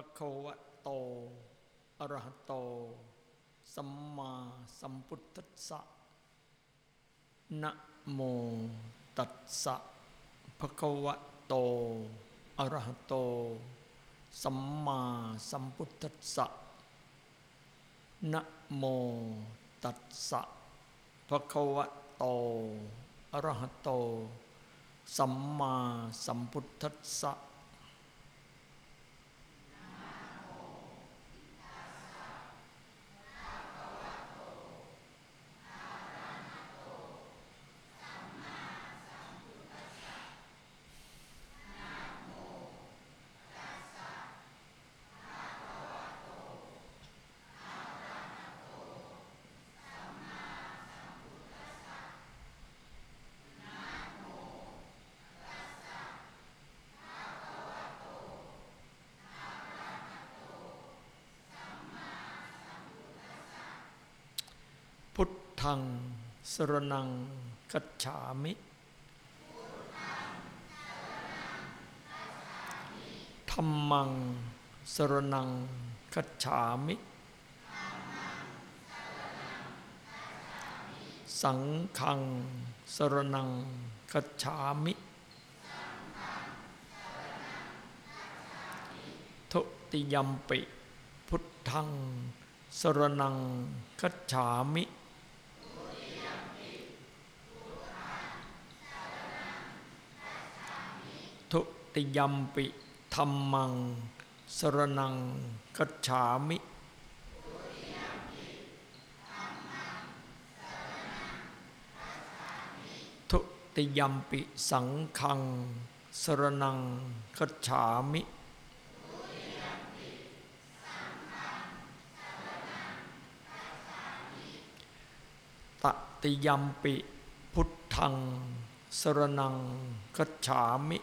พระควะโต อรหะโต สัมมาสัมพุทธัสสะ นะโมตัสสะภะคะวะโต อรหะโต สัมมาสัมพุทธัสสะ นะโมตัสสะภะคะวะโต อรหะโต สัมมาสัมพุทธัสสะ พุ ทังสรนังกัจฉามิธรรมังสรนังกัจฉามิ สังฆังสรนังกัจฉามิทุติยมปิ พุทธังสรนังคัจฉามิ ทุ ติยมปิธรรมัง สรนังคัจฉามิ ทุติยมปิสังฆัง สรนังคัจฉามิตติยมปิพุทธัง สรนังกัจฉามิ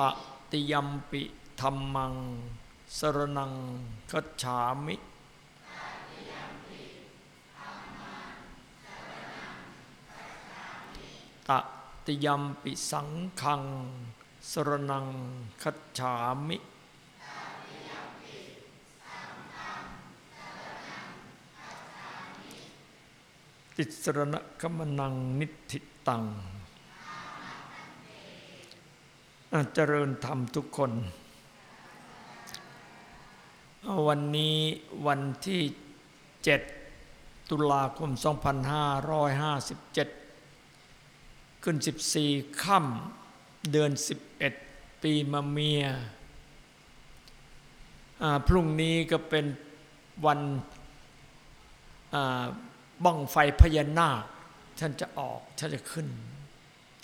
ตติยมปิธรรมัง สรนังกัจฉามิตติยมปิสังฆัง สรนังคัจฉามิติสรณกมนังนิธิตัง เจริญธรรมทุกคน วันนี้วันที่ 7 ตุลาคม 2557 ขึ้น 14 ค่ำเดือน 11 ปีมะเมียอ่าพรุ่งนี้ก็เป็นวันบ้องไฟพญานาค ท่านจะออกท่านจะขึ้น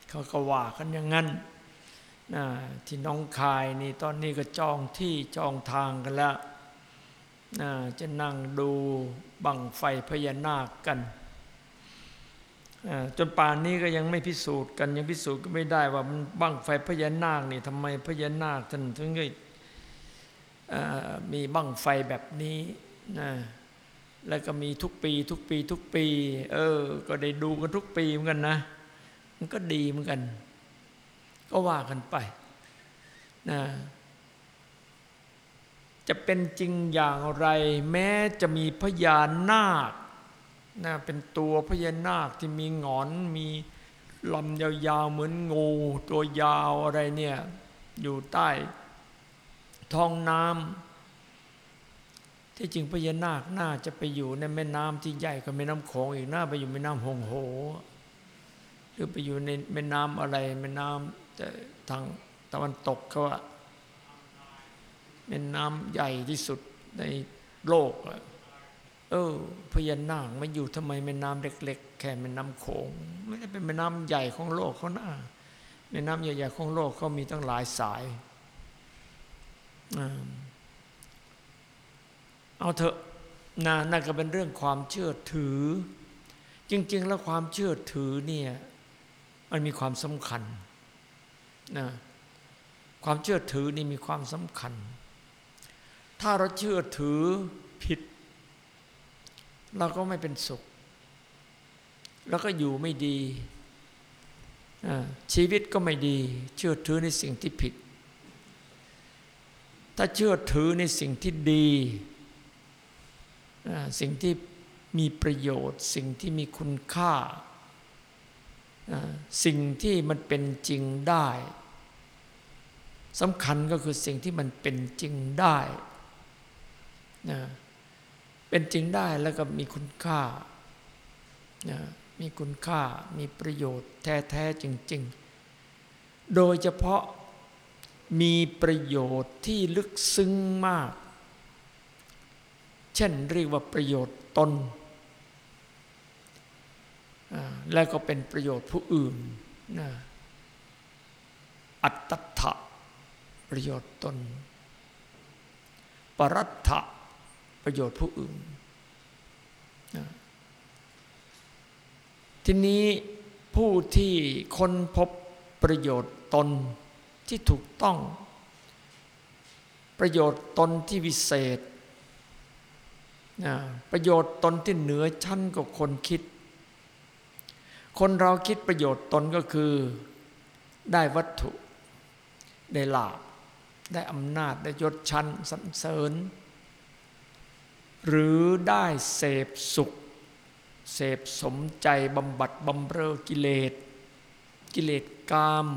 เขาก็ว่ากันอย่างนั้น ที่น้องคายนี่ตอนนี้ก็จองที่จองทางกันแล้วนะจะนั่งดูบังไฟพญานาคกันจนป่านนี้ก็ยังไม่พิสูจน์กันยังพิสูจน์ก็ไม่ได้ว่ามันบังไฟพญานาคนี่ทำไมพญานาคท่านถึงได้มีบังไฟแบบนี้นะแล้วก็มีทุกปี ทุกปี ทุกปี เออ ก็ได้ดูกันทุกปีเหมือนกันนะ มันก็ดีเหมือนกัน ก็ว่ากันไปนะจะเป็นจริงอย่างไร แม้จะมีพญานาคนะเป็นตัวพญานาคที่มีงอนมีลำยาวๆเหมือนงู ตัวยาวอะไรเนี่ยอยู่ใต้ท้องน้ำที่จริงพญานาคน่าจะไปอยู่ในแม่น้ำที่ใหญ่กว่าแม่น้ำโขงอีกน่าไปอยู่แม่น้ำหงโห หรือไปอยู่ในแม่น้ำอะไรแม่น้ำ แต่ทางตะวันตกเขาว่าแม่น้ำใหญ่ที่สุดในโลกเออพญานาคมาอยู่ทำไมแม่น้ำเล็ก ๆ แค่แม่น้ำโขงไม่ได้เป็นแม่น้ำใหญ่ของโลกเขาหน้าแม่น้ำใหญ่ๆของโลกเขามีตั้งหลายสายเอาเถอะนะนั่นก็เป็นเรื่องความเชื่อถือ จริง ๆ แล้วความเชื่อถือเนี่ย มันมีความสำคัญ นะความเชื่อถือนี่มีความสำคัญ ถ้าเราเชื่อถือผิด เราก็ไม่เป็นสุข แล้วก็อยู่ไม่ดี ชีวิตก็ไม่ดี เชื่อถือในสิ่งที่ผิด ถ้าเชื่อถือในสิ่งที่ดี สิ่งที่มีประโยชน์ สิ่งที่มีคุณค่า สิ่งที่มันเป็นจริงได้สำคัญก็คือสิ่งที่มันเป็นจริงได้นะเป็นจริงได้แล้วก็มีคุณค่านะมีคุณค่ามีประโยชน์แท้ๆจริง ๆ โดยเฉพาะมีประโยชน์ที่ลึกซึ้งมาก เช่นเรียกว่าประโยชน์ตน และก็เป็นประโยชน์ผู้อื่นนะอัตถะประโยชน์ตน ปรัตถะประโยชน์ผู้อื่นนะทีนี้ผู้ที่ค้นพบประโยชน์ตนที่ถูกต้อง ประโยชน์ตนที่วิเศษนะประโยชน์ตนที่เหนือชั้นกว่าคนคิด คนเราคิดประโยชน์ตนก็คือได้วัตถุ ได้ลาบ ได้อำนาจได้ยศชั้นสรรเสริญ หรือได้เสพสุข เสพสมใจบำบัดบำเรอกิเลส กิเลสกาม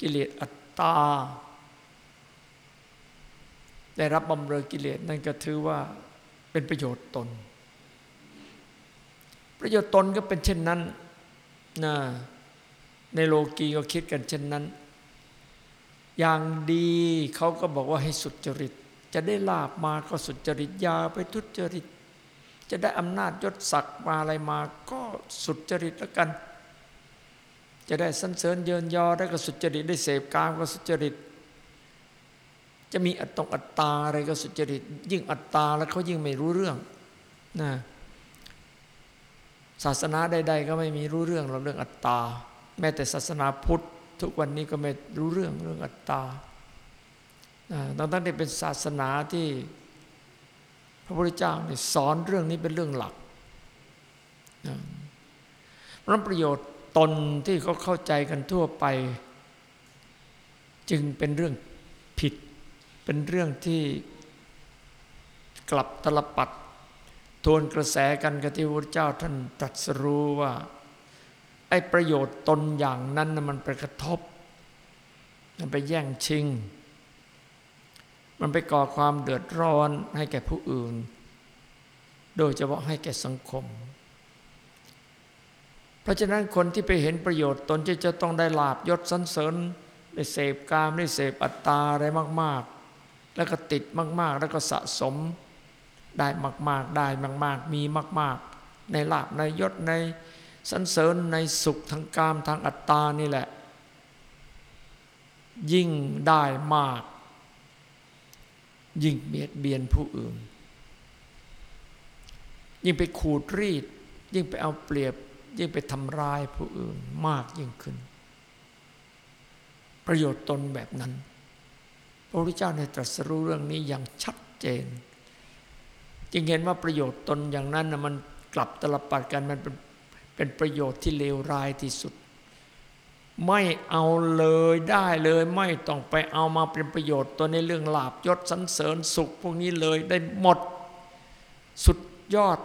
กิเลสอัตตา ได้รับบำเรอกิเลสนั่นก็ถือว่าเป็นประโยชน์ตน ประโยชน์ตนก็เป็นเช่นนั้น นะในโลกีก็คิดกันเช่นนั้น อย่างดีเขาก็บอกว่าให้สุจริต จะได้ลาบมาก็สุจริตยาไปทุจริต จะได้อำนาจยศศักดิ์มาอะไรมาก็สุจริตแล้วกัน จะได้สันเสริญเยินยอได้ก็สุจริตได้เสพกามก็สุจริต จะมีอัตตงอัตตาอะไรก็สุจริต ยิ่งอัตตาแล้วเขายิ่งไม่รู้เรื่องนะ ศาสนาใด ๆ ก็ไม่มีรู้เรื่องเราเรื่องอัตตา แม้แต่ศาสนาพุทธ ทุกวันนี้ก็ไม่รู้เรื่องเรื่องอัตตาตั้งแต่เป็นศาสนาที่พระพุทธเจ้าสอนเรื่องนี้เป็นเรื่องหลักเพราะประโยชน์ตนที่เขาเข้าใจกันทั่วไป จึงเป็นเรื่องผิด เป็นเรื่องที่กลับตลปัด ทวนกระแสกันกับที่พระเจ้าท่านตรัสรู้ว่า ไอ้ประโยชน์ตนอย่างนั้นมันไปกระทบ มันไปแย่งชิง มันไปก่อความเดือดร้อนให้แก่ผู้อื่น โดยเฉพาะให้แก่สังคม เพราะฉะนั้นคนที่ไปเห็นประโยชน์ตนจะจะต้องได้ลาบยศสันเสริญได้เสพกามได้เสพอัตตาอะไรมาก ๆ แล้วก็ติดมาก ๆ แล้วก็สะสม ได้มาก ๆ ได้มาก ๆ มีมาก ๆ ในลาบในยศในสันเสริญในสุขทางกามทางอัตตานี่แหละ ยิ่งได้มาก ยิ่งเบียดเบียนผู้อื่น ยิ่งไปขูดรีด ยิ่งไปเอาเปรียบ ยิ่งไปทำร้ายผู้อื่นมากยิ่งขึ้น ประโยชน์ตนแบบนั้น พระพุทธเจ้าในตรัสรู้เรื่องนี้อย่างชัดเจน จึงเห็นว่าประโยชน์ตนอย่างนั้นนะมันกลับตลปัดกันมันเป็นเป็นประโยชน์ที่เลวร้ายที่สุด ไม่เอาเลยได้เลยไม่ต้องไปเอามาเป็นประโยชน์ตัวในเรื่องลาบยศสันเสริญสุข พวกนี้เลยได้หมดสุดยอด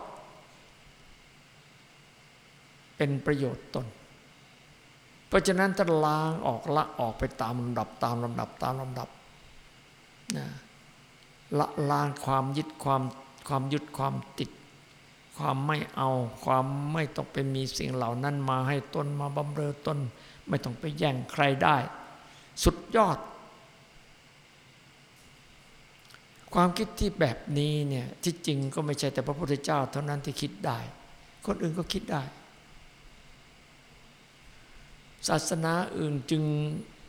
เป็นประโยชน์ตน เพราะฉะนั้นถ้าล้างออกละออกไปตามลำดับตามลำดับตามลำดับนะละล้างความยึดความ ความยึดความติด ความไม่เอา ความไม่ต้องไปมีสิ่งเหล่านั้นมาให้ตนมาบำเรอตน ไม่ต้องไปแย่งใครได้ สุดยอด ความคิดที่แบบนี้เนี่ยที่จริงก็ไม่ใช่แต่พระพุทธเจ้า เท่านั้นที่คิดได้ คนอื่นก็คิดได้ ศาสนาอื่นจึง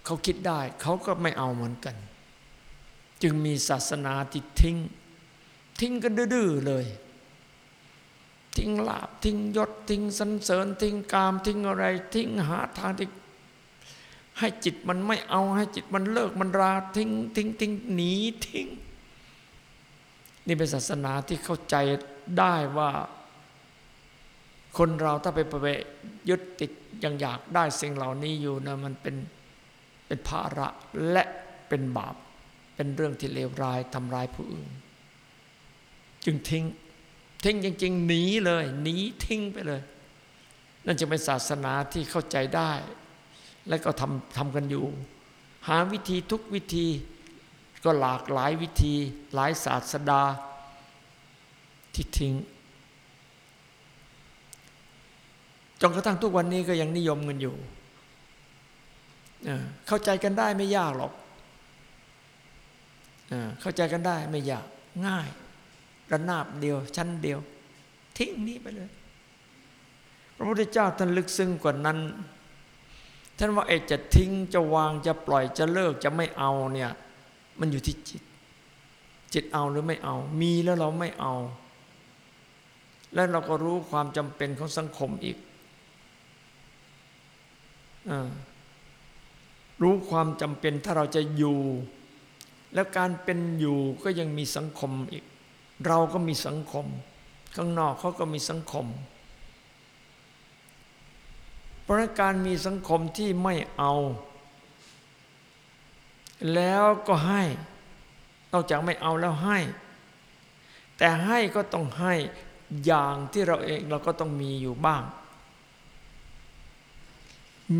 เขาคิดได้ เขาก็ไม่เอาเหมือนกัน จึงมีศาสนาที่ทิ้ง ทิ้งกันดื้อเลย ทิ้งลาภทิ้งยศทิ้งสรรเสริญ ทิ้งกาม ทิ้งอะไร ทิ้งหาทางที่ให้จิตมันไม่เอาให้จิตมันเลิกมันราทิ้งทิ้งทิ้งหนีทิ้ง นี่เป็นศาสนาที่เข้าใจได้ว่า คนเราถ้าไปไปยึดติดยังอยากได้สิ่งเหล่านี้อยู่นะมันเป็นเป็นภาระและเป็นบาป เป็นเรื่องที่เลวร้ายทำร้ายผู้อื่น จึงทิ้ง ทิ้งจริงๆหนีเลยหนีทิ้งไปเลย นั่นจะเป็นศาสนาที่เข้าใจได้ และก็ทำทำกันอยู่ หาวิธีทุกวิธีก็หลากหลายวิธีหลายศาสดาที่ทิ้งจนกระทั่งทุกวันนี้ก็ยังนิยมกันอยู่ เข้าใจกันได้ไม่ยากหรอก เข้าใจกันได้ไม่ยากง่าย ระนาบเดียว ชั้นเดียว ทิ้งนี้ไปเลย พระพุทธเจ้าท่านลึกซึ้งกว่านั้น ท่านว่าไอ้จะทิ้งจะวางจะปล่อยจะเลิกจะไม่เอาเนี่ย มันอยู่ที่จิต จิตเอาหรือไม่เอา มีแล้วเราไม่เอา แล้วเราก็รู้ความจำเป็นของสังคมอีกรู้ความจำเป็นถ้าเราจะอยู่ แล้วการเป็นอยู่ก็ยังมีสังคมอีก เราก็มีสังคม ข้างนอกเขาก็มีสังคม เพราะการมีสังคมที่ไม่เอา แล้วก็ให้นอกจากไม่เอาแล้วให้ แต่ให้ก็ต้องให้อย่างที่เราเองเราก็ต้องมีอยู่บ้าง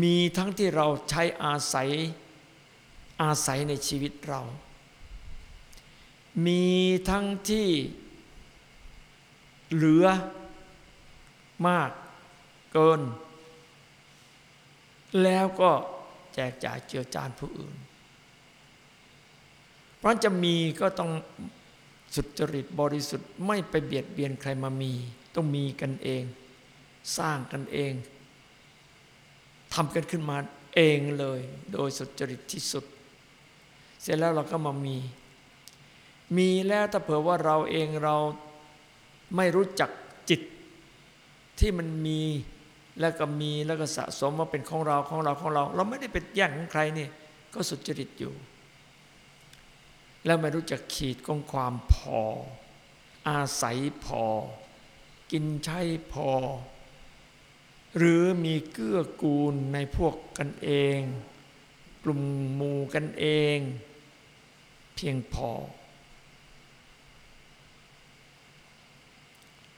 มีทั้งที่เราใช้อาศัยอาศัยในชีวิตเรา มีทั้งที่เหลือมากเกิน แล้วก็แจกจ่ายเจือจานผู้อื่น เพราะจะมีก็ต้องสุจริตบริสุทธิ์ไม่ไปเบียดเบียนใครมามี ต้องมีกันเอง สร้างกันเองทำกันขึ้นมาเองเลย โดยสุจริตที่สุด เสร็จแล้วเราก็มามี มีแล้วถ้าเผื่อว่าเราเองเราไม่รู้จักจิตที่มันมีแล้วก็มีแล้วก็สะสมว่าเป็นของเราของเราของเรา เราไม่ได้เป็นแย่งของใครนี่ก็สุจริตอยู่ แล้วไม่รู้จักขีดของความพอ อาศัยพอ กินใช้พอ หรือมีเกื้อกูลในพวกกันเอง กลุ่มหมู่กันเอง เพียงพอ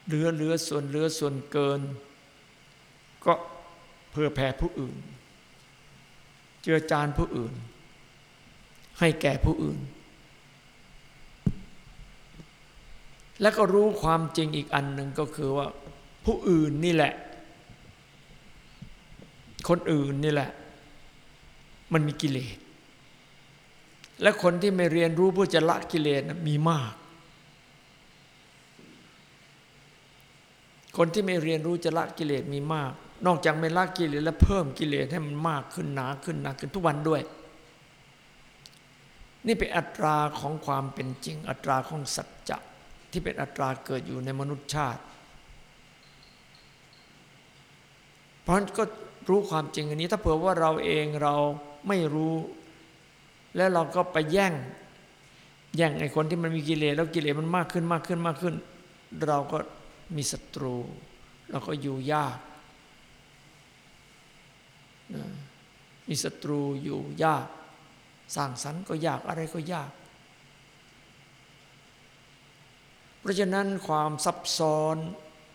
เหลือเหลือส่วนเหลือส่วนเกิน ก็เพื่อแผ่ผู้อื่น เจือจานผู้อื่น ให้แก่ผู้อื่น แล้วก็รู้ความจริงอีกอันหนึ่งก็คือว่า ผู้อื่นนี่แหละ คนอื่นนี่แหละ มันมีกิเลสและคนที่ไม่เรียนรู้เพื่อจะละกิเลสมีมาก คนที่ไม่เรียนรู้จะละกิเลสมีมาก นอกจากไม่ละกิเลสแล้วเพิ่มกิเลสให้มันมากขึ้นหนาขึ้นหนาขึ้นทุกวันด้วย นี่เป็นอัตราของความเป็นจริง อัตราของสัจจะที่เป็นอัตราเกิดอยู่ในมนุษยชาติ เพราะก็รู้ความจริงอันนี้ ถ้าเผื่อว่าเราเองเราไม่รู้ แล้วเราก็ไปแย่งแย่งไอ้คนที่มันมีกิเลสแล้วกิเลสมันมากขึ้นมากขึ้นมากขึ้น เราก็ มีศัตรู เราก็อยู่ยากมีศัตรูอยู่ยาก สร้างสรรค์ก็ยากอะไรก็ยาก เพราะฉะนั้นความซับซ้อน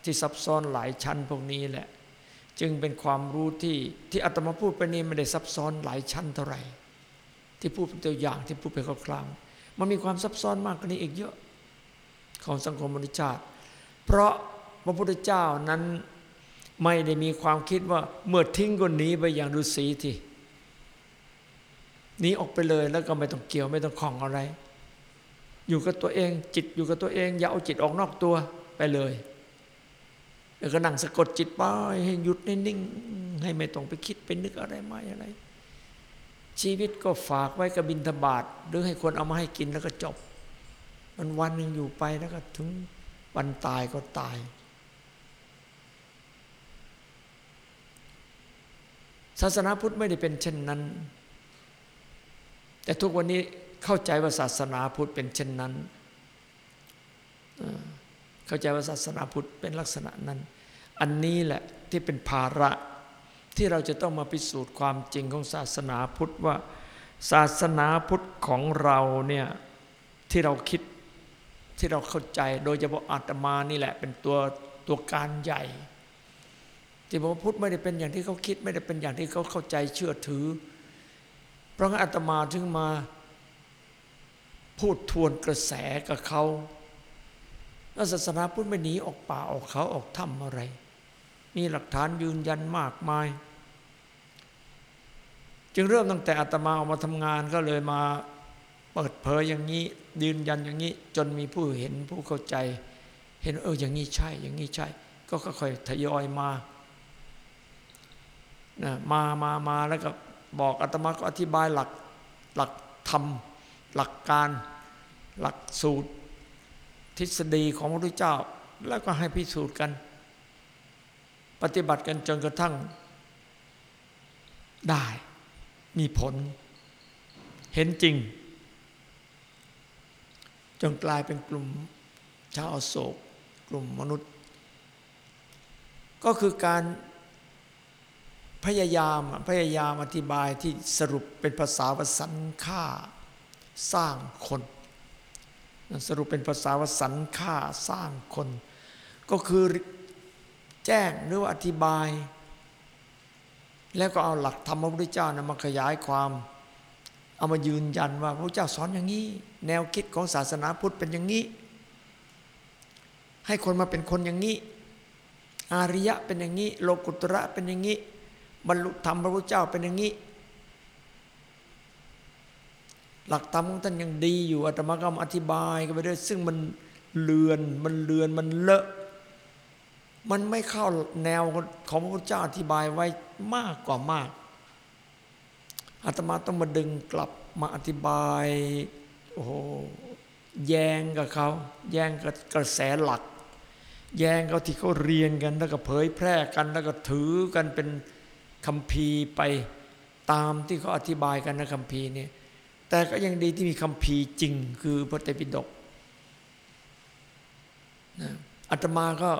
ที่ซับซ้อนหลายชั้นพวกนี้แหละ จึงเป็นความรู้ที่ที่อาตมาพูดไปนี้ไม่ได้ซับซ้อนหลายชั้นเท่าไหร่ ที่พูดเป็นตัวอย่างที่พูดไปคร่าวๆมันมีความซับซ้อนมากกว่านี้อีกเยอะ ของสังคมมนุษยชาติ เพราะพระพุทธเจ้านั้นไม่ได้มีความคิดว่าเมื่อทิ้งก็หนีไปอย่างฤาษีที่หนีออกไปเลยแล้วก็ไม่ต้องเกี่ยวไม่ต้องคล้องอะไร อยู่กับตัวเองจิตอยู่กับตัวเอง อย่าเอาจิตออกนอกตัวไปเลยแล้วก็นั่งสะกดจิตไปให้หยุดนิ่งๆให้ไม่ต้องไปคิดไปนึกอะไรไม่อะไร ชีวิตก็ฝากไว้กับบินทบาทหรือให้คนเอามาให้กินแล้วก็จบ มันวันหนึ่งอยู่ไปแล้วก็ถึง วันตายก็ตาย ศาสนาพุทธไม่ได้เป็นเช่นนั้น แต่ทุกวันนี้เข้าใจว่าศาสนาพุทธเป็นเช่นนั้น เข้าใจว่าศาสนาพุทธเป็นลักษณะนั้น อันนี้แหละที่เป็นภาระที่เราจะต้องมาพิสูจน์ความจริงของศาสนาพุทธว่า ศาสนาพุทธของเราเนี่ยที่เราคิด ที่เราเข้าใจโดยเฉพาะอาตมานี่แหละ เป็นตัวตัวการใหญ่ ที่บอกว่าพุทธไม่ได้เป็นอย่างที่เขาคิด ไม่ได้เป็นอย่างที่เขาเข้าใจเชื่อถือ เพราะงั้นอาตมาถึงมาพูดทวนกระแสกับเขาแล้วศาสนาพุทธไม่หนีออกป่าออกเขาออกถ้ำอะไร มีหลักฐานยืนยันมากมาย จึงเริ่มตั้งแต่อาตมาออกมาทำงานก็เลยมา เปิดเผยอย่างนี้ยืนยันอย่างนี้ จนมีผู้เห็นผู้เข้าใจ เห็นเอออย่างนี้ใช่ อย่างนี้ใช่ ก็ค่อยๆทยอยมานะมามามาแล้วก็บอกอาตมาก็อธิบายหลักหลักธรรม หลักการ หลักสูตร ทฤษฎีของพระพุทธเจ้า แล้วก็ให้พิสูจน์กัน ปฏิบัติกันจนกระทั่ง ได้มีผล เห็นจริง จนกลายเป็นกลุ่มชาวอโศก กลุ่มมนุษย์ ก็คือการพยายามพยายามอธิบายที่สรุปเป็นภาษาวสันค่าสร้างคน สรุปเป็นภาษาวสันค่าสร้างคน ก็คือแจ้งหรือว่าอธิบาย แล้วก็เอาหลักธรรมพระพุทธเจ้านะมาขยายความ เอามายืนยันว่าพระเจ้าสอนอย่างนี้ แนวคิดของศาสนาพุทธเป็นอย่างนี้ ให้คนมาเป็นคนอย่างนี้ อาริยะเป็นอย่างนี้ โลกุตระเป็นอย่างนี้ บรรลุธรรมพระพุทธเจ้าเป็นอย่างนี้ หลักธรรมของท่านยังดีอยู่อาตมาก็มาอธิบายกันไปด้วยซึ่งมันเลือนมันเลือนมันเลอะมันไม่เข้าแนวของพระพุทธเจ้าอธิบายไว้มากกว่ามาก อาตมาต้องมาดึงกลับมาอธิบายโอ้โหแย้งกับเขาแย้งกับกระแสหลัก แย้งเขาที่เขาเรียนกันแล้วก็เผยแพร่กัน แล้วก็ถือกันเป็นคำพีไปตามที่เขาอธิบายกันนะคำพีเนี่ยแต่ก็ยังดีที่มีคำพีจริงคือพระเตปิฎกนะอาตมาก็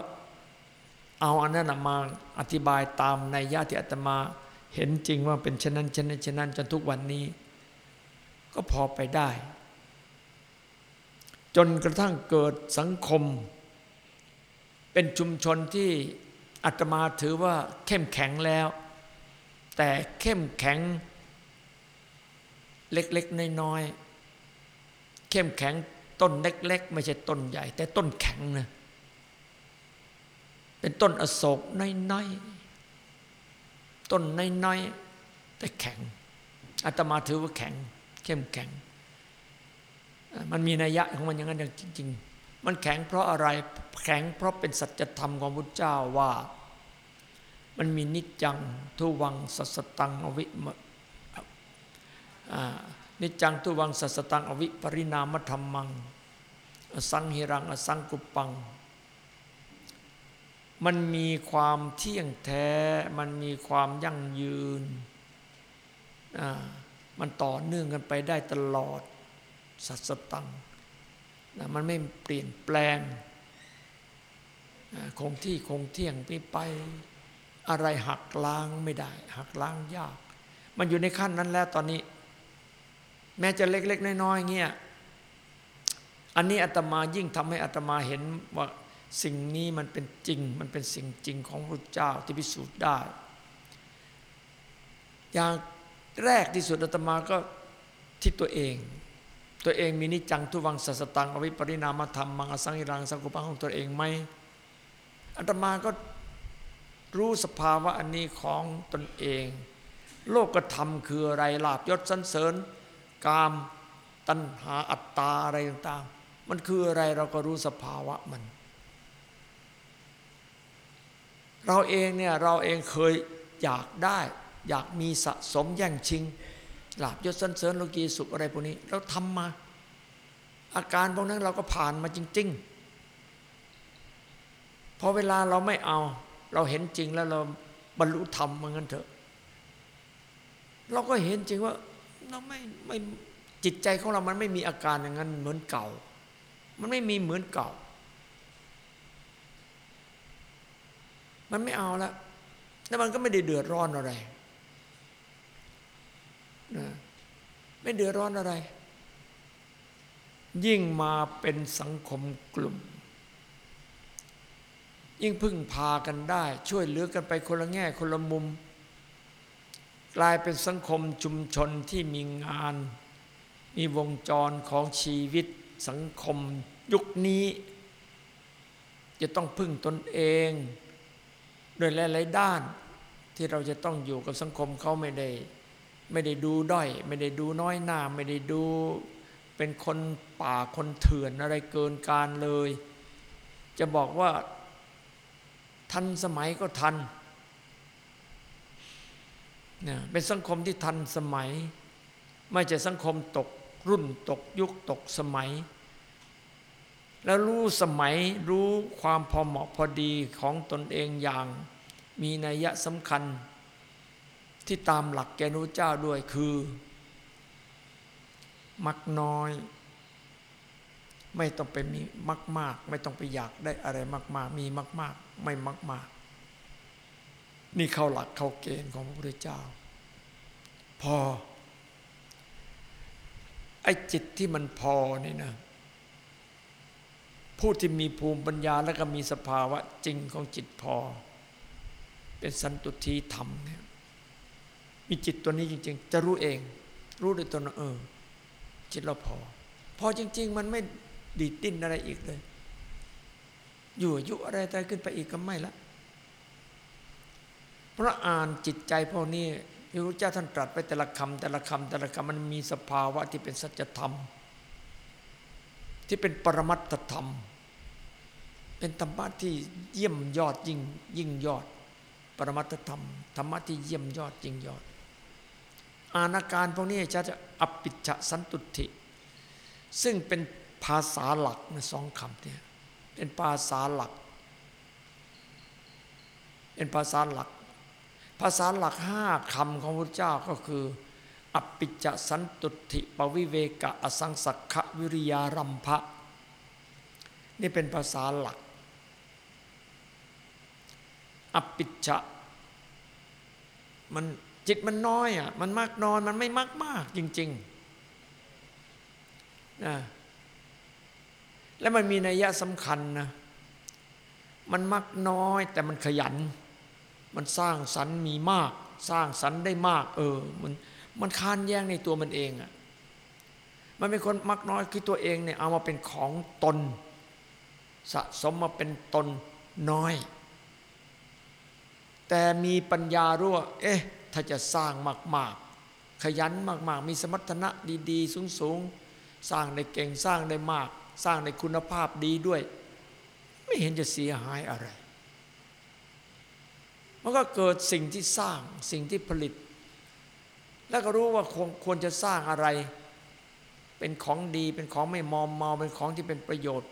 เอาอันนั้นมาอธิบายตามในญาติอาตมา เห็นจริงว่าเป็นเช่นนั้นเช่นนั้นเช่นนั้นจนทุกวันนี้ ก็พอไปได้ จนกระทั่งเกิดสังคม เป็นชุมชนที่อาตมาถือว่าเข้มแข็งแล้ว แต่เข้มแข็งเล็กๆน้อยๆเข้มแข็งต้นเล็ก ๆ ไม่ใช่ต้นใหญ่ แต่ต้นแข็งนะเป็นต้นอโศกน้อยๆ ต้นน้อยๆแต่แข็งอาตมาถือว่าแข็ง เข้มแข็ง มันมีนัยยะของมันอย่างนั้นอย่างจริงๆ มันแข็งเพราะอะไรแข็งเพราะเป็นสัจธรรมของพุทธเจ้าว่า มันมีนิจจังทุวังสัสตังอวินิจจังทุวังสัสตังอวิปริณามธรรมัง สังหิรังอสังกุปัง มันมีความเที่ยงแท้ มันมีความยั่งยืน มันต่อเนื่องกันไปได้ตลอด สัสตังนะมันไม่เปลี่ยนแปลงคงที่คงเที่ยงไปไป อะไรหักล้างไม่ได้ หักล้างยาก มันอยู่ในขั้นนั้นแล้วตอนนี้ แม้จะเล็ก ๆ น้อยๆเงี้ยอันนี้อาตมายิ่งทำให้อาตมาเห็นว่า สิ่งนี้มันเป็นจริง มันเป็นสิ่งจริงของพระเจ้าที่พิสูจน์ได้ อย่างแรกที่สุดอาตมาก็ที่ตัวเอง ตัวเองมีนิจังทุวังสัสตังอวิปริณามธรรมมังอสังหิรังสังกุปังของตัวเองไหมอาตมาก็รู้สภาวะอันนี้ของตนเอง โลกธรรมคืออะไรลาบยศสันเสริญ กามตัณหาอัตตาอะไรต่างๆ มันคืออะไรเราก็รู้สภาวะมัน เราเองเนี่ยเราเองเคยอยากได้ อยากมีสะสมแย่งชิงหลาบยศสันเสริญโลกีสุขอะไรพวกนี้เราทำมา อาการพวกนั้นเราก็ผ่านมาจริง ๆ พอเวลาเราไม่เอา เราเห็นจริงแล้วเราบรรลุธรรมเหมือนกันเถอะ เราก็เห็นจริงว่าเราไม่ไม่จิตใจของเรามันไม่มีอาการอย่างนั้นเหมือนเก่า มันไม่มีเหมือนเก่า มันไม่เอาละแล้วมันก็ไม่ได้เดือดร้อนอะไรนะไม่เดือดร้อนอะไร ยิ่งมาเป็นสังคมกลุ่ม ยิ่งพึ่งพากันได้ ช่วยเหลือกันไปคนละแง่คนละมุม กลายเป็นสังคมชุมชนที่มีงาน มีวงจรของชีวิตสังคมยุคนี้ จะต้องพึ่งตนเอง โดยหลายๆด้านที่เราจะต้องอยู่กับสังคมเขาไม่ได้ไม่ได้ดูด้อย ไม่ได้ดูน้อยหน้า ไม่ได้ดูเป็นคนป่าคนเถื่อนอะไรเกินการเลย จะบอกว่าทันสมัยก็ทันเนี่ยเป็นสังคมที่ทันสมัย ไม่ใช่สังคมตกรุ่นตกยุคตกสมัย แล้วรู้สมัยรู้ความพอเหมาะพอดีของตนเองอย่าง มีนัยยะสำคัญ ที่ตามหลักแกนุเจ้าด้วยคือ มักน้อย ไม่ต้องไปมีมากมาก ไม่ต้องไปอยากได้อะไรมากมากมีมากมากไม่มากมากนี่เข้าหลักเข้าเกณฑ์ของพระพุทธเจ้า พอ ไอ้จิตที่มันพอนี่นะผู้ที่มีภูมิปัญญาแล้วก็มีสภาวะจริงของจิตพอ เป็นสันตุทีธรรมเนี่ยมีจิตตัวนี้จริง ๆ จะรู้เอง รู้ด้วยตนเออจิตเราพอ พอจริง ๆ มันไม่ดีดิ้นอะไรอีกเลย อยู่อายุอะไรแต่ขึ้นไปอีกก็ไม่ละเพราะอ่านจิตใจพวกนี้พระพุทธเจ้าท่านตรัสไปแต่ละคำแต่ละคำแต่ละคำมันมีสภาวะที่เป็นสัจธรรม ที่เป็นปรมัตถธรรม เป็นธรรมะที่เยี่ยมยอดยิ่งยิ่งยอด รมัตธรรมธรรมะที่เยี่ยมยอดยิ่งยอด อานาการพวกนี้จะจะอปิจฉสันตุติซึ่งเป็นภาษาหลักในสองคำเนี่ยเป็นภาษาหลัก เป็นภาษาหลัก ภาษาหลักห้าคำของพระเจ้าก็คือ อปิจจสันตุติปวิเวกะอสังสักขวิริยารัมภะนี่เป็นภาษาหลัก อปิจจะมันจิตมันน้อยอะมันมากนอนมันไม่มากมากจริงๆนะแล้วมันมีนัยยะสำคัญนะมันมักน้อย แต่มันขยัน มันสร้างสรรค์มีมาก สร้างสรรค์ได้มาก เออ มันมันค้านแย้งในตัวมันเองอะ่ะมันเป็นคนมักน้อยคือตัวเองเนี่ยเอามาเป็นของตน สะสมมาเป็นตนน้อย แต่มีปัญญารู้ว่าเอ๊ะ ถ้าจะสร้างมาก ๆ ขยันมาก ๆ มีสมรรถนะดี ๆ สูง ๆ สร้างได้เก่งสร้างได้มาก สร้างในคุณภาพดีด้วย ไม่เห็นจะเสียหายอะไร มันก็เกิดสิ่งที่สร้างสิ่งที่ผลิต แล้วก็รู้ว่าควรจะสร้างอะไร เป็นของดีเป็นของไม่มอมเมาเป็นของที่เป็นประโยชน์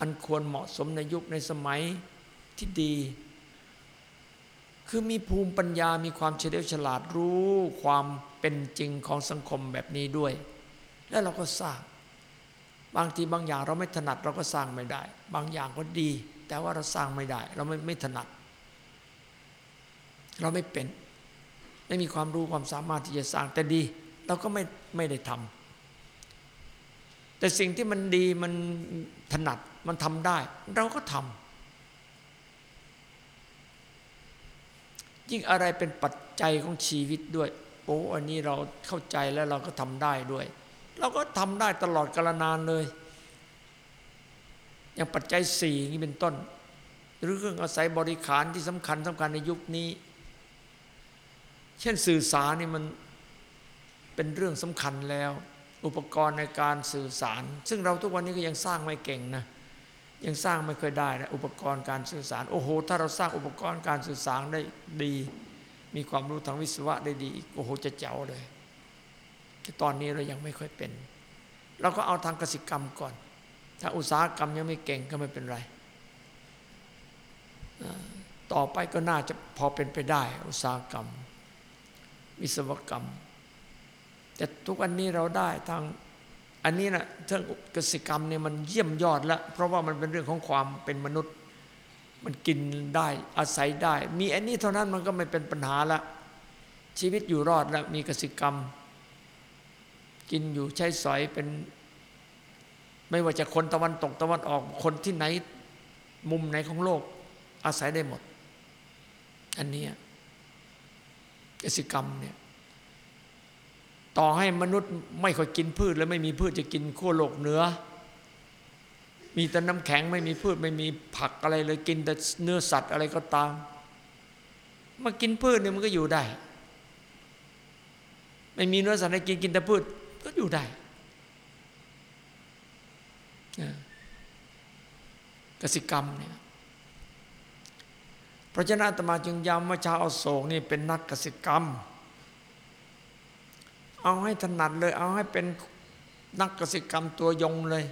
อันควรเหมาะสมในยุคในสมัยที่ดี คือมีภูมิปัญญามีความเฉลียวฉลาดรู้ความเป็นจริงของสังคมแบบนี้ด้วย แล้วเราก็สร้าง บางทีบางอย่างเราไม่ถนัดเราก็สร้างไม่ได้ บางอย่างก็ดี แต่ว่าเราสร้างไม่ได้ เราไม่ไม่ถนัด เราไม่เป็น ไม่มีความรู้ความสามารถที่จะสร้างแต่ดีเราก็ไม่ไม่ได้ทำแต่สิ่งที่มันดีมันถนัดมันทำได้ เราก็ทำ ยิ่งอะไรเป็นปัจจัยของชีวิตด้วยโอ้อันนี้เราเข้าใจแล้วเราก็ทำได้ด้วย เราก็ทำได้ตลอดกาลนานเลย อย่างปัจจัยสี่นี่เป็นต้น หรือเครื่องอาศัยบริขารที่สำคัญสำคัญในยุคนี้ เช่นสื่อสารนี่มันเป็นเรื่องสำคัญแล้ว อุปกรณ์ในการสื่อสาร ซึ่งเราทุกวันนี้ก็ยังสร้างไม่เก่งนะ ยังสร้างไม่เคยได้นะอุปกรณ์การสื่อสาร โอ้โห ถ้าเราสร้างอุปกรณ์การสื่อสารได้ดี มีความรู้ทางวิศวะได้ดีโอ้โหจะเจ๋วเลย แต่ตอนนี้เรายังไม่ค่อยเป็น เราก็เอาทางกสิกรรมก่อน ถ้าอุตสาหกรรมยังไม่เก่งก็ไม่เป็นไร ต่อไปก็น่าจะพอเป็นไปได้ อุตสาหกรรม วิศวกรรม แต่ทุกอันนี้เราได้ทาง อันนี้นะเรื่องกสิกรรมเนี่ยมันเยี่ยมยอดแล้ว เพราะว่ามันเป็นเรื่องของความเป็นมนุษย์ มันกินได้อาศัยได้ มีอันนี้เท่านั้นมันก็ไม่เป็นปัญหาละ ชีวิตอยู่รอดแล้วมีกสิกรรม กินอยู่ใช้สอยเป็น ไม่ว่าจะคนตะวันตกตะวันออกคนที่ไหนมุมไหนของโลก อาศัยได้หมด อันนี้กสิกรรมเนี่ย ต่อให้มนุษย์ไม่ค่อยกินพืช แล้วไม่มีพืชจะกินขั้วโลกเหนือ มีแต่น้ำแข็งไม่มีพืชไม่มีผักอะไรเลยกินแต่เนื้อสัตว์อะไรก็ตามมากินพืชเนี่ยมันก็อยู่ได้ ไม่มีเนื้อสัตว์ให้กินกินแต่พืชก็อยู่ได้กสิกรรมเนี่ยเพราะฉะนั้นอาตมาจึงย้ำว่าชาวอโศกนี่เป็นนักกสิกรรม เอาให้ถนัดเลย เอาให้เป็นนักกสิกรรมตัวยงเลย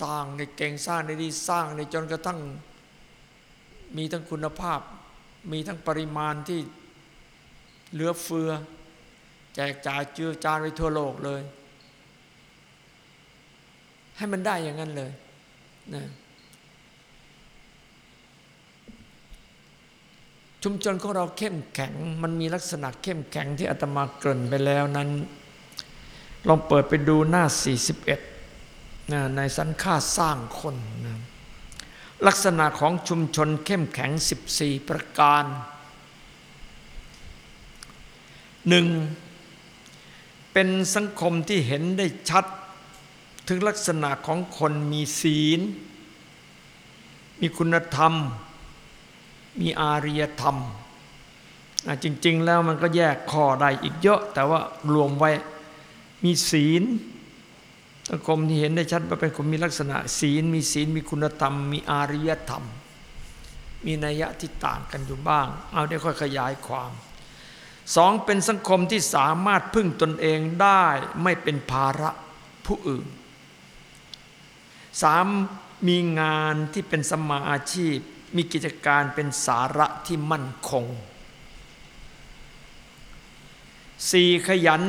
สร้างในเก่งสร้างในดีสร้างในจนกระทั่ง มีทั้งคุณภาพ มีทั้งปริมาณที่เหลือเฟือ แจกจ่ายเจือจานไปทั่วโลกเลย ให้มันได้อย่างนั้นเลยนะ ชุมชนของเราเข้มแข็ง มันมีลักษณะเข้มแข็งที่อาตมาเกริ่นไปแล้วนั้น ลองเปิดไปดูหน้า 41นะในสันค่าสร้างคนนะลักษณะของชุมชนเข้มแข็ง 14 ประการหนึ่งเป็นสังคมที่เห็นได้ชัด ถึงลักษณะของคนมีศีล มีคุณธรรม มีอารียธรรม จริง ๆ แล้วมันก็แยกข้อได้อีกเยอะ แต่ว่ารวมไว้มีศีลสังคมที่เห็นได้ชัดว่าเป็นคนมีลักษณะ ศีล มีศีล มีคุณธรรม มีอารียธรรม มีนัยยะที่ต่างกันอยู่บ้าง เอาเดี๋ยวค่อยขยายความสองเป็นสังคมที่สามารถพึ่งตนเองได้ไม่เป็นภาระผู้อื่นสามมีงานที่เป็นสมมาอาชีพ มีกิจการเป็นสาระที่มั่นคงสี่ขยัน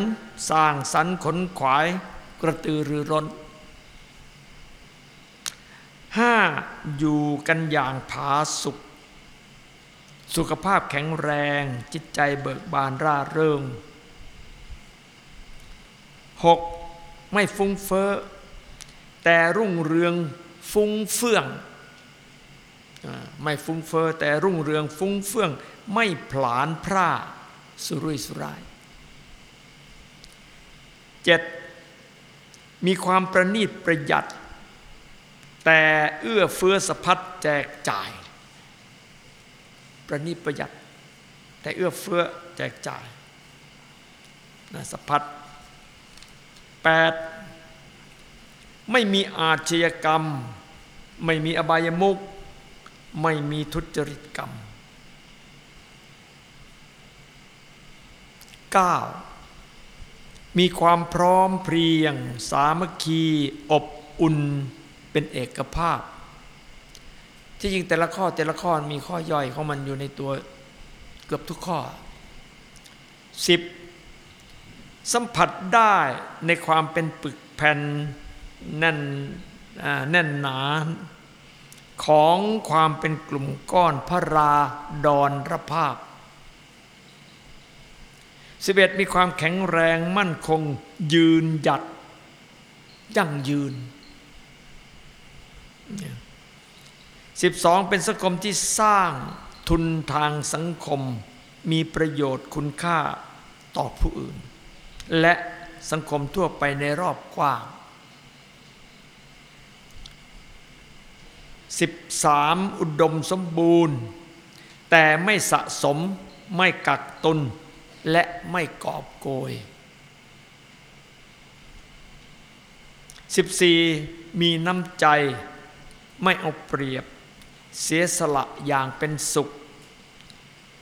สร้างสรรค์ขนขวายกระตือรือร้นห้าอยู่กันอย่างผาสุกสุขภาพแข็งแรงจิตใจเบิกบานร่าเริง 6. ไม่ฟุ้งเฟ้อแต่รุ่งเรืองฟุ้งเฟื่อง ไม่ฟุ้งเฟ้อแต่รุ่งเรืองฟุ้งเฟื่อง ไม่ผลาญพร่าสุรุ่ยสุร่าย 7. มีความประณีตประหยัด แต่เอื้อเฟื้อสะพัดแจกจ่าย ประนีตประหยัด แต่เอื้อเฟื้อแจกจ่ายนะสพัดแปดไม่มีอาชญากรรม ไม่มีอบายมุก ไม่มีทุจริตกรรม 9. มีความพร้อมเพรียง สามัคคี อบอุ่น เป็นเอกภาพ ที่จริงแต่ละข้อแต่ละข้อมีข้อย่อยของมันอยู่ในตัวเกือบทุกข้อสิบสัมผัสได้ในความเป็นปึกแผ่นแน่นแน่นหนา ของความเป็นกลุ่มก้อนพระราดอนรภาพสิบเอ็ดมีความแข็งแรงมั่นคงยืนหยัด ยั่งยืน 12 เป็นสังคมที่สร้างทุนทางสังคม มีประโยชน์คุณค่าต่อผู้อื่น และสังคมทั่วไปในรอบกว้าง 13 อุดมสมบูรณ์ แต่ไม่สะสมไม่กักตุน และไม่กอบโกย 14 มีน้ำใจ ไม่เอาเปรียบ เสียสละอย่างเป็นสุข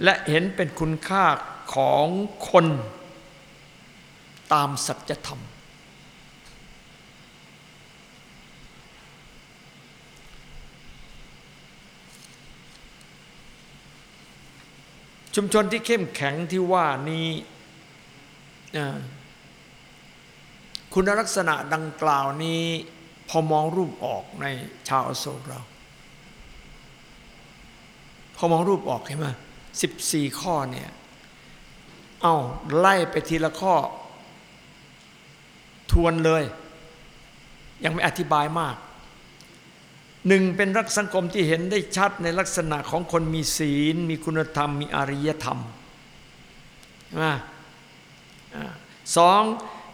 และเห็นเป็นคุณค่าของคนตามสัจธรรม ชุมชนที่เข้มแข็งที่ว่านี้คุณลักษณะดังกล่าวนี้ พอมองรูปออกในชาวอโศกเรา พอมองรูปออกเห็นไหมสิบสี่ข้อเนี่ย เอาไล่ไปทีละข้อ ทวนเลย ยังไม่อธิบายมาก หนึ่งเป็นรักสังคมที่เห็นได้ชัดในลักษณะของคนมีศีล มีคุณธรรม มีอริยธรรมใช่ไหมอ่าสอง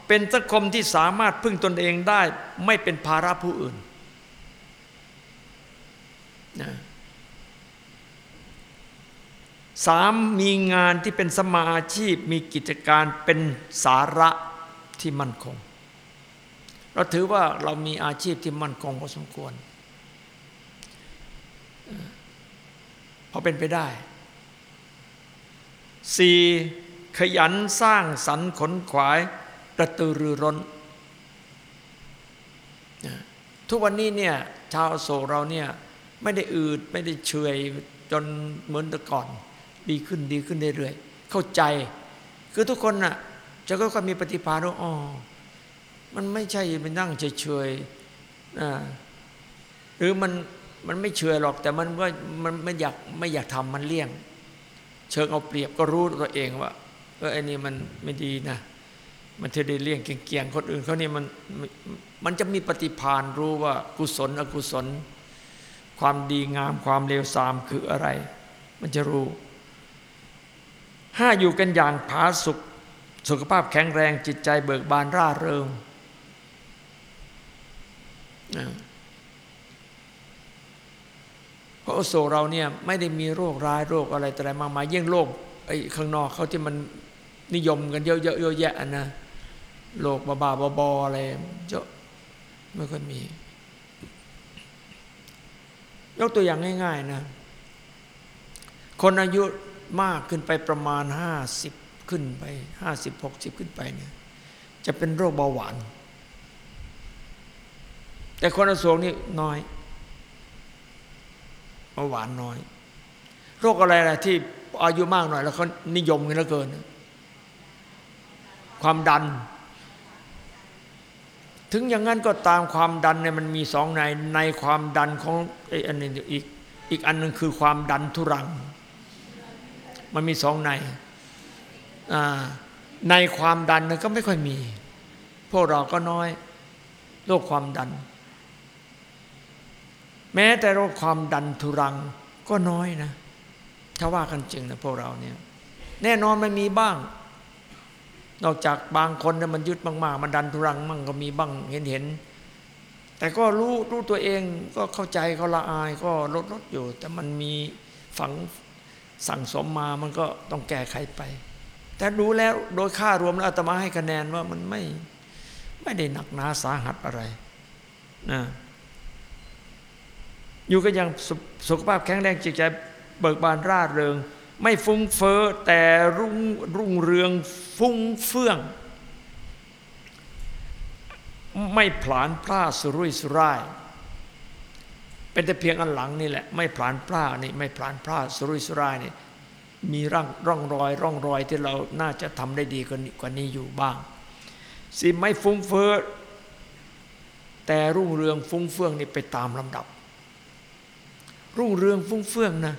เป็นสังคมที่สามารถพึ่งตนเองได้ ไม่เป็นภาระผู้อื่นนะสามมีงานที่เป็นสมมาอาชีพ มีกิจการเป็นสาระที่มั่นคง เราถือว่าเรามีอาชีพที่มั่นคงพอสมควร พอเป็นไปได้สี่ขยันสร้างสรรค์ขนขวายกระตือรือร้น ทุกวันนี้เนี่ยชาวโศกเราเนี่ยไม่ได้อืดไม่ได้เฉยจนเหมือนแต่ก่อน ดีขึ้นดีขึ้นเรื่อยๆเข้าใจ คือทุกคนน่ะจะก็มีปฏิภาณว่าอ๋อมันไม่ใช่ไปนั่งเฉยๆหรือมัน มันไม่เฉยหรอกแต่มันว่ามันไม่อยากไม่อยากทำมันเลี่ยง เชิงเอาเปรียบก็รู้ตัวเองว่าเออไอ้นี่มันไม่ดีนะ มันจะได้เลี่ยงเกี่ยงคนอื่นเขานี่มันมันจะมีปฏิภาณรู้ว่ากุศลอกุศล ความดีงามความเลวทรามคืออะไร มันจะรู้ห้าอยู่กันอย่างผาสุกสุขภาพแข็งแรงจิตใจเบิกบานร่าเริงนะ พราะโอโซเราเนี่ยไม่ได้มีโรคร้ายโรคอะไรแต่อะไรมากมายเยิ่ยงโรคไอ้ข้างนอกเขาที่มันนิยมกันเยอะๆเยอะแยะนะโรคบ้าๆบอๆอะไรเยอะไม่ค่อยมี ยกตัวอย่างง่าย ๆนะ คนอายุมากขึ้นไปประมาณห้าสิบขึ้นไปห้าสิบหกสิบขึ้นไปเนี่ยจะเป็นโรคเบาหวาน แต่คนอโศกนี่น้อยาหวานน้อย โรคอะไรล่ะที่อายุมากหน่อยแล้วเขานิยมกันเหลือเกิน ความดัน ถึงอย่างนั้นก็ตามความดันเนี่ยมันมีสองในในความดันของไอ้อันนี้อีกอีกอันหนึ่งคือความดันทุรัง มันมีสองในในความดันก็ไม่ค่อยมี พวกเราก็น้อยโรคความดัน แม้แต่โรคความดันทุรังก็น้อยนะ ถ้าว่ากันจริงนะพวกเราเนี่ย แน่นอนมันมีบ้าง นอกจากบางคนเนี่ยมันยึดมากๆ มันดันทุรังมั่งก็มีบ้างเห็นเห็นแต่ก็รู้รู้ตัวเองก็เข้าใจก็ละอายก็ลดลดอยู่ แต่มันมีฝังสั่งสมมามันก็ต้องแก้ไขไป แต่ดูแล้วโดยค่ารวมแล้วอาตมาให้คะแนนว่ามันไม่ไม่ได้หนักหนาสาหัสอะไรนะ อยู่กันอย่างสสุขภาพแข็งแรงจิตใจเบิกบานร่าเริง ไม่ฟุ้งเฟ้อแต่รุ่งรุ่งเรืองฟุ้งเฟื่อง ไม่ผลานพลาดสุรุ่ยสุร่าย เป็นแต่เพียงอันหลังนี่แหละ ไม่ผลานพลาดนี่ไม่ผลานพลาดสุรุ่ยสุร่ายนี่มีร่องร่องรอย ร่องรอยที่เราน่าจะทำได้ดีกว่านี้อยู่บ้าง สิไม่ฟุ้งเฟ้อแต่รุ่งเรืองฟุ้งเฟื่องนี่ไปตามลำดับ รุ่งเรืองฟุ้งเฟื่องนะ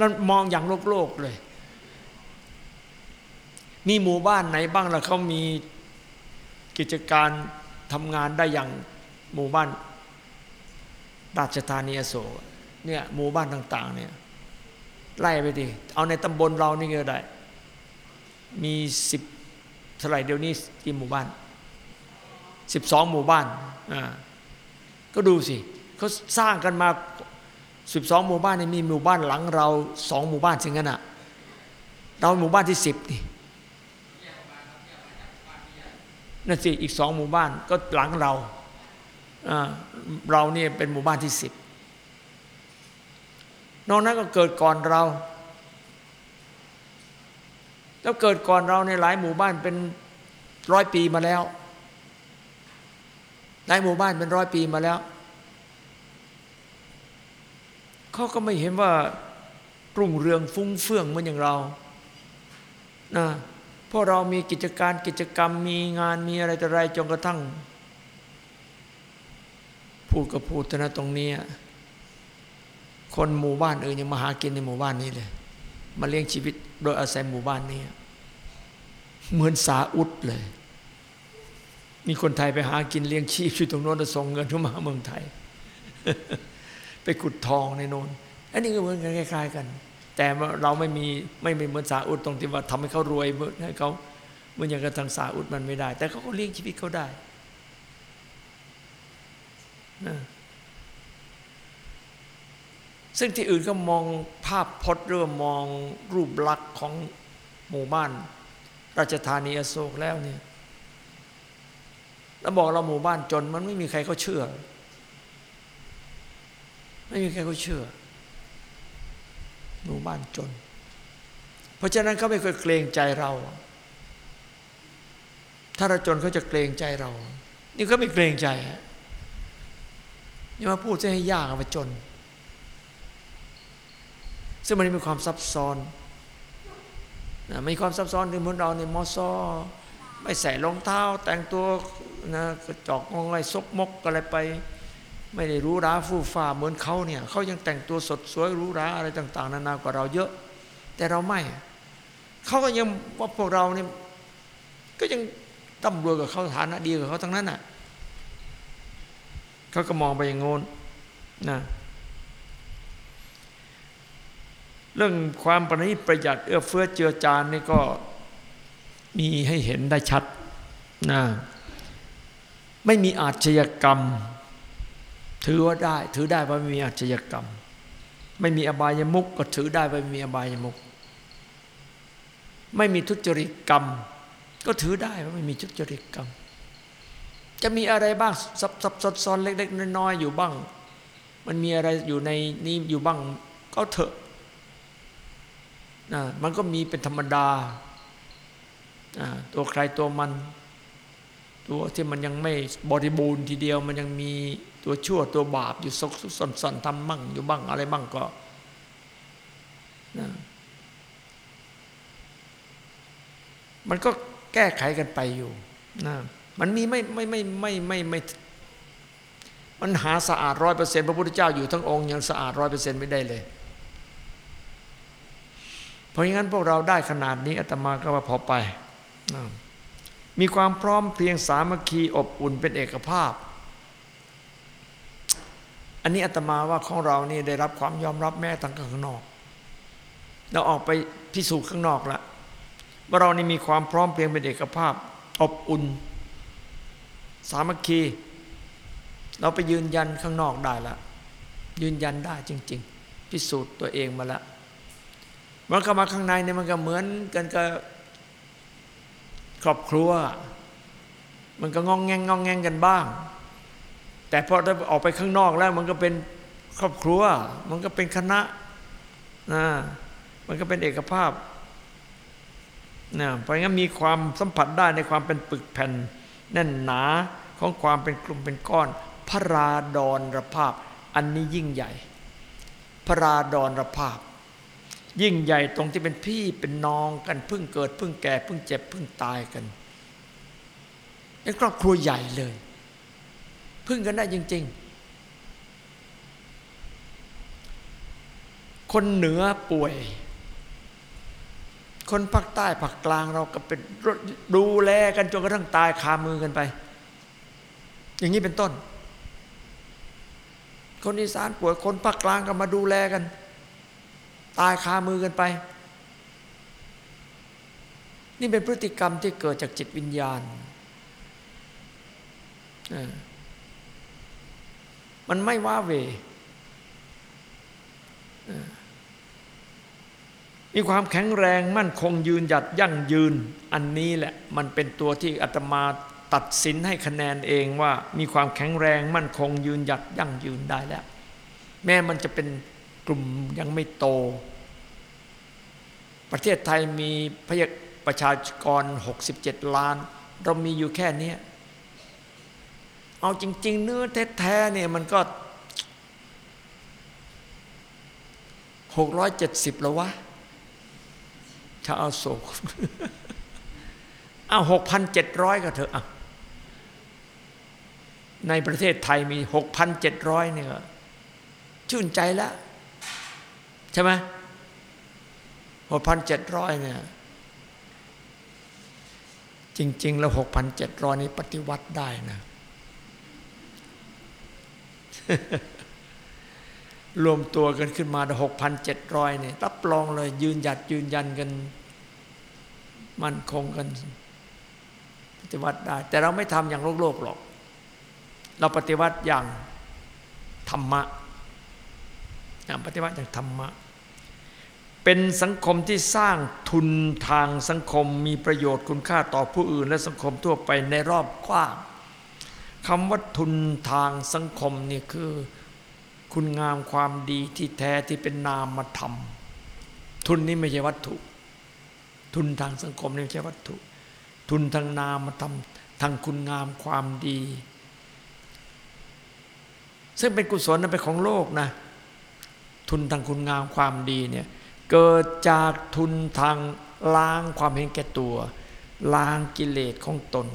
นั่นมองอย่างโลกโลกเลย มีหมู่บ้านไหนบ้างล่ะเขามีกิจการทำงานได้อย่างหมู่บ้านราชธานีอโศกเนี่ยหมู่บ้านต่าง ๆ เนี่ยไล่ไปดิเอาในตำบลเรานี่ก็ได้ มีสิบเท่าไหร่เดี๋ยวนี้กี่หมู่บ้านสิบสองหมู่บ้านอ่า ก็ดูสิเขาสร้างกันมาสิบสองหมู่บ้านนี่มีหมู่บ้านหลังเราสองหมู่บ้านสิงั้นอะเราหมู่บ้านที่สิบนี่นั่นสิอีกสองหมู่บ้านก็หลังเราเราเนี่ยเป็นหมู่บ้านที่สิบนอกนั้นก็เกิดก่อนเรา แล้วเกิดก่อนเราในหลายหมู่บ้านเป็นร้อยปีมาแล้ว หลายหมู่บ้านเป็นร้อยปีมาแล้วเขาก็ไม่เห็นว่ารุ่งเรืองฟุ้งเฟื่องเหมือนอย่างเรานะเพราะเรามีกิจการกิจกรรมมีงานมีอะไรต่ออะไรจนกระทั่ง พูดก็พูดนะตรงนี้ คนหมู่บ้านอื่นยังมาหากินในหมู่บ้านนี้เลย มาเลี้ยงชีวิตโดยอาศัยหมู่บ้านนี้ เหมือนสาอุดเลย มีคนไทยไปหากินเลี้ยงชีพอยู่ตรงโน้นส่งเงินเข้ามาเมืองไทย ไปขุดทองในโน้นอันนี้ก็เหมือนกันคล้าย ๆ กัน แต่เราไม่มีไม่มีเหมือนสาอุดตรงที่ว่าทำให้เขารวยเมือให้เขาเหมือนอย่างกับทางสาอุดมันไม่ได้ แต่เขาก็เลี้ยงชีวิตเขาได้นะซึ่งที่อื่นก็มองภาพพจน์เริ่มมองรูปลักษณ์ของหมู่บ้าน ราชธานีอโศกแล้วเนี่ย แล้วบอกเราหมู่บ้านจนมันไม่มีใครเขาเชื่อ ไม่มีใครเขาเชื่อ หมู่บ้านจน เพราะฉะนั้นเขาไม่เคยเกรงใจเรา ถ้าเราจนเขาจะเกรงใจเรา นี่ก็ไม่เกรงใจฮะนี่มาพูดจะให้ยากว่าจน ซึ่งมันมีความซับซ้อนนะมีความซับซ้อนที่เหมือนเราในมอซอ ไม่ใส่รองเท้าแต่งตัวนะกระจอกงองไรซกมกอะไรไป ไม่ได้รู้ราฟู่ฟ้าเหมือนเขาเนี่ยเขายังแต่งตัวสดสวยรู้ราอะไรต่าง ๆ นานากว่าเราเยอะ แต่เราไม่เขาก็ยังว่าพวกเราเนี่ยก็ยังต่ำรวยกับเขาฐานะดีกับเขาทั้งนั้นน่ะเขาก็มองไปอย่างงนนะเรื่องความประณีตประหยัดเอื้อเฟื้อเจือจานนี่ก็ มีให้เห็นได้ชัดนะไม่มีอาชญากรรม ถือว่าได้ ถือได้ว่าไม่มีอาชญากรรม ไม่มีอบายมุกก็ถือได้ว่าไม่มีอบายมุก ไม่มีทุจริตกรรม ก็ถือได้ว่าไม่มีทุจริตกรรม จะมีอะไรบ้างซับซับซ้อนซ้อนเล็ก ๆ น้อยๆอยู่บ้าง มันมีอะไรอยู่ในนี้อยู่บ้างก็เถอะนะมันก็มีเป็นธรรมดา ตัวใครตัวมัน ตัวที่มันยังไม่บริบูรณ์ทีเดียวมันยังมีตัวชั่วตัวบาปอยู่ซกซ่อนซ่อนทำมั่งอยู่บ้างอะไรบ้างก็นะมันก็แก้ไขกันไปอยู่นะมันมีไม่ไม่ไม่ไม่ไม่ไม่มันหาสะอาดร้อยเปอร์เซ็นต์พระพุทธเจ้าอยู่ทั้งองค์ยังสะอาดร้อยเปอร์เซ็นต์ไม่ได้เลย เพราะงั้นพวกเราได้ขนาดนี้อาตมาก็ว่าพอไป มีความพร้อมเพียงสามัคคีอบอุ่นเป็นเอกภาพ อันนี้อาตมาว่าของเรานี่ได้รับความยอมรับแม้ตั้งข้างนอก เราออกไปพิสูจน์ข้างนอกละว่าเรานี่มีความพร้อมเพียงเป็นเอกภาพ อบอุ่น สามัคคี เราไปยืนยันข้างนอกได้ละยืนยันได้จริง ๆ พิสูจน์ตัวเองมาแล้วมันเข้ามาข้างในเนี่ยมันก็เหมือนกันกับ ครอบครัว มันก็งองแงงงองแงงกันบ้าง แต่พอได้ออกไปข้างนอกแล้วมันก็เป็นครอบครัว มันก็เป็นคณะนะมันก็เป็นเอกภาพนะเพราะงั้นมีความสัมผัสได้ในความเป็นปึกแผ่น แน่นหนาของความเป็นกลุ่มเป็นก้อน พระราดอนรภาพ อันนี้ยิ่งใหญ่ พระราดอนรภาพ ยิ่งใหญ่ตรงที่เป็นพี่เป็นน้องกันเพิ่งเกิดเพิ่งแก่เพิ่งเจ็บเพิ่งตายกันเป็นครอบครัวใหญ่เลย พึ่งกันได้จริง ๆ คนเหนือป่วย คนภาคใต้ภาคกลางเราก็เป็นดูแลกันจนกระทั่งตายคามือกันไป อย่างนี้เป็นต้น คนอีสานป่วยคนภาคกลางก็มาดูแลกัน ตายคามือกันไป นี่เป็นพฤติกรรมที่เกิดจากจิตวิญญาณ มันไม่ว่าเว มีความแข็งแรงมั่นคงยืนหยัดยั่งยืน อันนี้แหละมันเป็นตัวที่อาตมาตัดสินให้คะแนนเองว่ามีความแข็งแรงมั่นคงยืนหยัดยั่งยืนได้แล้ว แม้มันจะเป็น กลุ่มยังไม่โต ประเทศไทยมีพยประชากร 67 ล้าน เรามีอยู่แค่นี้เอาจริง ๆ เนื้อแท้ๆเนี่ยมันก็หกร้อยเจ็ดสิบแล้ววะชาวโศกเอาหกพันเจ็ดร้อยก็เถอะอะในประเทศไทยมีหกพันเจ็ดร้อยเนี่ยชื่นใจแล้ว ช่ไหมหกพันเจ็ดร้อยเนี่ย จริง ๆ แล้วหกพันเจ็ดร้อยนี้ปฏิวัติได้นะ รวมตัวกันขึ้นมาหกพันเจ็ดร้อยเนี่ยรับรองเลย ยืนหยัดยืนยันกัน มั่นคงกัน ปฏิวัติได้ แต่เราไม่ทำอย่างโลกโลกหรอก เราปฏิวัติอย่างธรรมะอย่างปฏิวัติอย่างธรรมะ เป็นสังคมที่สร้างทุนทางสังคมมีประโยชน์คุณค่าต่อผู้อื่น และสังคมทั่วไปในรอบกว้างคำว่าทุนทางสังคมนี่คือ คุณงามความดีที่แท้ที่เป็นนามธรรมทุนนี้ไม่ใช่วัตถุ ทุนทางสังคมนี่ไม่ใช่วัตถุ ทุนทางนามธรรมทางคุณงามความดี ซึ่งเป็นกุศลนั้นเป็นของโลกนะ ทุนทางคุณงามความดีเนี่ย เกิดจากทุนทางล้างความเห็นแก่ตัว ล้างกิเลสของตน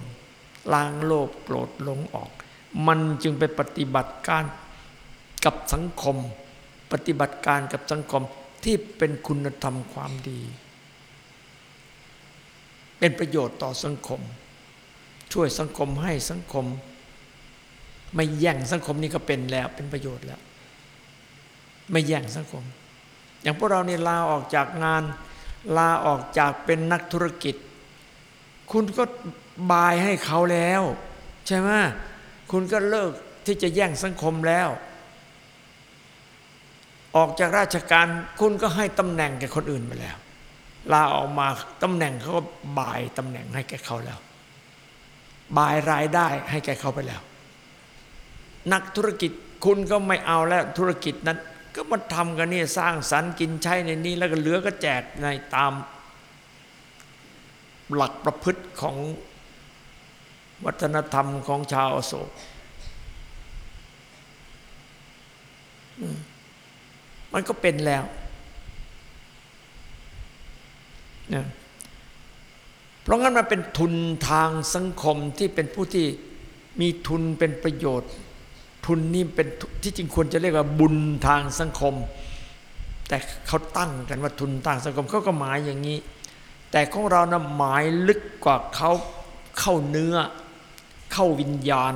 ล้างโลภโกรธหลงออก มันจึงไปปฏิบัติการกับสังคม ปฏิบัติการกับสังคมที่เป็นคุณธรรมความดี เป็นประโยชน์ต่อสังคม ช่วยสังคมให้สังคม ไม่แย่งสังคมนี้ก็เป็นแล้วเป็นประโยชน์แล้ว ไม่แย่งสังคม อย่างพวกเรานี่ลาออกจากงาน ลาออกจากเป็นนักธุรกิจ คุณก็บายให้เขาแล้ว ใช่ไหมคุณก็เลิกที่จะแย่งสังคมแล้ว ออกจากราชการคุณก็ให้ตำแหน่งแก่คนอื่นไปแล้ว ลาออกมาตำแหน่งเขาก็บายตำแหน่งให้แก่เขาแล้ว บายรายได้ให้แก่เขาไปแล้ว นักธุรกิจคุณก็ไม่เอาแล้วธุรกิจนั้น ก็มาทำกันนี่สร้างสรรค์กินใช้ในนี้ แล้วก็เหลือก็แจกในตามหลักประพฤติของวัฒนธรรมของชาวอโศก มันก็เป็นแล้วนะเพราะงั้นมันเป็นทุนทางสังคมที่เป็นผู้ที่มีทุนเป็นประโยชน์ ทุนนี่เป็นที่จริงควรจะเรียกว่าบุญทางสังคม แต่เขาตั้งกันว่าทุนทางสังคมเขาก็หมายอย่างนี้ แต่ของเรานะหมายลึกกว่าเขาเข้าเนื้อ เข้าวิญญาณ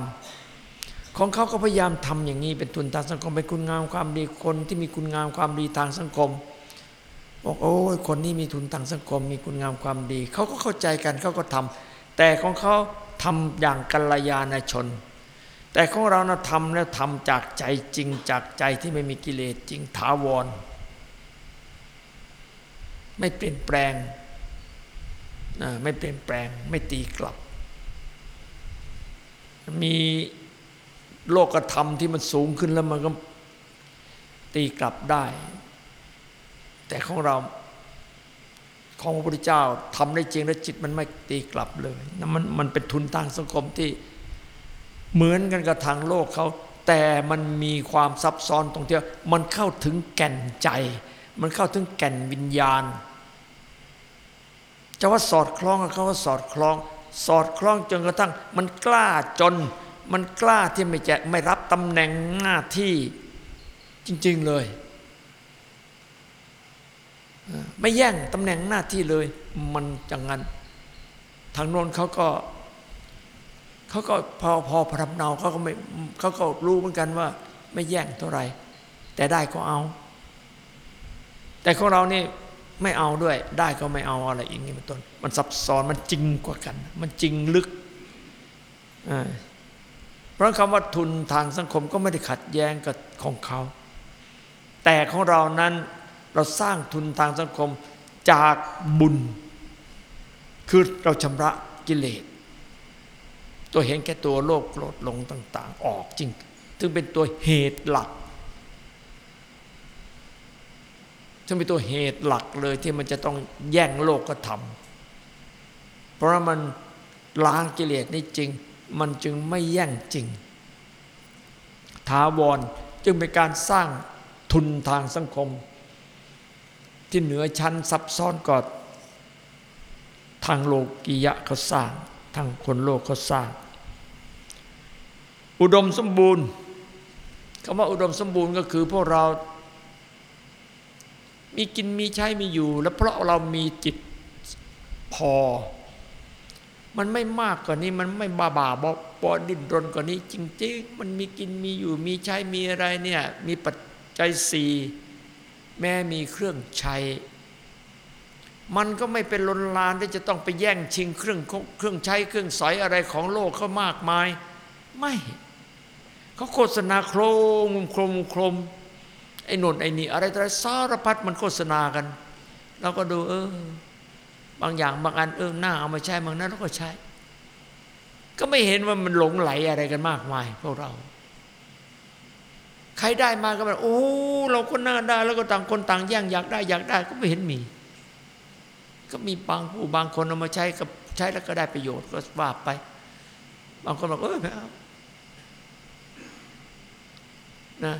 ของเขาก็พยายามทำอย่างนี้ เป็นทุนทางสังคมเป็นคุณงามความดีคนที่มีคุณงามความดีทางสังคมบอกโอ้ยคนนี้มีทุนทางสังคม มีคุณงามความดีเขาก็เข้าใจกันเขาก็ทำแต่ของเขาทำอย่างกัลยาณชน แต่ของเรานะทำแล้วทำจากใจจริงจากใจที่ไม่มีกิเลสจริงถาวร ไม่เปลี่ยนแปลงไม่เปลี่ยนแปลงไม่ตีกลับ มีโลกธรรมที่มันสูงขึ้นแล้วมันก็ตีกลับได้ แต่ของเราของพระพุทธเจ้าทำได้จริงแล้วจิตมันไม่ตีกลับเลยนั่นมันมันเป็นทุนทางสังคมที่ เหมือนกันกับทางโลกเขา แต่มันมีความซับซ้อนตรงที่มันเข้าถึงแก่นใจ มันเข้าถึงแก่นวิญญาณจะว่าสอดคล้องกับเขาว่าสอดคล้อง สอดคล้องจนกระทั่ง มันกล้าจน มันกล้าที่ไม่จะไม่รับตำแหน่งหน้าที่จริง ๆเลยไม่แย่งตำแหน่งหน้าที่เลย มันจังงั้น ทางโน้นเขาก็ เขาก็พอพอพรำเนาเขาก็ไม่เขาก็รู้เหมือนกันว่า ไม่แย่งเท่าไหร่แต่ได้ก็เอา แต่ของเรานี่ไม่เอาด้วย ได้ก็ไม่เอาอะไรอีกนี่เป็นต้น มันซับซ้อนมันจริงกว่ากัน มันจริงลึกเพราะคำว่าทุนทางสังคมก็ไม่ได้ขัดแย้งกับของเขา แต่ของเรานั้นเราสร้างทุนทางสังคมจากบุญ คือเราชำระกิเลส ตัวเห็นแก่ตัวโลภโกรธลงต่าง ๆ ออกจริง ซึ่งเป็นตัวเหตุหลัก ซึ่งเป็นตัวเหตุหลักเลยที่มันจะต้องแย่งโลกก็ทำเพราะมันล้างกิเลสนี่จริง มันจึงไม่แย่งจริงถาวรจึงเป็นการสร้างทุนทางสังคม ที่เหนือชั้นซับซ้อนกว่าทางโลกียะเขาสร้าง ทางคนโลกเขาสร้าง อุดมสมบูรณ์คำว่าอุดมสมบูรณ์ก็คือพวกเรา มีกินมีใช้มีอยู่ แล้วเพราะเรามีจิตพอ มันไม่มากกว่านี้มันไม่บาบาบอปอดิ้นรนกว่านี้ จริงๆ มันมีกินมีอยู่ มีใช้มีอะไรเนี่ยมีปัจจัยสี่แม้มีเครื่องใช้ มันก็ไม่เป็นลนลานที่จะต้องไปแย่งชิงเครื่องเครื่องใช้เครื่องสอยอะไรของโลกเขามากมาย ไม่เขาโฆษณาโครมโครมโครมไอ้นนไอ้นี่อะไรต่ออะไรสารพัดมันโฆษณากันเราก็ดูเออบางอย่างบางอันเออหน้าเอามาใช้บางนั้นเราก็ใช้ ก็ไม่เห็นว่ามันหลงไหลอะไรกันมากมายพวกเรา ใครได้มาก็แบบโอ้เราก็น่าได้แล้วก็ต่างคนต่างแย่งอยากได้อยากได้ก็ไม่เห็นมี ก็มีบางผู้บางคนเอามาใช้กับใช้แล้วก็ได้ประโยชน์ก็ว่าไป บางคนบอกเออไม่เอานะ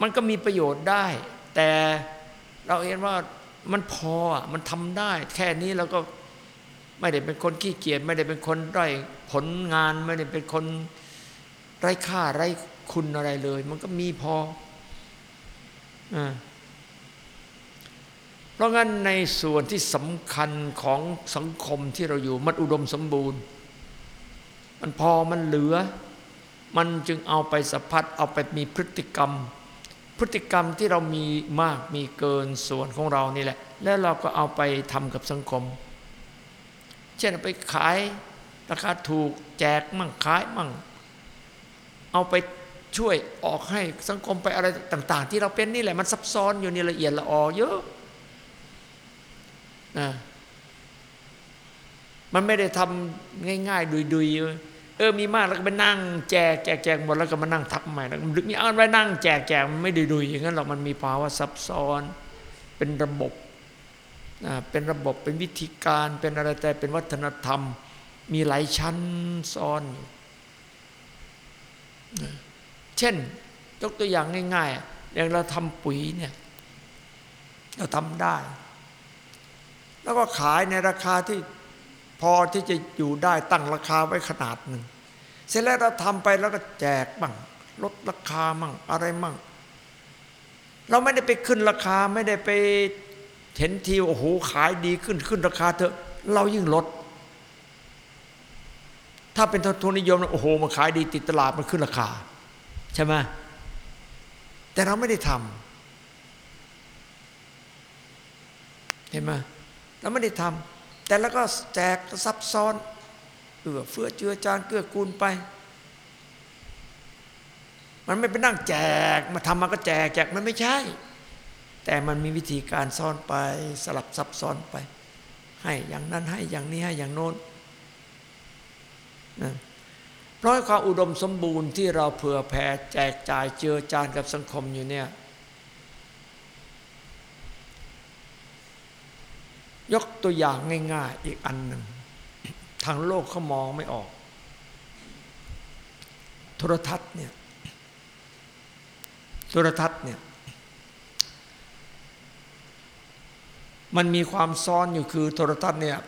มันก็มีประโยชน์ได้ แต่เราเห็นว่ามันพอมันทำได้ แค่นี้เราก็ไม่ได้เป็นคนขี้เกียจไม่ได้เป็นคนไร้ผลงานไม่ได้เป็นคนไร้ค่าไร้คุณอะไรเลย มันก็มีพออเพ ราะงั้นในส่วนที่สำคัญของสังคมที่เราอยู่มันอุดมสมบูรณ์ มันพอมันเหลือ มันจึงเอาไปสัพัดเอาไปมีพฤติกรรม พฤติกรรมที่เรามีมากมีเกินส่วนของเรานี่แหละ แล้วเราก็เอาไปทำกับสังคม เช่นไปขายราคาถูกแจกมั่งขายมั่ง เอาไปช่วยออกให้สังคมไปอะไรต่าง ๆ ที่เราเป็นนี่แหละมันซับซ้อนอยู่ในละเอียดละออเยอะ นะมันไม่ได้ทำง่าย ๆ ดุยๆเออมีมากแล้วก็ไปนั่งแจกแจกแจกหมดแล้วก็มานั่งทักใหม่แล้วมีอ่านไปนั่งแจกแจกมันไม่ดุยๆอย่างนั้นหรอกมันมีภาวะซับซ้อน เป็นระบบนะเป็นระบบเป็นวิธีการเป็นอะไรแต่เป็นวัฒนธรรม มีหลายชั้นซ้อนอยู่เช่น ยกตัวอย่างง่าย ๆ อย่างเราทำปุ๋ยเนี่ย เราทำได้ แล้วก็ขายในราคาที่พอที่จะอยู่ได้ตั้งราคาไว้ขนาดหนึ่ง เสร็จแล้วเราทำไปแล้วก็แจกบ้างลดราคามั่งอะไรมั่ง เราไม่ได้ไปขึ้นราคาไม่ได้ไปเห็นทีโอ้โหขายดีขึ้นขึ้นราคาเถอะ เรายิ่งลด ถ้าเป็นทุนนิยมโอ้โหมันขายดีติดตลาดมันขึ้นราคา ใช่ไหมแต่เราไม่ได้ทำเห็นไหม เราไม่ได้ทำแต่แล้วก็แจกซับซ้อนเอื้อเฟื้อเจือจานเกื้อกูลไป มันไม่ไปนั่งแจกมาทำมาก็แจกแจกมันไม่ใช่ แต่มันมีวิธีการซ่อนไปสลับซับซ้อนไป ให้อย่างนั้นให้อย่างนี้ให้อย่างโน้นนะเพราะความอุดมสมบูรณ์ที่เราเผื่อแผ่แจกจ่ายเจือจานกับสังคมอยู่เนี่ย ยกตัวอย่างง่าย ๆ อีกอันหนึ่ง ทางโลกเขามองไม่ออก โทรทัศน์เนี่ย โทรทัศน์เนี่ย มันมีความซ้อนอยู่คือโทรทัศน์เนี่ย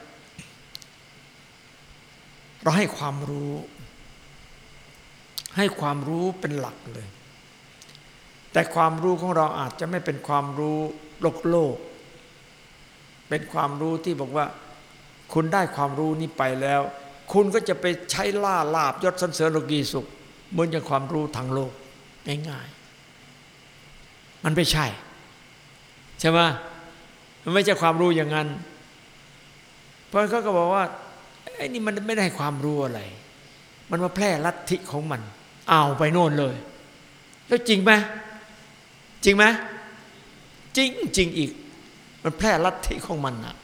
เราให้ความรู้ ให้ความรู้เป็นหลักเลย แต่ความรู้ของเราอาจจะไม่เป็นความรู้โลกโลก เป็นความรู้ที่บอกว่า คุณได้ความรู้นี้ไปแล้ว คุณก็จะไปใช้ล่าลาบยศสันเสริญโลกีสุขเหมือนอย่างความรู้ทางโลกง่ายๆมันไม่ใช่ ใช่ไหมมันไม่ใช่ความรู้อย่างนั้น เพราะเขาก็บอกว่าไอ้นี่มันไม่ได้ความรู้อะไร มันมาแพร่ลัทธิของมัน เอาไปโน่นเลย แล้วจริงไหมจริงไหมจริงจริงอีก มันแพร่ลัทธิของมันอะ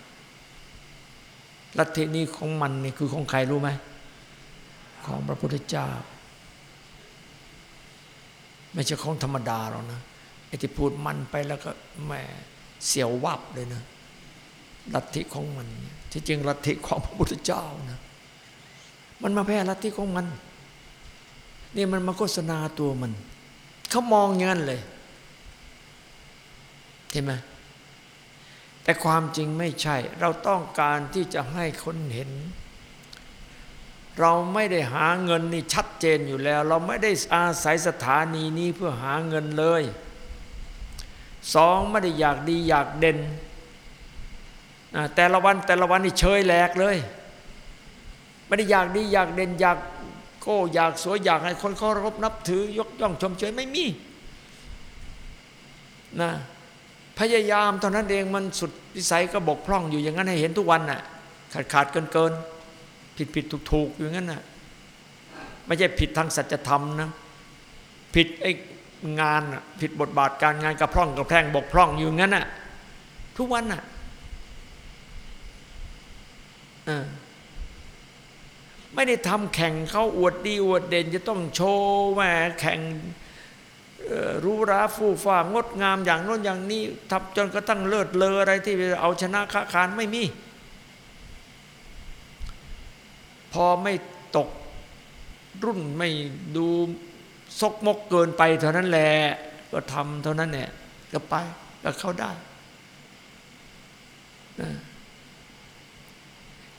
ลัทธินี้ของมันนี่คือของใครรู้ไหมของพระพุทธเจ้า ไม่ใช่ของธรรมดาหรอกนะไอ้ที่พูดมันไปแล้วก็แหมเสียววับเลยนะลัทธิของมัน ที่จริงลัทธิของพระพุทธเจ้านะมันมาแพร่ลัทธิของมัน นี่มันมาโฆษณาตัวมัน เขามองอย่างนั้นเลย เห็นไหม แต่ความจริงไม่ใช่ เราต้องการที่จะให้คนเห็น เราไม่ได้หาเงินนี่ชัดเจนอยู่แล้ว เราไม่ได้อาศัยสถานีนี้เพื่อหาเงินเลยสองไม่ได้อยากดีอยากเด่น แต่ละวันแต่ละวันนี่เชยแหลกเลย ไม่ได้อยากดีอยากเด่นอยากโก้อยากสวยอยากให้คนเคารพนับถือยกย่องชมเชยไม่มีนะ พยายามเท่านั้นเองมันสุดวิสัยก็บกพร่องอยู่อย่างนั้นให้เห็นทุกวันน่ะ ขาดขาดเกินเกินผิดผิดถูกถูกอย่างนั้นน่ะไม่ใช่ผิดทางสัจธรรมนะผิดไอ้งานผิดบทบาทการงานกระพร่องกระแพงบกพร่องอยู่อย่างนั้นน่ะ ทุกวันน่ะไม่ได้ทำแข่งเขาอวดดีอวดเด่น จะต้องโชว์แหมแข่ง รู้ราฟู่ฟ้างดงามอย่างโน้นอย่างนี้ทำจนกระทั่งเลิศเลออะไรที่เอาชนะค้าคานไม่มี พอไม่ตกรุ่นไม่ดูซกมกเกินไปเท่านั้นแหละก็ทำเท่านั้นเนี่ยก็ไปก็เข้าได้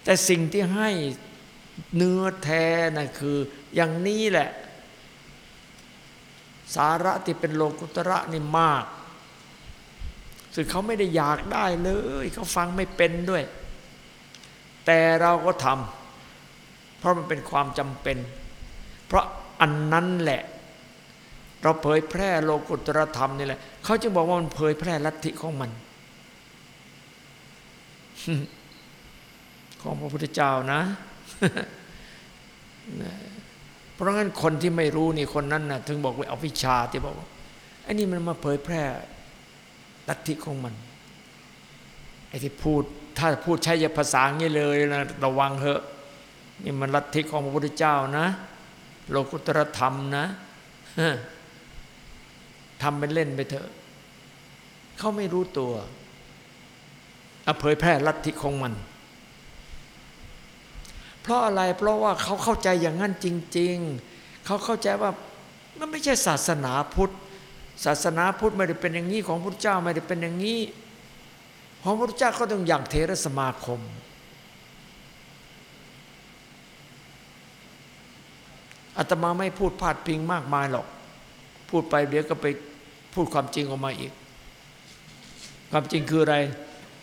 แต่สิ่งที่ให้เนื้อแท้นะคืออย่างนี้แหละ สาระที่เป็นโลกุตระนี่มากซึ่งเขาไม่ได้อยากได้เลย เขาฟังไม่เป็นด้วย แต่เราก็ทำเพราะมันเป็นความจำเป็น เพราะอันนั้นแหละ เราเผยแพร่โลกุตรธรรมนี่แหละ เขาจึงบอกว่ามันเผยแพร่ลัทธิของมัน ของพระพุทธเจ้านะ เพราะงั้นคนที่ไม่รู้นี่คนนั้นนะถึงบอกว่าเอาวิชาที่บอกว่าไอ้นี่มันมาเผยแพร่ลัทธิของมันไอ้ที่พูดถ้าพูดใช้ภาษาอย่างนี้เลยนะระวังเถอะนี่มันลัทธิของพระพุทธเจ้านะ โลกุตรธรรมนะทำเป็นเล่นไปเถอะเขาไม่รู้ตัวเอาเผยแพร่ลัทธิของมัน เพราะอะไรเพราะว่าเขาเข้าใจอย่างนั้นจริง ๆ เขาเข้าใจว่ามันไม่ใช่ศาสนาพุทธ ศาสนาพุทธไม่ได้เป็นอย่างนี้ของพระเจ้าไม่ได้เป็นอย่างนี้ของพระเจ้าก็ต้องอย่างเทรสมาคม อาตมาไม่พูดพาดพิงมากมายหรอก พูดไปเดี๋ยวก็ไปพูดความจริงออกมาอีก ความจริงคืออะไร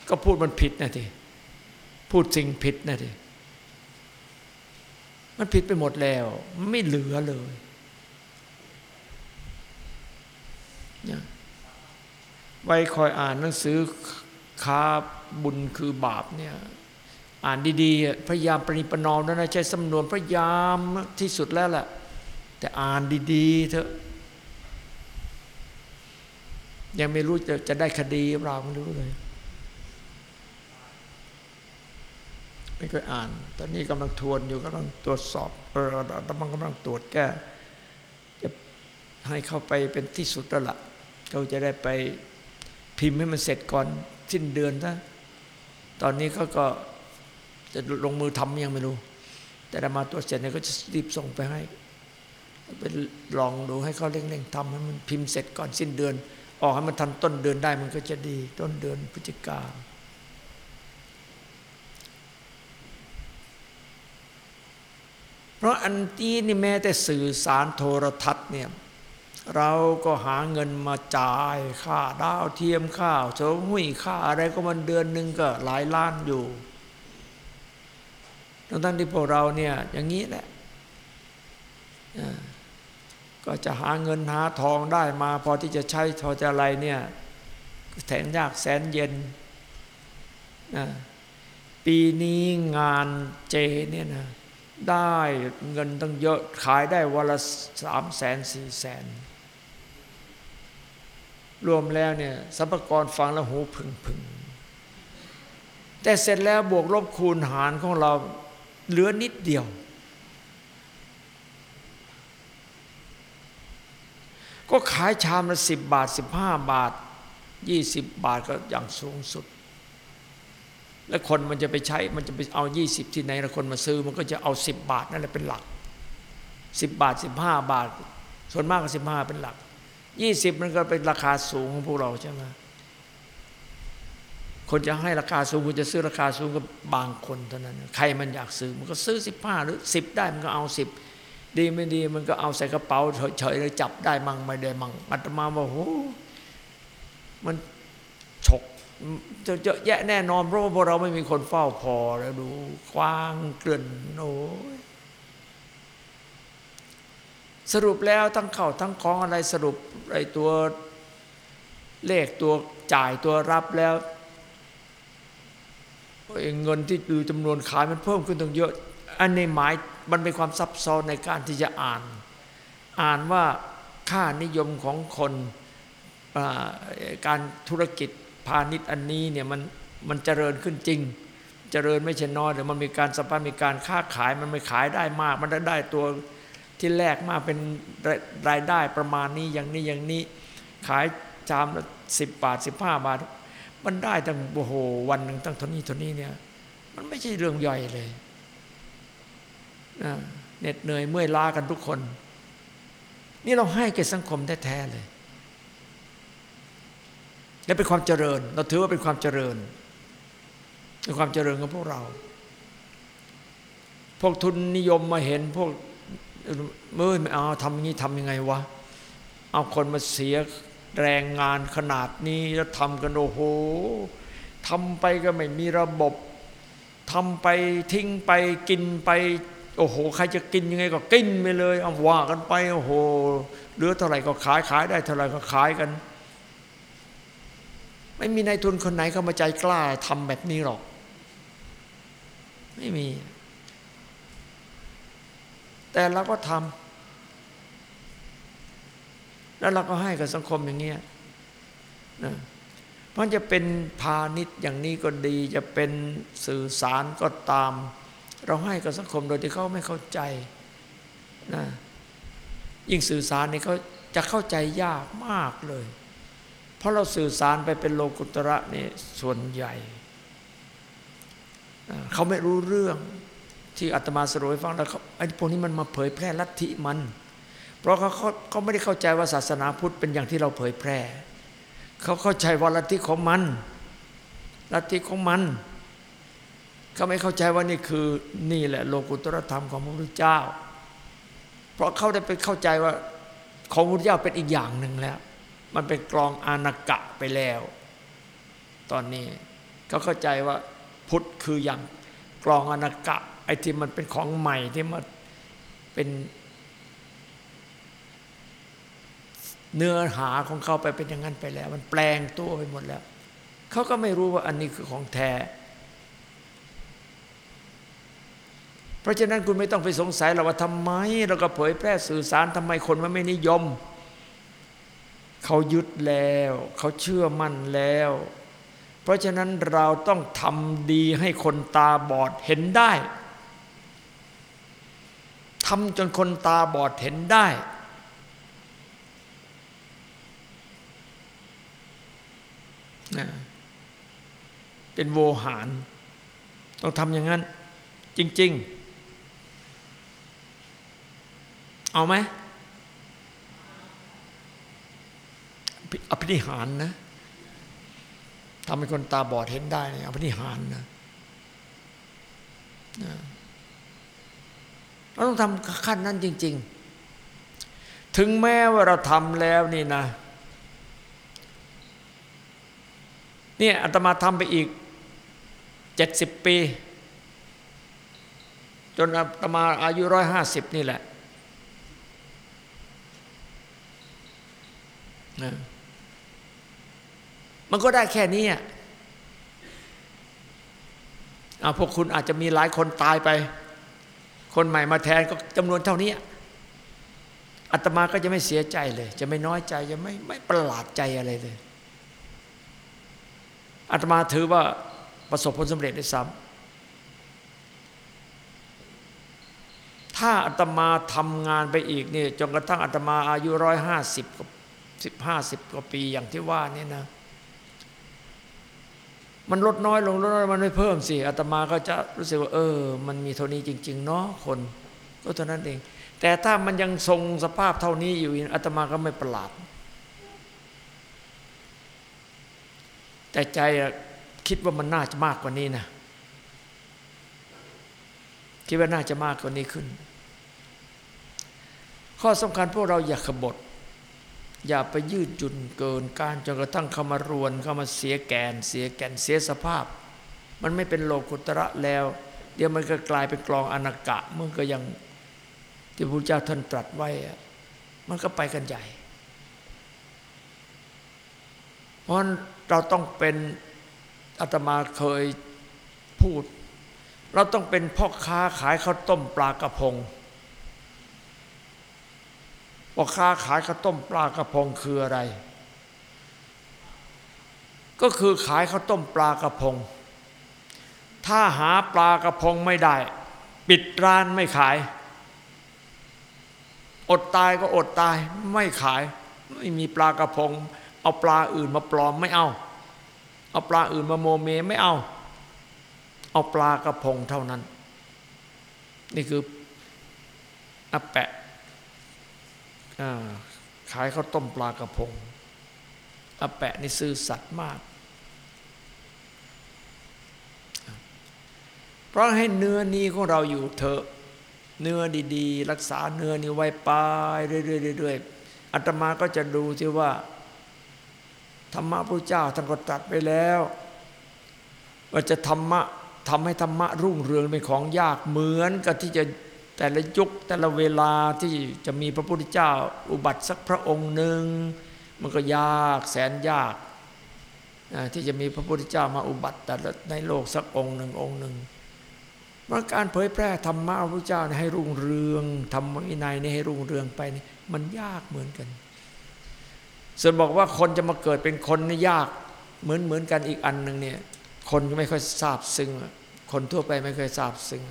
ก็พูดมันผิดนะทีพูดสิ่งผิดนะที มันผิดไปหมดแล้ว ไม่เหลือเลยเนี่ยไว้คอยอ่านหนังสือค้าบุญคือบาปเนี่ยอ่านดีๆ พยายามปริปนอมนะใช้สำนวนพยายามที่สุดแล้วแหละแต่อ่านดีๆเถอะยังไม่รู้จะจะได้คดีเปล่าไม่รู้เลย ไม่เคยอ่าน ตอนนี้กำลังทวนอยู่กำลังตรวจสอบเออกำลังกำลังตรวจแก้จะให้เข้าไปเป็นที่สุดแล้วล่ะเขาจะได้ไปพิมพ์ให้มันเสร็จก่อนสิ้นเดือนนะตอนนี้เขาก็จะลงมือทำยังไม่รู้ แต่ถ้ามาตรวจเสร็จเนี่ยก็จะรีบส่งไปให้ไปลองดูให้เขาเร่งๆทำให้มันพิมพ์เสร็จก่อนสิ้นเดือน ออกให้มันทันต้นเดือนได้มันก็จะดี ต้นเดือนพฤศจิกา เพราะอันที่นี่แม้แต่สื่อสารโทรทัศน์เนี่ยเราก็หาเงินมาจ่ายค่าดาวเทียมค่าโสหุ่ยค่าอะไรก็มันเดือนหนึ่งก็หลายล้านอยู่ทั้งที่พวกเราเนี่ยอย่างนี้แหละก็จะหาเงินหาทองได้มา พอที่จะใช้พอจะอะไรเนี่ยแสนยากแสนเย็นนะปีนี้งานเจเนี่ยนะ ได้เงินตั้งเยอะขายได้วันละสามแสนสี่แสน รวมแล้วเนี่ยสัมภกรฟังแล้วหูพึงพึงแต่เสร็จแล้วบวกลบคูณหารของเราเหลือนิดเดียว ก็ขายชามละสิบบาทสิบห้าบาทยี่สิบบาทก็อย่างสูงสุด แล้วคนมันจะไปใช้มันจะไปเอายี่สิบที่ไหนแล้วคนมาซื้อมันก็จะเอาสิบบาทนั่นแหละเป็นหลักสิบบาทสิบห้าบาท ส่วนมากก็สิบห้าเป็นหลักยี่สิบมันก็เป็นราคาสูงของพวกเราใช่ไหมคนจะให้ราคาสูงคุณจะซื้อราคาสูงกับบางคนเท่านั้น ใครมันอยากซื้อมันก็ซื้อสิบห้าหรือสิบได้มันก็เอาสิบดีไม่ดีมันก็เอาใส่กระเป๋าเฉยๆเลยจับได้มั่งไม่ได้มั่งอาตมาบอกโอ้มัน จะเยอะแยะแน่นอนเพราะว่าพวกเราไม่มีคนเฝ้าพอแล้วดูกว้างเกลื่อนโอ้ยสรุปแล้วทั้งเข้าทั้งของอะไรสรุปไอ้ตัวเลขตัวจ่ายตัวรับแล้วเงินที่ดูจำนวนขายมันเพิ่มขึ้นตั้งเยอะ อันในหมายมันเป็นความซับซ้อนในการที่จะอ่าน อ่านว่าค่านิยมของคนการธุรกิจาณิชย์อันนี้เนี่ยมันมันเจริญขึ้นจริง เจริญไม่ใช่น้อยแต่มันมีการสัมพันธ์มีการค้าขายมันไม่ขายได้มาก มันได้ได้ตัวที่แลกมาเป็นรายได้ประมาณนี้อย่างนี้อย่างนี้ขายชามละสิบบาทสิบห้าบาท มันได้ตั้งโอ้โหวันหนึ่งตั้งเท่านี้เท่านี้เนี่ยมันไม่ใช่เรื่องใหญ่เลยเหน็ดเหนื่อยเมื่อยล้ากันทุกคน นี่เราให้แก่สังคมแท้ๆเลย และเป็นความเจริญ เราถือว่าเป็นความเจริญเป็นความเจริญของพวกเรา พวกทุนนิยมมาเห็นพวกเมื่อไม่เอาทำงี้ทำยังไงวะ เอาคนมาเสียแรงงานขนาดนี้แล้วทำกันโอ้โหทำไปก็ไม่มีระบบทำไปทิ้งไปกินไป โอ้โห ใครจะกินยังไงก็กินไปเลยเอาว่ากันไปโอ้โหเหลือเท่าไหร่ก็ขายขายได้เท่าไหร่ก็ขายกัน ไม่มีนายทุนคนไหนเข้ามาใจกล้าทำแบบนี้หรอก ไม่มี แต่เราก็ทำแล้วเราก็ให้กับสังคมอย่างเงี้ยนะเพราะจะเป็นพาณิชย์อย่างนี้ก็ดี จะเป็นสื่อสารก็ตาม เราให้กับสังคมโดยที่เขาไม่เข้าใจนะยิ่งสื่อสารนี่เขาจะเข้าใจยากมากเลย เพราะเราสื่อสารไปเป็นโลกุตระนี่ส่วนใหญ่ เขาไม่รู้เรื่องที่อาตมาสรุปให้ฟังแล้วเขาไอ้พวกนี้มันมาเผยแพร่ลัทธิมัน เพราะเขาเขาเขาไม่ได้เข้าใจว่าศาสนาพุทธเป็นอย่างที่เราเผยแพร่ เขาเข้าใจว่าลัทธิของมันลัทธิของมันเขาไม่เข้าใจว่านี่คือนี่แหละโลกุตรธรรมของพระพุทธเจ้า เพราะเขาได้ไปเข้าใจว่าของพระพุทธเจ้าเป็นอีกอย่างหนึ่งแล้ว มันเป็นกรองอานากะไปแล้ว ตอนนี้เขาเข้าใจว่าพุทธคืออย่างกรองอานากะไอ้ที่มันเป็นของใหม่ที่มันเป็นเนื้อหาของเขาไปเป็นอย่างนั้นไปแล้ว มันแปลงตัวไปหมดแล้ว เขาก็ไม่รู้ว่าอันนี้คือของแท้ เพราะฉะนั้นคุณไม่ต้องไปสงสัยหรอกว่าทำไมเราก็เผยแพร่สื่อสารทำไมคนมันไม่นิยม เขายึดแล้ว เขาเชื่อมั่นแล้ว เพราะฉะนั้นเราต้องทำดีให้คนตาบอดเห็นได้ทำจนคนตาบอดเห็นได้ เป็นโวหาร ต้องทำอย่างนั้น จริง ๆ เอาไหม อภินิหารนะทำให้คนตาบอดเห็นได้เนี่ยอภินิหารนะนะเราต้องทำขั้นนั้นจริง ๆ ถึงแม้ว่าเราทำแล้วนี่นะเนี่ยอาตมาทำไปอีกเจ็ดสิบปี จนอาตมาอายุร้อยห้าสิบนี่แหละนะ มันก็ได้แค่นี้อะพวกคุณอาจจะมีหลายคนตายไป คนใหม่มาแทนก็จำนวนเท่านี้อาตมาก็จะไม่เสียใจเลย จะไม่น้อยใจจะไม่ไม่ประหลาดใจอะไรเลยอาตมาถือว่าประสบผลสำเร็จได้ซ้ำถ้าอาตมาทำงานไปอีกนี่จนกระทั่งอาตมาอายุร้อยห้าสิบสิบห้าสิบกว่าปีอย่างที่ว่านี่นะ มันลดน้อยลงลดน้อยมันไม่เพิ่มสิอาตมาก็จะรู้สึกว่า เออ มันมีเท่านี้จริง ๆ เนาะคน ก็เท่านั้นเอง แต่ถ้ามันยังทรงสภาพเท่านี้อยู่อาตมาก็ไม่ประหลาด แต่ใจคิดว่ามันน่าจะมากกว่านี้นะคิดว่าน่าจะมากกว่านี้ขึ้น ข้อสำคัญพวกเราอย่าขบฏ อย่าไปยืดหยุ่นเกินการจนกระทั่งเข้ามารวนเข้ามาเสียแกน เสียแกนเสียสภาพ มันไม่เป็นโลกุตระแล้ว เดี๋ยวมันก็กลายเป็นกลองอนากะมันก็ยังที่พระพุทธเจ้าท่านตรัสไว้มันก็ไปกันใหญ่ เพราะเราต้องเป็นอาตมาเคยพูด เราต้องเป็นพ่อค้าขายข้าวต้มปลากระพง พ่อค้าขายข้าวต้มปลากระพงคืออะไร ก็คือขายข้าวต้มปลากระพง ถ้าหาปลากระพงไม่ได้ ปิดร้านไม่ขาย อดตายก็อดตายไม่ขาย ไม่มีปลากระพง เอาปลาอื่นมาปลอมไม่เอา เอาปลาอื่นมาโมเมไม่เอา เอาปลากระพงเท่านั้น นี่คืออแปะ ขายข้าวต้มปลากระพงอาแปะนี่ซื่อสัตย์มาก เพราะให้เนื้อนี้ของเราอยู่เถอะ เนื้อดีๆ รักษาเนื้อนี้ไว้ไปเรื่อยๆอาตมาก็จะดูที่ว่า ธรรมะพระเจ้าท่านก็ตรัสไปแล้ว ว่าจะธรรมะทำให้ธรรมะรุ่งเรืองเป็นของยากเหมือนกับที่จะ แต่ละยุคแต่ละเวลาที่จะมีพระพุทธเจ้าอุบัติสักพระองค์หนึ่งมันก็ยากแสนยากที่จะมีพระพุทธเจ้ามาอุบัติแต่ในโลกสักองค์หนึ่งองค์หนึ่งมันการเผยแพร่ธรรมะพระพุทธเจ้าให้รุ่งเรืองทำวินัยให้รุ่งเรืองไปนี่มันยากเหมือนกัน ส่วนบอกว่าคนจะมาเกิดเป็นคนนี่ยากเหมือนเหมือนกันอีกอันหนึ่งเนี่ยคนก็ไม่ค่อยทราบซึ้งคนทั่วไปไม่เคยทราบซึ้ง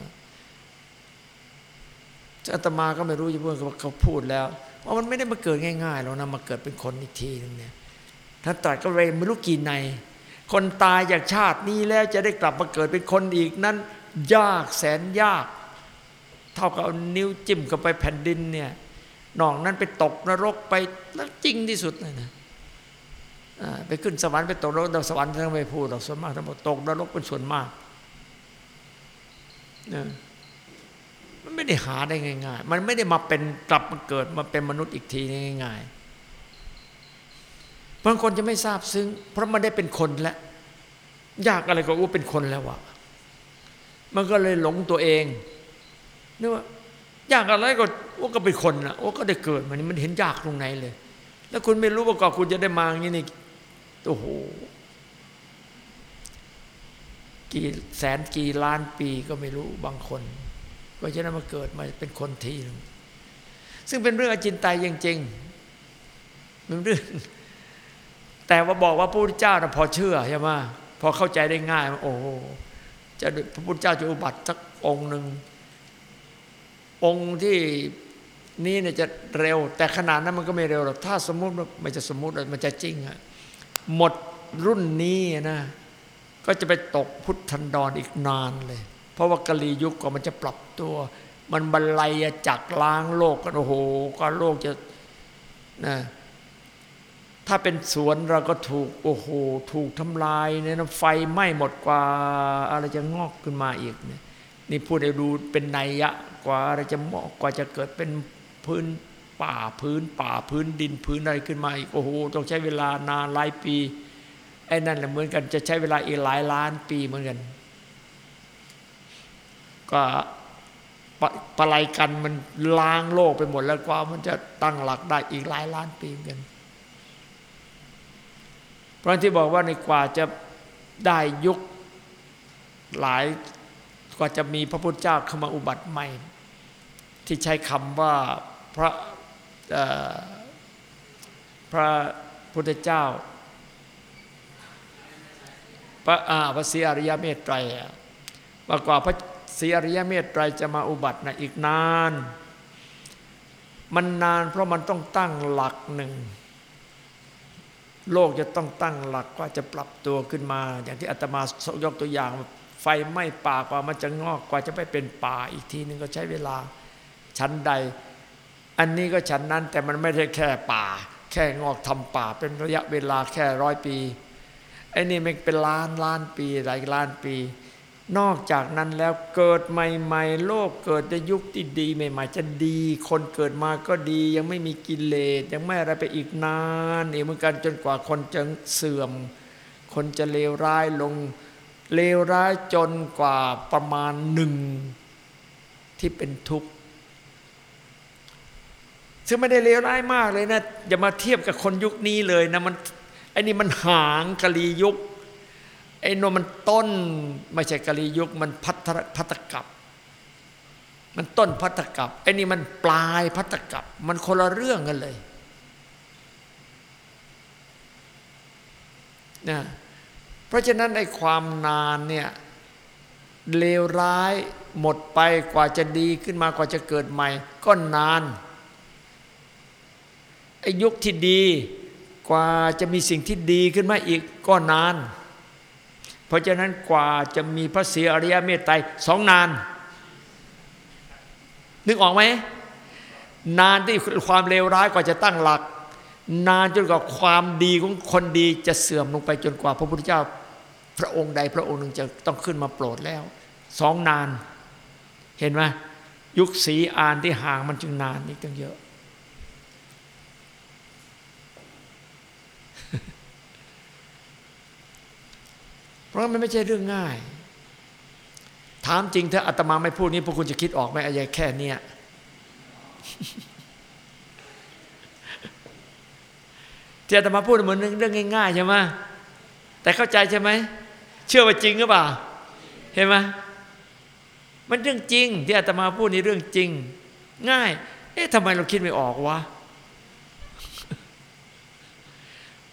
อาตมาก็ไม่รู้จะพูดเขาพูดแล้วว่ามันไม่ได้มาเกิดง่ายๆหรอกนะมาเกิดเป็นคนอีกทีนึงเนี่ยท่านตรัสก็เลยไม่รู้กี่ใน คนตายจากชาตินี้แล้วจะได้กลับมาเกิดเป็นคนอีกนั้น ยากแสนยาก เท่ากับเอานิ้วจิ้มเข้าไปแผ่นดินเนี่ยนองนั้นไปตกนรกไปแล้วจริงที่สุดเลยนะไปขึ้นสวรรค์ไปตกนรกสวรรค์ท่านไม่พูดหรอกส่วนมากท่านบอกตกนรกเป็นส่วนมากนะมัน ไม่ได้หาได้ง่าย ๆ มันไม่ได้มาเป็นกลับมาเกิดมาเป็นมนุษย์อีกทีง่ายๆบางคนจะไม่ทราบซึ้ง เพราะมันได้เป็นคนแล้วยากอะไรก็ว่าเป็นคนแล้ววะมันก็เลยหลงตัวเองนึกว่ายากอะไรก็ว่าก็เป็นคนนะว่าก็ได้เกิดมันมันเห็นยากตรงไหนเลย แล้วคุณไม่รู้ว่าก่อนคุณจะได้มาอย่างนี้นี่โอ้โหกี่แสนกี่ล้านปีก็ไม่รู้บางคน ก็จะได้นมาเกิดมาเป็นคนทีนึงซึ่งเป็นเรื่องอจินไตยจริงๆเป็นเรื่อง แต่ว่าบอกว่าพระพุทธเจ้าพอเชื่อใช่ไหมพอเข้าใจได้ง่าย โอ้จะพระพุทธเจ้าจะอุบัติสักองค์หนึ่งองค์ที่นี้เนี่ยจะเร็ว แต่ขนาดนั้นมันก็ไม่เร็วหรอกถ้าสมมติมันจะสมมติมันจะจริงอะหมดรุ่นนี้นะก็จะไปตกพุทธันดรออีกนานเลย ราะว่ากะลียุคก็มันจะปรับตัว มันบรรลัยจักล้างโลกกันโอ้โหก็โลกจะนะถ้าเป็นสวนเราก็ถูกโอ้โหถูกทำลายเนี่ยนะไฟไหม้หมดกว่า อะไรจะงอกขึ้นมาอีกเนี่ยนี่พูดให้ดูเป็นนัยยะกว่าอะไรจะเหมาะกว่าจะเกิดเป็นพื้นป่าพื้นป่าพื้นดินพื้นอะไรขึ้นมาอีกโอ้โหต้องใช้เวลานานหลายปีไอ้นั่นแหละเหมือนกันจะใช้เวลาอีกหลายล้านปีเหมือนกัน ก็ปะไลกันมันล้างโลกไปหมดแล้วกว่ามันจะตั้งหลักได้อีกหลายล้านปีกัน เพราะที่บอกว่าในกว่าจะได้ยุคหลายกว่าจะมีพระพุทธเจ้าเข้ามาอุบัติใหม่ ที่ใช้คำว่าพระพระพุทธเจ้าพระอาพระศรีอริยเมตไตรว่ากว่าพระ ศรีอริยเมตไตรจะมาอุบัตินะอีกนาน มันนานเพราะมันต้องตั้งหลักหนึ่ง โลกจะต้องตั้งหลักว่าจะปรับตัวขึ้นมา อย่างที่อาตมายกตัวอย่างไฟไหม้ป่ากว่ามันจะงอกกว่าจะไปเป็นป่าอีกทีนึงก็ใช้เวลาชั้นใด อันนี้ก็ฉันนั้นแต่มันไม่ใช่แค่ป่า แค่งอกทำป่า เป็นระยะเวลาแค่ร้อยปีไอ้นี่มันเป็นล้านล้านปีหลายล้านปี นอกจากนั้นแล้วเกิดใหม่ๆ โลกเกิดในยุคที่ดีใหม่ ๆ จะดี คนเกิดมาก็ดี ยังไม่มีกิเลสยังไม่อะไรไปอีกนานอีกเหมือนกันจนกว่าคนจะเสื่อม คนจะเลวร้ายลงเลวร้ายจนกว่าประมาณหนึ่งที่เป็นทุกข์ซึ่งไม่ได้เลวร้ายมากเลยนะอย่ามาเทียบกับคนยุคนี้เลยนะมันไอ้นี่มันหางกะลียุค ไอ้นนมันต้น ไม่ใช่กะลียุคมันพัทพัตกับ มันต้นพัตกับไอ้นี่มันปลายพัตกับ มันคนละเรื่องกันเลยนะเพราะฉะนั้นในความนานเนี่ยเลวร้ายหมดไปกว่าจะดีขึ้นมากว่าจะเกิดใหม่ ก็นานไอ้ยุคที่ดีกว่าจะมีสิ่งที่ดีขึ้นมาอีกก็นาน เพราะฉะนั้นกว่าจะมีพระศรีอริยเมตไตรสองนาน นึกออกไหมนานที่ความเลวร้ายกว่าจะตั้งหลัก นานจนกว่าความดีของคนดีจะเสื่อมลงไปจนกว่าพระพุทธเจ้า พระองค์ใดพระองค์หนึ่งจะต้องขึ้นมาโปรดแล้วสองนาน เห็นไหมยุคสีอานที่ห่างมันจึงนานนี่ตั้งเยอะ เพราะมันไม่ใช่เรื่องง่าย ถามจริงถ้าอาตมาไม่พูดนี้พวกคุณจะคิดออกไหมอะไรแค่เนี้ยที่อาตมาพูดเหมือนเรื่องง่ายๆใช่ไหมแต่เข้าใจใช่ไหมเชื่อว่าจริงหรือเปล่า เห็นไหมมันเรื่องจริง ที่อาตมาพูดนี่เรื่องจริง ง่าย เอ๊ะทำไมเราคิดไม่ออกวะ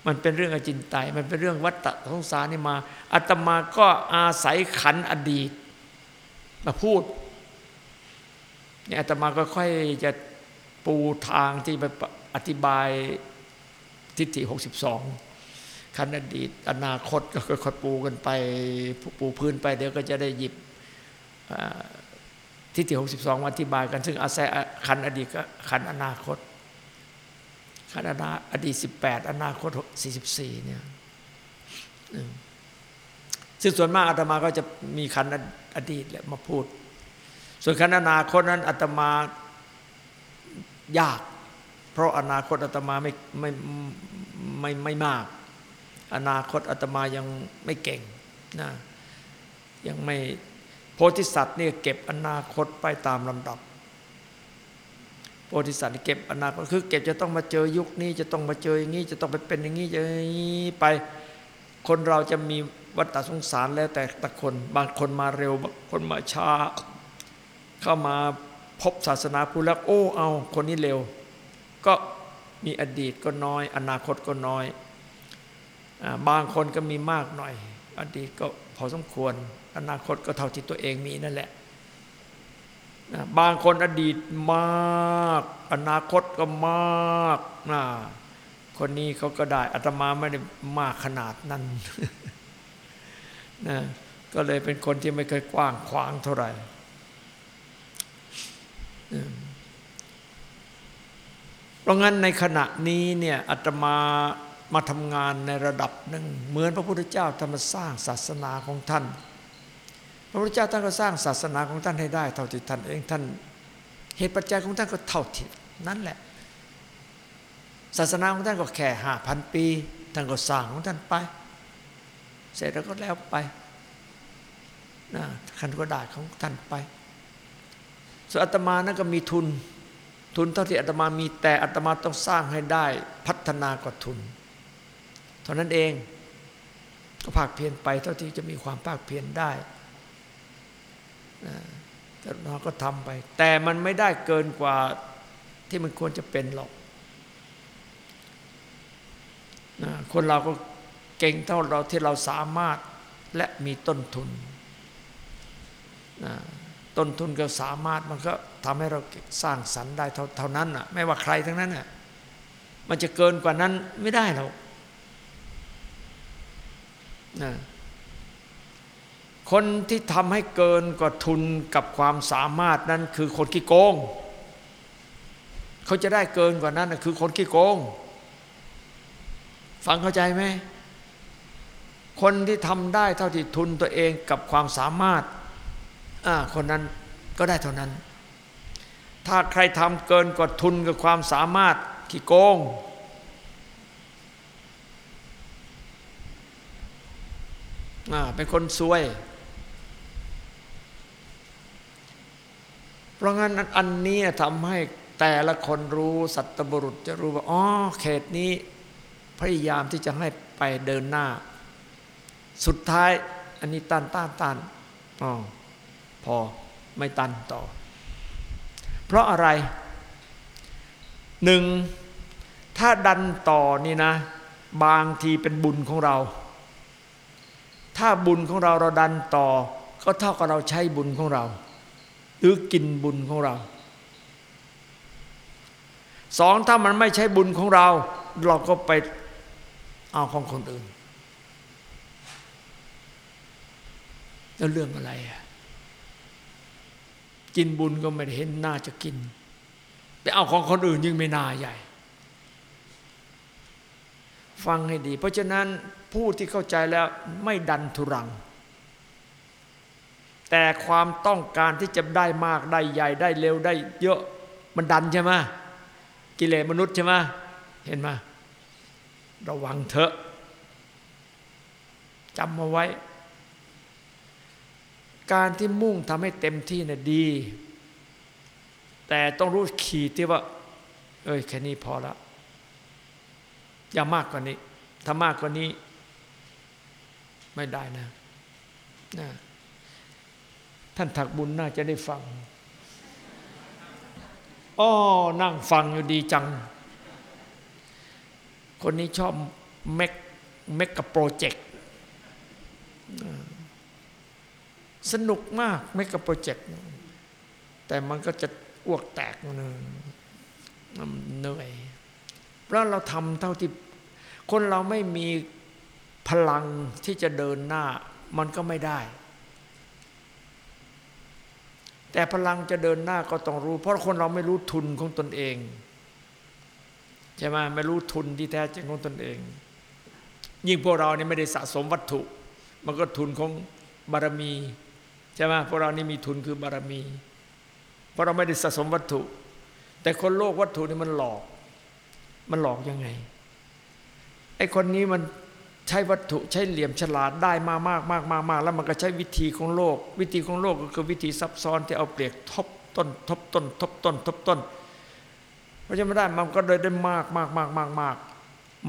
มันเป็นเรื่องอจินไตยมันเป็นเรื่องวัฏฏะสงสารนี่มาอาตมาก็อาศัยขันอดีต มาพูดเนี่ยอาตมาก็ค่อยจะปูทางที่ไปอธิบายทิฏฐิหกสิบสองขันอดีต อนาคตก็ค่อยปูกันไปปูพื้นไปเดี๋ยวก็จะได้หยิบทิฏฐิหกสิบสองอธิบายกัน ซึ่งอาศัยขันอดีตกับขันอนาคต อนาอดีตสิบแปดอนาคตสี่สิบสี่เนี่ยซึ่งส่วนมากอาตมาก็จะมีขันอดีตแหละมาพูด ส่วนขันอนาคตนั้นอาตมายาก เพราะอนาคตอาตมาไม่ไม่ไม่ไม่มาก อนาคตอาตมายังไม่เก่งนะยังไม่โพธิสัตว์เนี่ยเก็บอนาคตไปตามลำดับ โพธิสัตว์เก็บอนาคตคือ เก็บจะต้องมาเจอยุคนี้จะต้องมาเจออย่างนี้ จะต้องไปเป็นอย่างนี้จะนี้ไป คนเราจะมีวัฏสงสารแล้วแต่แต่คนบางคนมาเร็วบางคนมาช้า เข้ามาพบศาสนาพุทธแล้วโอ้เอาคนนี้เร็ว ก็มีอดีตก็น้อย อนาคตก็น้อยบางคนก็มีมากหน่อย อดีตก็พอสมควร อนาคตก็เท่าที่ตัวเองมีนั่นแหละ บางคนอดีตมาก อนาคตก็มากนะคนนี้เขาก็ได้อาตมาไม่ได้มากขนาดนั้นนะก็เลยเป็นคนที่ไม่เคยกว้างขวางเท่าไหร่เพราะงั้นในขณะนี้เนี่ยอาตมามาทำงานในระดับหนึ่งเหมือนพระพุทธเจ้าทำมสร้างศาสนาของท่าน ระพุทธเจ้าท่านก็สร้างศาสนาของท่านให้ได้ เท่าที่ท่านเองท่านเหตุปัจจัยของท่านก็เท่าที่นั้นแหละ ศาสนาของท่านก็แค่ห้าพันปี ท่านก็สร้างของท่านไป เสร็จแล้วก็แล้วไปนะท่านก็ได้ของท่านไปส่วนอาตมานั้นก็มีทุน ทุนเท่าที่อาตมามีแต่อาตมาต้องสร้างให้ได้พัฒนากว่าทุน เท่านั้นเองก็ภาคเพียรไปเท่าที่จะมีความภาคเพียรได้ แต่เราก็ทำไป แต่มันไม่ได้เกินกว่าที่มันควรจะเป็นหรอกคนเราก็เก่งเท่าเราที่เราสามารถและมีต้นทุน ต้นทุนก็สามารถมันก็ทำให้เราสร้างสรรค์ได้เท่าเท่านั้นอะไม่ว่าใครทั้งนั้นอะมันจะเกินกว่านั้นไม่ได้หรอกนะ คนที่ทำให้เกินกว่าทุนกับความสามารถนั้นคือคนขี้โกง เขาจะได้เกินกว่านั้นคือคนขี้โกง ฟังเข้าใจไหม คนที่ทำได้เท่าที่ทุนตัวเองกับความสามารถอ่าคนนั้นก็ได้เท่านั้น ถ้าใครทำเกินกว่าทุนกับความสามารถขี้โกงอ่าเป็นคนซวย เพราะงั้นอันนี้ทำให้แต่ละคนรู้สัตบุรุษจะรู้ว่าอ๋อเขตนี้พยายามที่จะให้ไปเดินหน้า สุดท้ายอันนี้ตันต้านต้านอ๋อพอไม่ตันต่อ เพราะอะไรหนึ่งถ้าดันต่อนี่นะ บางทีเป็นบุญของเรา ถ้าบุญของเราเราดันต่อ ก็เท่ากับเราใช้บุญของเรา หรือกินบุญของเราสองถ้ามันไม่ใช่บุญของเรา เราก็ไปเอาของคนอื่นแล้วเรื่องอะไรอะกินบุญก็ไม่เห็นน่าจะกิน ไปเอาของคนอื่นยิ่งไม่น่าใหญ่ ฟังให้ดี เพราะฉะนั้นผู้ที่เข้าใจแล้วไม่ดันทุรัง แต่ความต้องการที่จะได้มากได้ใหญ่ได้เร็วได้เยอะมันดันใช่ไหมกิเลสมนุษย์ใช่ไหมเห็นไหมระวังเถอะจำมาไว้ การที่มุ่งทำให้เต็มที่น่ะดี แต่ต้องรู้ขีดที่ว่า เอ้ยแค่นี้พอแล้วอย่ามากกว่านี้ ถ้ามากกว่านี้ ไม่ได้นะนะ ท่านถักบุญน่าจะได้ฟังอ๋อนั่งฟังอยู่ดีจัง คนนี้ชอบเมกเมกกับโปรเจกต์สนุกมากเมกกับโปรเจกต์แต่มันก็จะอ้วกแตกมันเหนื่อยเพราะเราทำเท่าที่คนเราไม่มีพลังที่จะเดินหน้ามันก็ไม่ได้ แต่พลังจะเดินหน้าก็ต้องรู้ เพราะคนเราไม่รู้ทุนของตนเองใช่ไหมไม่รู้ทุนที่แท้จริงของตนเอง ยิ่งพวกเรานี่ไม่ได้สะสมวัตถุ มันก็ทุนของบารมีใช่ไหมพวกเรานี่มีทุนคือบารมี เพราะเราไม่ได้สะสมวัตถุ แต่คนโลกวัตถุนี่มันหลอก มันหลอกยังไงไอ้คนนี้มัน ใช้วัตถุใช้เหลี่ยมฉลาดได้มากมากมากมากมากแล้วมันก็ใช้วิธีของโลก วิธีของโลกก็คือวิธีซับซ้อนที่เอาเปรียกทบต้นทบต้นทบต้นทบต้นเพราะฉะนั้นได้มันก็เลยได้มากมากมากมากมาก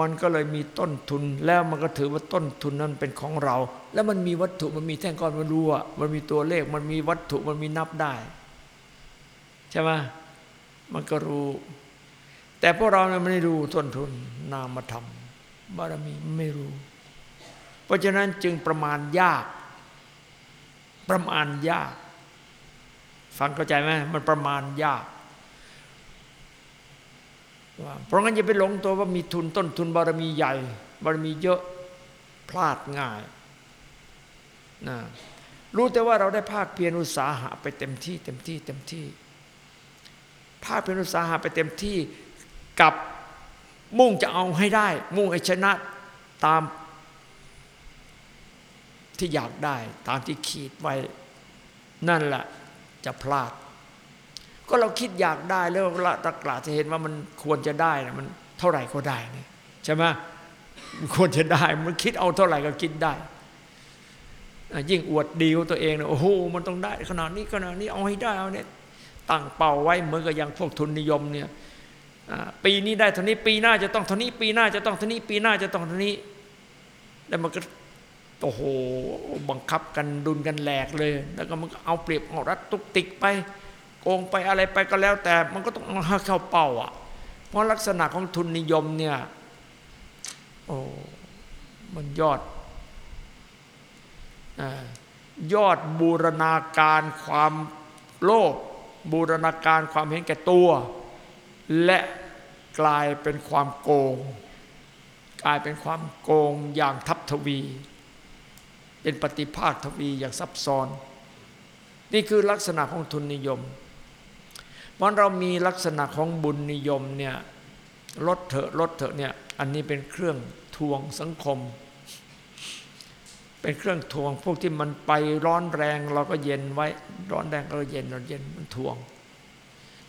มันก็เลยมีต้นทุนแล้วมันก็ถือว่าต้นทุนนั้นเป็นของเรา แล้วมันมีวัตถุมันมีแท่งก้อนมันรู้อะมันมีตัวเลขมันมีวัตถุมันมีนับได้ ใช่ไหมมันก็รู้ แต่พวกเราเนี่ยไม่ได้รู้ต้นทุนนามธรรมบารมีไม่รู้ เพราะฉะนั้นจึงประมาณยาก ประมาณยาก ฟังเข้าใจไหมมันประมาณยากเพราะงั้นอย่าไปหลงตัวว่ามีทุนต้นทุนบารมีใหญ่ บารมีเยอะพลาดง่ายนะรู้แต่ว่าเราได้ภาคเพียรอุตสาหะไปเต็มที่ เต็มที่ เต็มที่ ภาคเพียรอุตสาหะไปเต็มที่กับมุ่งจะเอาให้ได้ มุ่งให้ชนะตาม ที่อยากได้ตามที่ขีดไว้ นั่นแหละจะพลาด ก็เราคิดอยากได้แล้วละตะกลาจะเห็นว่ามันควรจะได้นะมันเท่าไหร่ก็ได้นี่ใช่ไหมควรจะได้ มันคิดเอาเท่าไหร่ก็คิดได้ ยิ่งอวดดีของตัวเองนะโอ้โหมันต้องได้ ขนาดนี้ขนาดนี้เอาให้ได้เอาเนี่ยตั้งเป้าไว้เหมือนกับอย่างพวกทุนนิยมเนี่ยปีนี้ได้เท่านี้ปีหน้าจะต้องเท่านี้ปีหน้าจะต้องเท่านี้ปีหน้าจะต้องเท่านี้ แล้วมันก็ โอ้โหบังคับกันดุนกันแหลกเลย แล้วก็มันเอาเปรียบเอารัดตุกติกไป โกงไปอะไรไปก็แล้ว แต่มันก็ต้องเอาเข้าเป้าอะ เพราะลักษณะของทุนนิยมเนี่ยโอ้มันยอดอยอดบูรณาการความโลภบูรณาการความเห็นแก่ตัว และกลายเป็นความโกง กลายเป็นความโกงอย่างทับทวี เป็นปฏิภาคทวีอย่างซับซ้อน นี่คือลักษณะของทุนนิยมเพราะเรามีลักษณะของบุญนิยมเนี่ยลดเถอะลดเถอะเนี่ยอันนี้เป็นเครื่องทวงสังคม เป็นเครื่องทวงพวกที่มันไปร้อนแรงเราก็เย็นไว้ ร้อนแรงเราเย็นเราเย็นมันทวง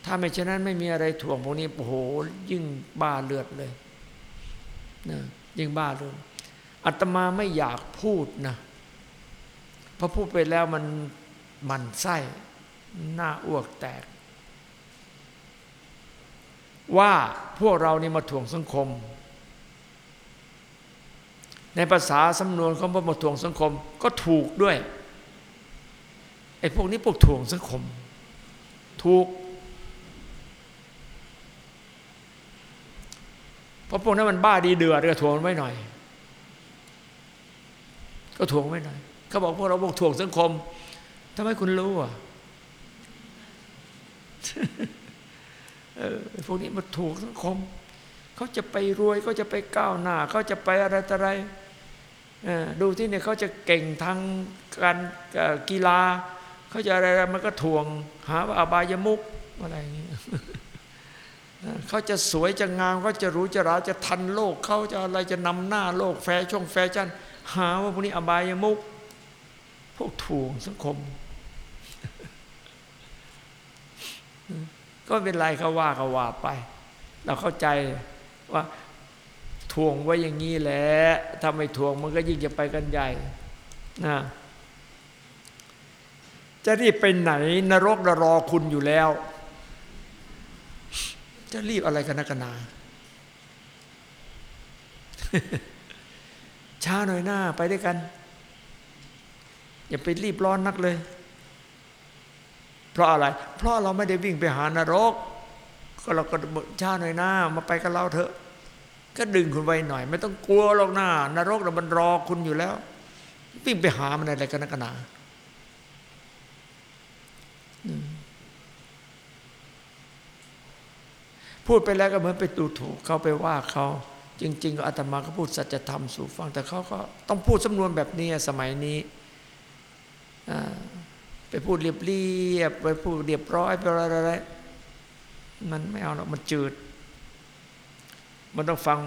ถ้าไม่เช่นนั้นไม่มีอะไรทวงพวกนี้โอ้โหยิ่งบ้าเลือดเลยนะยิ่งบ้าเลยอาตมาไม่อยากพูดนะ พอพูดไปแล้วมันมันไส้หน้าอ้วกแตก ว่าพวกเรานี่มาถ่วงสังคม ในภาษาสำนวนของพระมาถ่วงสังคมก็ถูกด้วยไอ้พวกนี้พวกถ่วงสังคม ถูกเพราะพวกนั้นมันบ้าดีเดือดก็ถ่วงไว้หน่อย ก็ถ่วงไว้หน่อย เขาบอกพวกเราพวกถ่วงสังคมทำไมคุณรู้อะเออพวกนี้มาถูกสังคม เขาจะไปรวยเขาจะไปก้าวหน้าเขาจะไปอะไรต่ออะไรดูที่เนี่ยเขาจะเก่งทางการกีฬาเขาจะอะไรมันก็ถ่วง หาว่าอบายมุขอะไรอย่างนี้เขาจะสวยจะงามเขาจะหรูจะหราจะทันโลกเขาจะอะไรจะนำหน้าโลกแฟชั่นแฟชั่น หาว่าพวกนี้อบายมุข พวกถ่วงสังคม ก็เป็นไรเขาว่าก็ว่าไป เราเข้าใจว่าทวงไว้อย่างนี้แหละถ้าไม่ทวงมันก็ยิ่งจะไปกันใหญ่นะจะรีบไปไหน นรกรอคุณอยู่แล้ว จะรีบอะไรกันนักนาช้าหน่อยหน้าไปด้วยกัน อย่าไปรีบร้อนนักเลย เพราะอะไร เพราะเราไม่ได้วิ่งไปหานรก ก็เราก็ชาหน่อยหน้ามาไปกับเราเถอะ ก็ดึงคุณไว้หน่อย ไม่ต้องกลัวหรอกหน้านรกเรามันรอคุณอยู่แล้ว วิ่งไปหามันอะไรกันนักหนาพูดไปแล้วก็เหมือนไปดูถูกเขาไปว่าเขาจริง ๆ ก็อาตมาก็พูดสัจธรรมสู่ฟัง แต่เขาก็ต้องพูดสำนวนแบบนี้สมัยนี้ ไปพูดเรียบเรียบไปพูดเรียบร้อยไปอะไรอะไรมันไม่เอาหรอกมันจืด มันต้องฟัง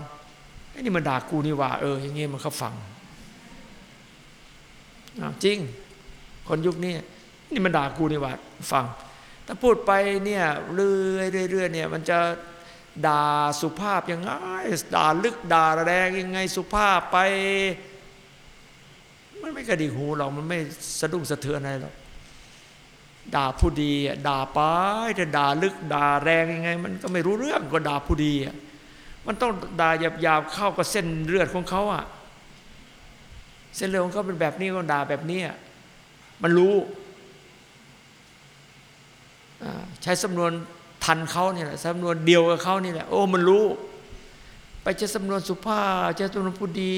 ไอ้นี่มันด่ากูนี่ว่า เออ อย่างเงี้มันเขาฟังจริง คนยุคนี้นี่มันด่ากูนี่ว่าฟัง ถ้าพูดไปเนี่ยเรื่อยเรื่อยเนี่ย มันจะด่าสุภาพยังไงด่าลึกด่าแรงยังไงสุภาพไป มันไม่กระดิกหูเรามันไม่สะดุ้งสะเทือนอะไรหรอกด่าผู้ดีด่าไปจะด่าลึกด่าแรงยังไง มันก็ไม่รู้เรื่องก็ด่าผู้ดีมันต้องด่าหยาบๆเข้ากับเส้นเลือดของเขาอะ เส้นเลือดของเขาเป็นแบบนี้ก็ด่าแบบนี้มันรู้ใช้สำนวนทันเขาเนี่ยแหละสำนวนเดียวกับเขานี่แหละโอ้มันรู้ ไปใช้สำนวนสุภาพใช้สำนวนผู้ดี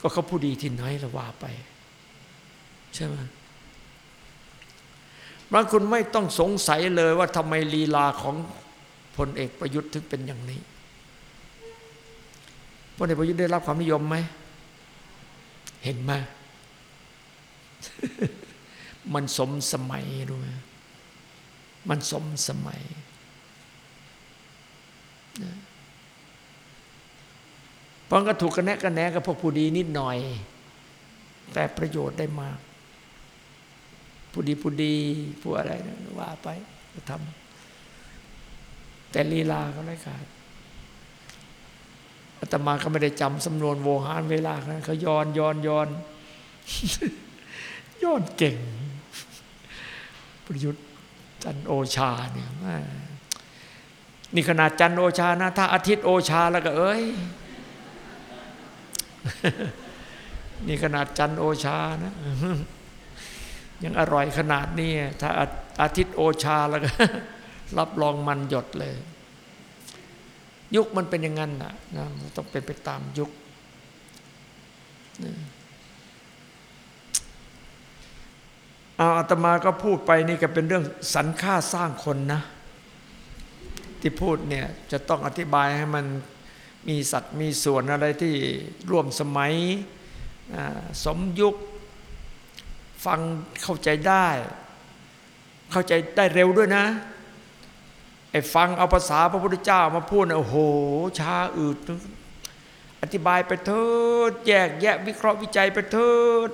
ก็เขาผู้ดีที่ไหนละว่าไป ใช่ไหมบางคุณไม่ต้องสงสัยเลยว่าทำไมลีลาของพลเอกประยุทธ์ถึงเป็นอย่างนี้พลเอกประยุทธ์ได้รับความนิยมไหม เห็นไหมมันสมสมัยรู้ไหมมันสมสมัย เพราะก็ถูกกระแนะกระแนกับพวกผู้ดีนิดหน่อย แต่ประโยชน์ได้มาก ผู้ดีผู้ดีผู้อะไรนะว่าไปก็ทำแต่ลีลาก็ไม่ขาดอาตมาก็ไม่ได้จำสำนวนโวหารเวลานะเขาย้อนย้อนย้อนย้อนเก่ง ประยุทธ์จันโอชาเนี่ยนี่ขนาดจันโอชานะ ถ้าอาทิตย์โอชาแล้วก็เอ้ยนี่ขนาดจันโอชานะ ยังอร่อยขนาดนี้ถ้าอาทิตย์โอชาแล้วก็ รับรองมันหยดเลย ยุคมันเป็นอย่างนั้นนะนะต้องเป็นไปตามยุค เอาอาตมาก็พูดไปนี่ก็เป็นเรื่องสรรค่าสร้างคนนะ ที่พูดเนี่ยจะต้องอธิบายให้มันมีสัตว์มีส่วนอะไรที่ร่วมสมัยสมยุค ฟังเข้าใจได้ เข้าใจได้เร็วด้วยนะไอ้ฟังเอาภาษาพระพุทธเจ้ามาพูดโอ้โหช้าอืดอธิบายไปเถิดแยกแยะวิเคราะห์วิจัยไปเถิด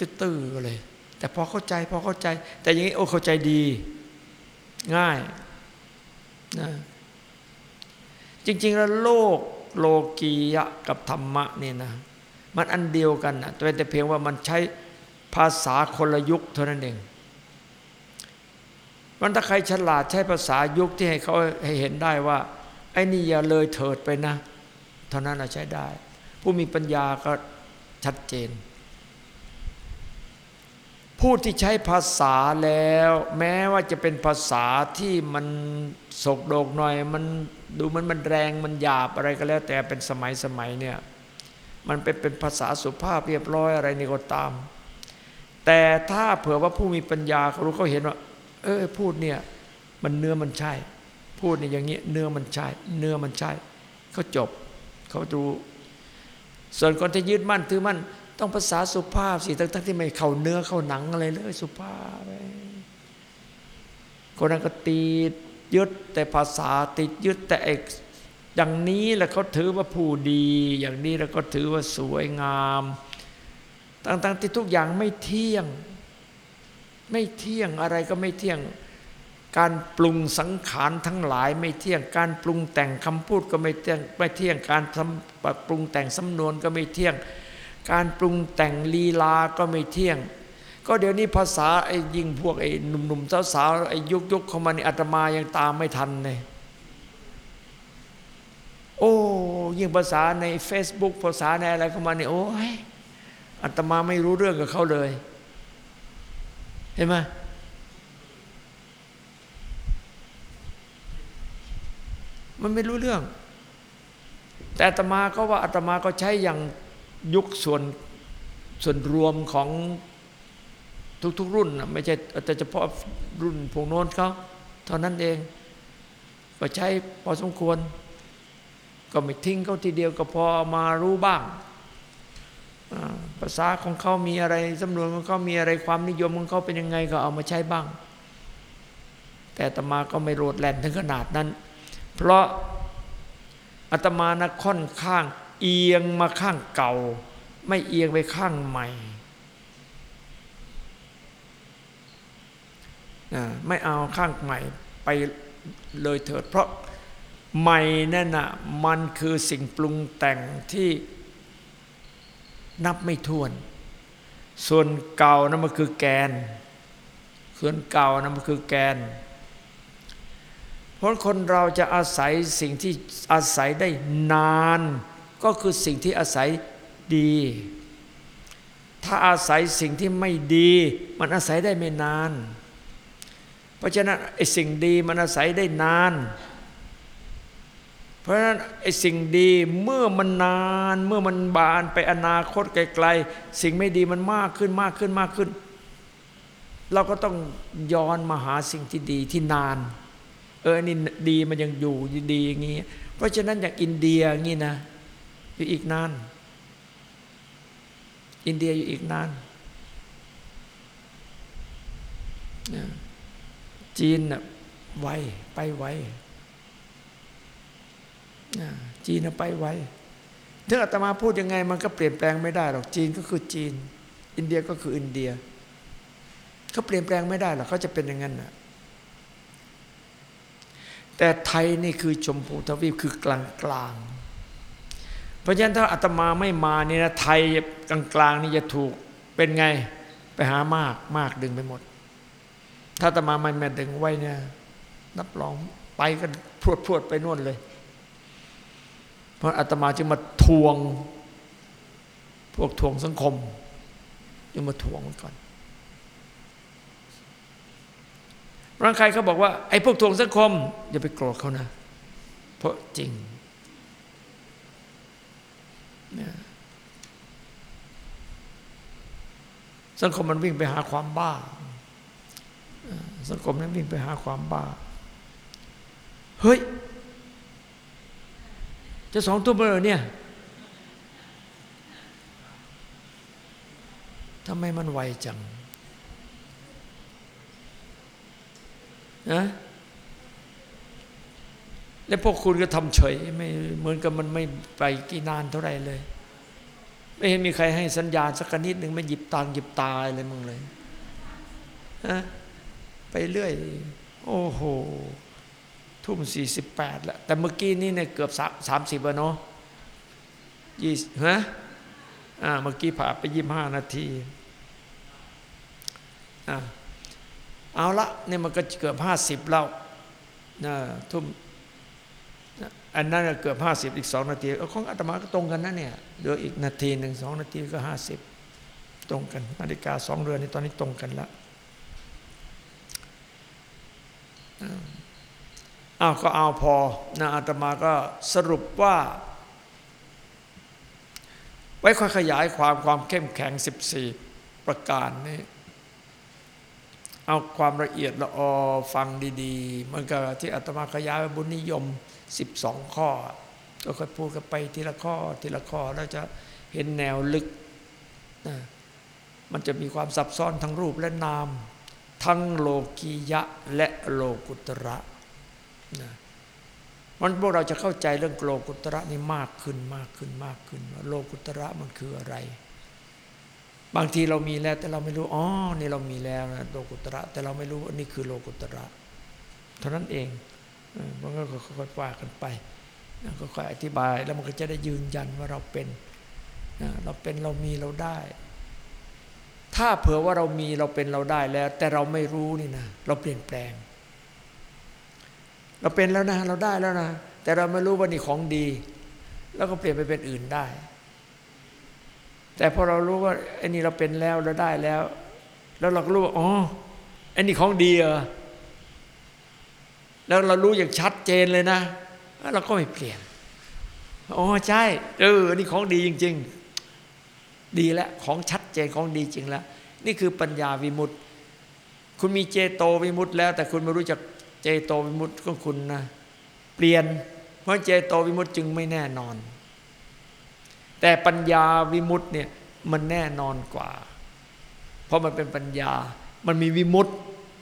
ตื้อๆเลย แต่พอเข้าใจพอเข้าใจ แต่อย่างนี้โอ้เข้าใจดี ง่ายนะจริง ๆ แล้วโลกโลกียะกับธรรมะเนี่ยนะ มันอันเดียวกันนะแต่เพียงว่ามันใช้ ภาษาคนละยุคเท่านั้นเองมันถ้าใครฉลาดใช้ภาษายุคที่ให้เขาให้เห็นได้ว่า ไอ้นี่อย่าเลยเถิดไปนะ เท่านั้นเราใช้ได้ ผู้มีปัญญาก็ชัดเจน ผู้ที่ใช้ภาษาแล้ว แม้ว่าจะเป็นภาษาที่มันสกโดกหน่อย มันดูมันมันแรงมันหยาบอะไรก็แล้ว แต่เป็นสมัยสมัยเนี่ย มันเป็นเป็นภาษาสุภาพเรียบร้อยอะไรนี่ก็ตาม แต่ถ้าเผื่อว่าผู้มีปัญญาเขารู้เขาเห็นว่า เออพูดเนี่ย มันเนื้อมันใช่ พูดเนี่ยอย่างเงี้ยเนื้อมันใช่ เนื้อมันใช่เขาจบเขาดูส่วนคนที่ยึดมั่นถือมั่นต้องภาษาสุภาพสิทั้งๆที่ไม่เข้าเนื้อเข้าหนังอะไรเลยสุภาพคนนั้นก็ติดยึดแต่ภาษาติดยึดแต่เอกอย่างนี้แหละเขาถือว่าผู้ดี อย่างนี้แล้วก็ถือว่าสวยงาม ต่างๆที่ทุกอย่างไม่เที่ยง ไม่เที่ยงอะไรก็ไม่เที่ยง การปรุงสังขารทั้งหลายไม่เที่ยง การปรุงแต่งคำพูดก็ไม่เที่ยงไม่เที่ยง การปรุงแต่งสำนวนก็ไม่เที่ยง การปรุงแต่งลีลาก็ไม่เที่ยง ก็เดี๋ยวนี้ภาษาไอ้ยิงพวกไอ้หนุ่มๆสาวๆไอ้ยุกยุกเข้ามาในอาตมายังตามไม่ทันเลยโอ้ยิ่งภาษาใน Facebook ภาษาในอะไรเข้ามาเนี่โอ้ย อาตมาไม่รู้เรื่องกับเขาเลย เห็นไหมมันไม่รู้เรื่อง แต่อาตมาก็ว่าอาตมาก็ใช้อย่างยุคส่วนส่วนรวมของทุกๆรุ่นนะไม่ใช่แต่เฉพาะรุ่นพวกโน้นเขาเท่านั้นเอง ก็ใช้พอสมควร ก็ไม่ทิ้งเขาทีเดียวก็พอมารู้บ้าง ภาษาของเขามีอะไรสำนวนของเขามีอะไรความนิยมของเขาเป็นยังไงก็เอามาใช้บ้าง แต่อาตมาก็ไม่โรดแล่นถึงขนาดนั้น เพราะอาตมานะค่อนข้างเอียงมาข้างเก่า ไม่เอียงไปข้างใหม่ไม่เอาข้างใหม่ไปเลยเถิด เพราะใหม่นั่นน่ะมันคือสิ่งปรุงแต่งที่ นับไม่ถ้วน ส่วนเก่านั่นมันคือแกน ส่วนเก่านั่นมันคือแกน เพราะคนเราจะอาศัยสิ่งที่อาศัยได้นาน ก็คือสิ่งที่อาศัยดี ถ้าอาศัยสิ่งที่ไม่ดี มันอาศัยได้ไม่นาน เพราะฉะนั้นไอ้สิ่งดีมันอาศัยได้นาน เพราะฉะนั้นไอ้สิ่งดีเมื่อมันนานเมื่อมันบานไปอนาคตไกลๆสิ่งไม่ดีมันมากขึ้นมากขึ้นมากขึ้น เราก็ต้องย้อนมาหาสิ่งที่ดีที่นาน เออนี่ดีมันยังอยู่ดีอย่างนี้ เพราะฉะนั้นอย่างอินเดียงี้นะอยู่อีกนาน อินเดียอยู่อีกนานจีนน่ะไวไปไว จีนไปไวถึงอาตมาพูดยังไงมันก็เปลี่ยนแปลงไม่ได้หรอกจีนก็คือจีน อินเดียก็คืออินเดียเขาเปลี่ยนแปลงไม่ได้หรอกเขาจะเป็นอย่างนั้นนะแต่ไทยนี่คือชมพูทวีปคือกลางกลางเพราะฉะนั้นถ้าอาตมาไม่มานี่นะไทยกลางกลางนี่จะถูกเป็นไงไปหามากมากดึงไปหมด ถ้าอาตมาไม่แม่ดึงไว้เนี่ยนับรองไปกันพรวดพรวดไปนู่นเลย เพราะอาตมาจึงมาทวง พวกทวงสังคมจึงมาทวงมันก่อนร่างใครเขาบอกว่าไอ้พวกทวงสังคมอย่าไปโกรธเขานะ เพราะจริงสังคมมันวิ่งไปหาความบ้า สังคมนั้นวิ่งไปหาความบ้า เฮ้ย จะสองทุ่มแล้วเนี่ยทำไมมันไวจังนะแล้วพวกคุณก็ทำเฉยไม่เหมือนกับมันไม่ไปกี่นานเท่าไรเลย ไม่เห็นมีใครให้สัญญาณสักนิดหนึ่งไม่หยิบตังหยิบตาอะไรมึงเลยฮะไปเรื่อย โอ้โห ทุ่มสี่สิบแปดแล้วแต่เมื่อกี้นี่เนี่ยเกือบสามสิบแล้วเนาะยี่ฮะอ่าเมื่อกี้ผ่านไปยี่ห้านาทีอ่าเอาละเนี่ยมันก็เกือบห้าสิบแล้วนะทุ่มอันนั้นเกือบห้าสิบอีกสองนาทีของอาตมาก็ตรงกันนะเนี่ยเหลืออีกนาทีหนึ่งสองนาทีก็ห้าสิบตรงกันนาฬิกาสองเรือนในตอนนี้ตรงกันแล้ว อ้าวก็เอาพอนะอาตมาก็สรุปว่า ไว้ค่อยขยายความความเข้มแข็ง 14 ประการนี้ เอาความละเอียดละออฟังดีๆมันก็ที่อาตมาขยายบุญนิยม 12 ข้อ ก็ค่อยพูดกันไปทีละข้อทีละข้อแล้วจะเห็นแนวลึกนะมันจะมีความซับซ้อนทั้งรูปและนาม ทั้งโลกียะและโลกุตระ นะมันพวกเราจะเข้าใจเรื่องโลกุตระนี่มากขึ้นมากขึ้นมากขึ้นว่าโลกุตระมันคืออะไร บางทีเรามีแล้วแต่เราไม่รู้อ๋อนี่เรามีแล้วนะโลกุตระ แต่เราไม่รู้ว่านี่คือโลกุตระ เท่านั้นเองมันก็ค่อยๆว่ากันไปก็ค่อยอธิบายแล้วมันก็จะได้ยืนยันว่าเราเป็นเราเป็นเรามีเราได้ ถ้าเผื่อว่าเรามีเราเป็นเราได้แล้ว แต่เราไม่รู้นี่นะเราเปลี่ยนแปลง เราเป็นแล้วนะ เราได้แล้วนะ แต่เราไม่รู้ว่านี่ของดี แล้วก็เปลี่ยนไปเป็นอื่นได้ แต่พอเรารู้ว่าไอ้นี่เราเป็นแล้วเราได้แล้ว แล้วเราก็รู้ว่าอ๋อไอ้นี่ของดีเหรอแล้วเรารู้อย่างชัดเจนเลยนะเราก็ไม่เปลี่ยนอ๋อใช่เออนี่ของดีจริง ๆ ดีแล้วของชัดเจนของดีจริงแล้วนี่คือปัญญาวิมุตติ คุณมีเจโตวิมุตติแล้ว แต่คุณไม่รู้จัก เจโตวิมุตติของคุณนะเปลี่ยน เพราะเจโตวิมุตติจึงไม่แน่นอน แต่ปัญญาวิมุตติเนี่ยมันแน่นอนกว่า เพราะมันเป็นปัญญา มันมีวิมุตติ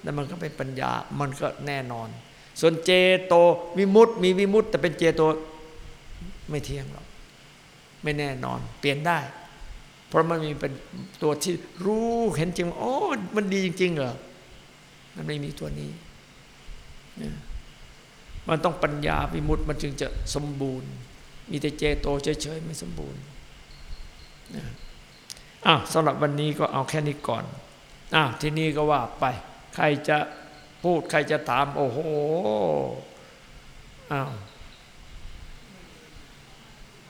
แล้วมันก็เป็นปัญญามันก็แน่นอน ส่วนเจโตวิมุตติมีวิมุตติแต่เป็นเจโตไม่เที่ยงหรอกไม่แน่นอน เปลี่ยนได้ เพราะมันมีเป็นตัวที่รู้เห็นจริงโอ้มันดีจริงๆเหรอมันไม่มีตัวนี้ มันต้องปัญญาวิมุตติมันจึงจะสมบูรณ์ มีแต่เจโตเฉยๆไม่สมบูรณ์อ้าวสำหรับวันนี้ก็เอาแค่นี้ก่อนอ้าวที่นี่ก็ว่าไป ใครจะพูดใครจะถาม โอ้โหอ้าว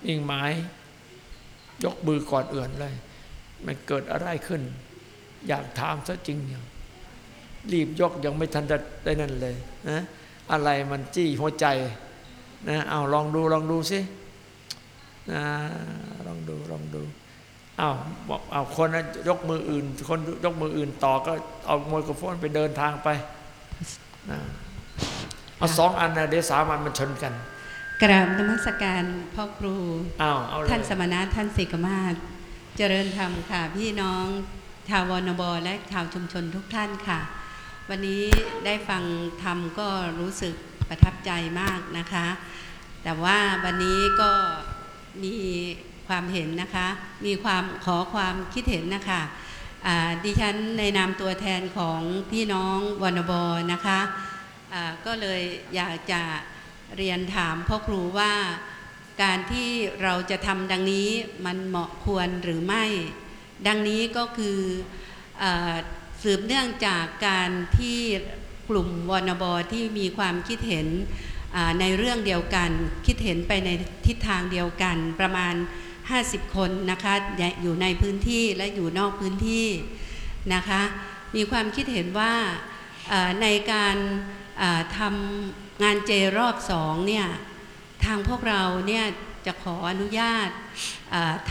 ยิ่งหมาย ยกมือก่อนเอื่นเลย มันเกิดอะไรขึ้น อยากถามซะจริงอย่าง รีบยกยังไม่ทันจะได้นั่นเลยนะอะไรมันจี้หัวใจนะเอาลองดูลองดูสินะลองดูลองดูเอาบอกเอาคนยกมืออื่น คนยกมืออื่นต่อก็เอาโมโครโฟนไปเดินทางไปเอาสองอันนะเดี๋ยวสามอันมันชนกันกราบนมัสการพ่อครูอ้าวเอาเลยท่านสมณะท่านสิกมาศเจริญธรรมค่ะ พี่น้องชาววนบและชาวชุมชนทุกท่านค่ะ วันนี้ได้ฟังธรรมก็รู้สึกประทับใจมากนะคะ แต่ว่าวันนี้ก็มีความเห็นนะคะ มีความขอความคิดเห็นนะคะดิฉันในนามตัวแทนของพี่น้องวนบนะคะอ่าก็เลยอยากจะเรียนถามพ่อครูว่าการที่เราจะทำดังนี้มันเหมาะควรหรือไม่ ดังนี้ก็คืออ สืบเนื่องจากการที่กลุ่มวนบอที่มีความคิดเห็นในเรื่องเดียวกัน คิดเห็นไปในทิศทางเดียวกันประมาณ 50 คนนะคะอยู่ในพื้นที่และอยู่นอกพื้นที่นะคะมีความคิดเห็นว่าในการทำงานเจรอบสองเนี่ยทางพวกเราเนี่ยจะขออนุญาต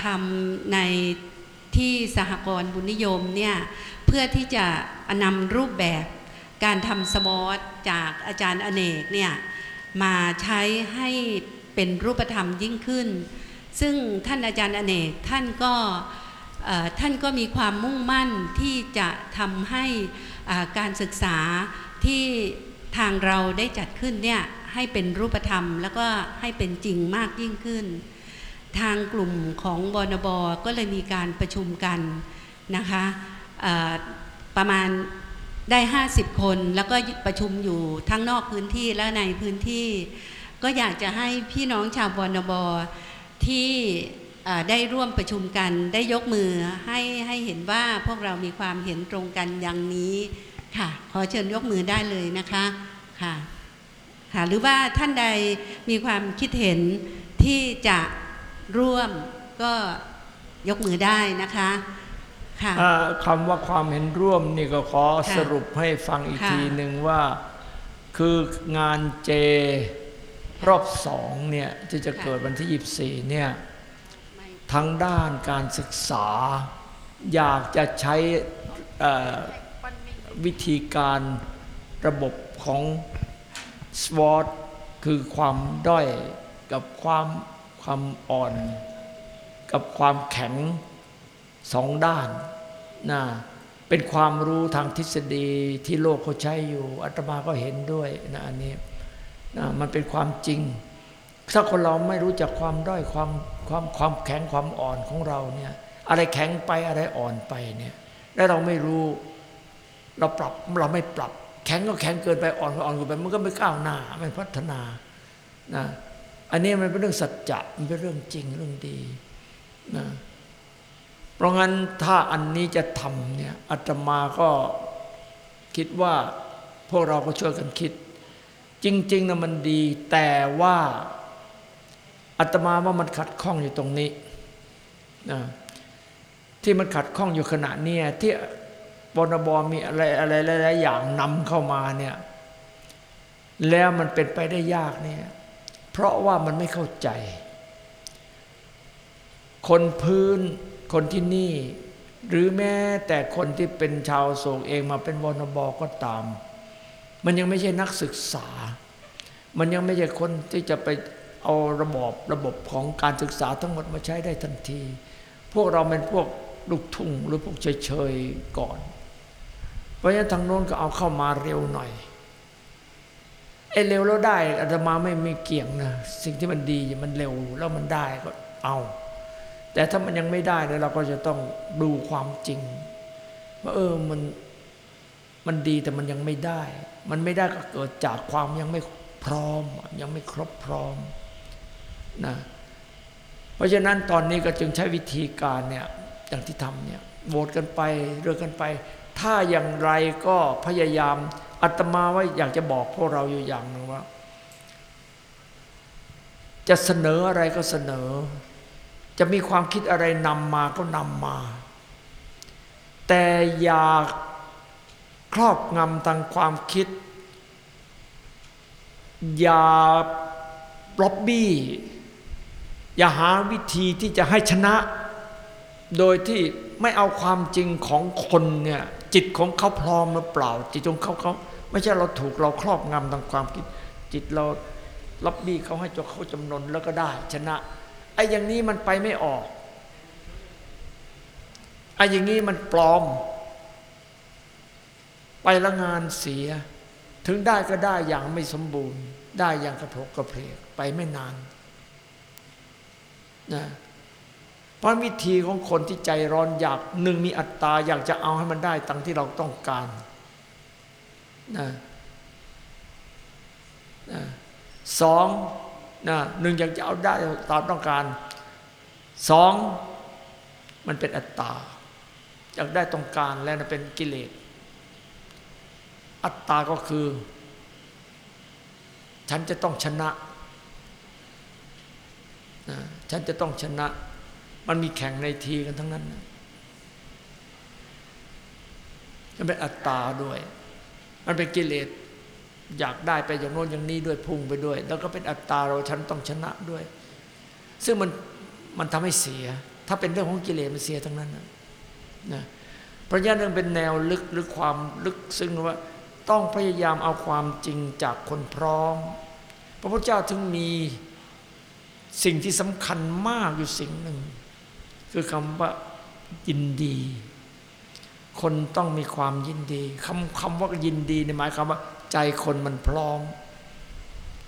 ทำในที่สหกรณ์บุญนิยมเนี่ย เพื่อที่จะนำรูปแบบการทำสมอตจากอาจารย์อเนกเนี่ยมาใช้ให้เป็นรูปธรรมยิ่งขึ้น ซึ่งท่านอาจารย์อเนกท่านก็ท่านก็มีความมุ่งมั่นที่จะทำให้การศึกษาที่ทางเราได้จัดขึ้นเนี่ยให้เป็นรูปธรรมแล้วก็ให้เป็นจริงมากยิ่งขึ้น ทางกลุ่มของบนบก็เลยมีการประชุมกันนะคะ ประมาณได้ 50 คน แล้วก็ประชุมอยู่ทั้งนอกพื้นที่และในพื้นที่ ก็อยากจะให้พี่น้องชาวบอนบอที่ได้ร่วมประชุมกันได้ยกมือให้ให้เห็นว่าพวกเรามีความเห็นตรงกันอย่างนี้ค่ะ ขอเชิญยกมือได้เลยนะคะค่ะค่ะหรือว่าท่านใดมีความคิดเห็นที่จะร่วมก็ยกมือได้นะคะ ค่ะอ่าคำว่าความเห็นร่วมนี่ก็ขอค่ะสรุปให้ฟังอีกค่ะทีหนึ่งว่า คืองานเจรอบสองเนี่ยที่จะเกิดวันที่ 24 เนี่ยทางด้านการศึกษา อยากจะใช้เอ่อวิธีการระบบของ SWOT คือความด้อยกับความความอ่อน กับความแข็ง สองด้านนะเป็นความรู้ทางทฤษฎีที่โลกเขาใช้อยู่อาตมาก็เห็นด้วยนะอันนี้นะมันเป็นความจริง ถ้าคนเราไม่รู้จักความด้อยความความความแข็งความอ่อนของเราเนี่ยอะไรแข็งไปอะไรอ่อนไปเนี่ยแล้วเราไม่รู้เราปรับเราไม่ปรับ แข็งก็แข็งเกินไปอ่อนก็อ่อนเกินไปมันก็ไม่ก้าวหน้าไม่พัฒนานะอันนี้มันเป็นเรื่องสัจจะมันเป็นเรื่องจริงเรื่องดีนะ เพราะงั้นถ้าอันนี้จะทำเนี่ยอาตมาก็คิดว่าพวกเราก็ช่วยกันคิด จริงๆนะมันดี แต่ว่าอาตมาว่ามันขัดข้องอยู่ตรงนี้นะที่มันขัดข้องอยู่ขณะเนี้ยที่บนบมีอะไรอะไรหลายๆอย่างนำเข้ามาเนี่ยแล้วมันเป็นไปได้ยากเนี่ยเพราะว่ามันไม่เข้าใจ คนพื้น คนที่นี่ หรือแม้แต่คนที่เป็นชาวโศกเองมาเป็นวนบอก็ตาม มันยังไม่ใช่นักศึกษา มันยังไม่ใช่คนที่จะไปเอาระบบระบบของการศึกษาทั้งหมดมาใช้ได้ทันที พวกเราเป็นพวกลูกทุ่งหรือพวกเฉยๆก่อน เพราะฉะนั้นทางโน้นก็เอาเข้ามาเร็วหน่อยไอ้เร็วแล้วได้อาตมาไม่ไม่เกี่ยงนะ สิ่งที่มันดีมันเร็วแล้วมันได้ก็เอา แต่ถ้ามันยังไม่ได้เนี่ยเราก็จะต้องดูความจริง ว่าเออมันมันดีแต่มันยังไม่ได้ มันไม่ได้ก็เกิดจากความยังไม่พร้อม ยังไม่ครบพร้อมนะเพราะฉะนั้นตอนนี้ก็จึงใช้วิธีการเนี่ยอย่างที่ทำเนี่ยโหวตกันไปเลือกกันไป ถ้าอย่างไรก็พยายามอาตมาว่าอยากจะบอกพวกเราอยู่อย่างหนึงว่า จะเสนออะไรก็เสนอ จะมีความคิดอะไรนำมาก็นำมา แต่อย่าครอบงำทางความคิด อย่าล็อบบี้ อย่าหาวิธีที่จะให้ชนะ โดยที่ไม่เอาความจริงของคนเนี่ยจิตของเขาพร้อมหรือเปล่า จิตของเขาเขาไม่ใช่เราถูกเราครอบงำทางความคิด จิตเราล็อบบี้เขาให้จเขาจำนนแล้วก็ได้ชนะ อ้อย่างนี้มันไปไม่ออกไอ้อย่างนี้มันปลอม ไปละงานเสีย ถึงได้ก็ได้อย่างไม่สมบูรณ์ ได้อย่างกระโผกกระเพลกไปไม่นานนะเพราะวิธีของคนที่ใจร้อนอยากหนึ่งมีอัตตาอยากจะเอาให้มันได้ตังที่เราต้องการนะนะสอง นะหนึ่งอยากจะเอาได้ตามต้องการสองมันเป็นอัตตา อยากได้ต้องการแล้วนะเป็นกิเลสอัตตาก็คือ ฉันจะต้องชนะนะฉันจะต้องชนะ มันมีแข่งในทีกันทั้งนั้นนะมันเป็นอัตตาด้วย มันเป็นกิเลส อยากได้ไปอย่างโน้นอย่างนี้ด้วยพุ่งไปด้วย แล้วก็เป็นอัตตาเราฉันต้องชนะด้วย ซึ่งมันมันทำให้เสีย ถ้าเป็นเรื่องของกิเลสมันเสียทั้งนั้นนะนะพราะฉะนั้นเป็นแนวลึกหรือความลึกซึ้งว่าต้องพยายามเอาความจริงจากคนพร้อม พระพุทธเจ้าถึงมีสิ่งที่สำคัญมากอยู่สิ่งหนึ่ง คือคำว่ายินดี คนต้องมีความยินดีคำคำว่ายินดีในหมายความว่า ใจคนมันพร้อม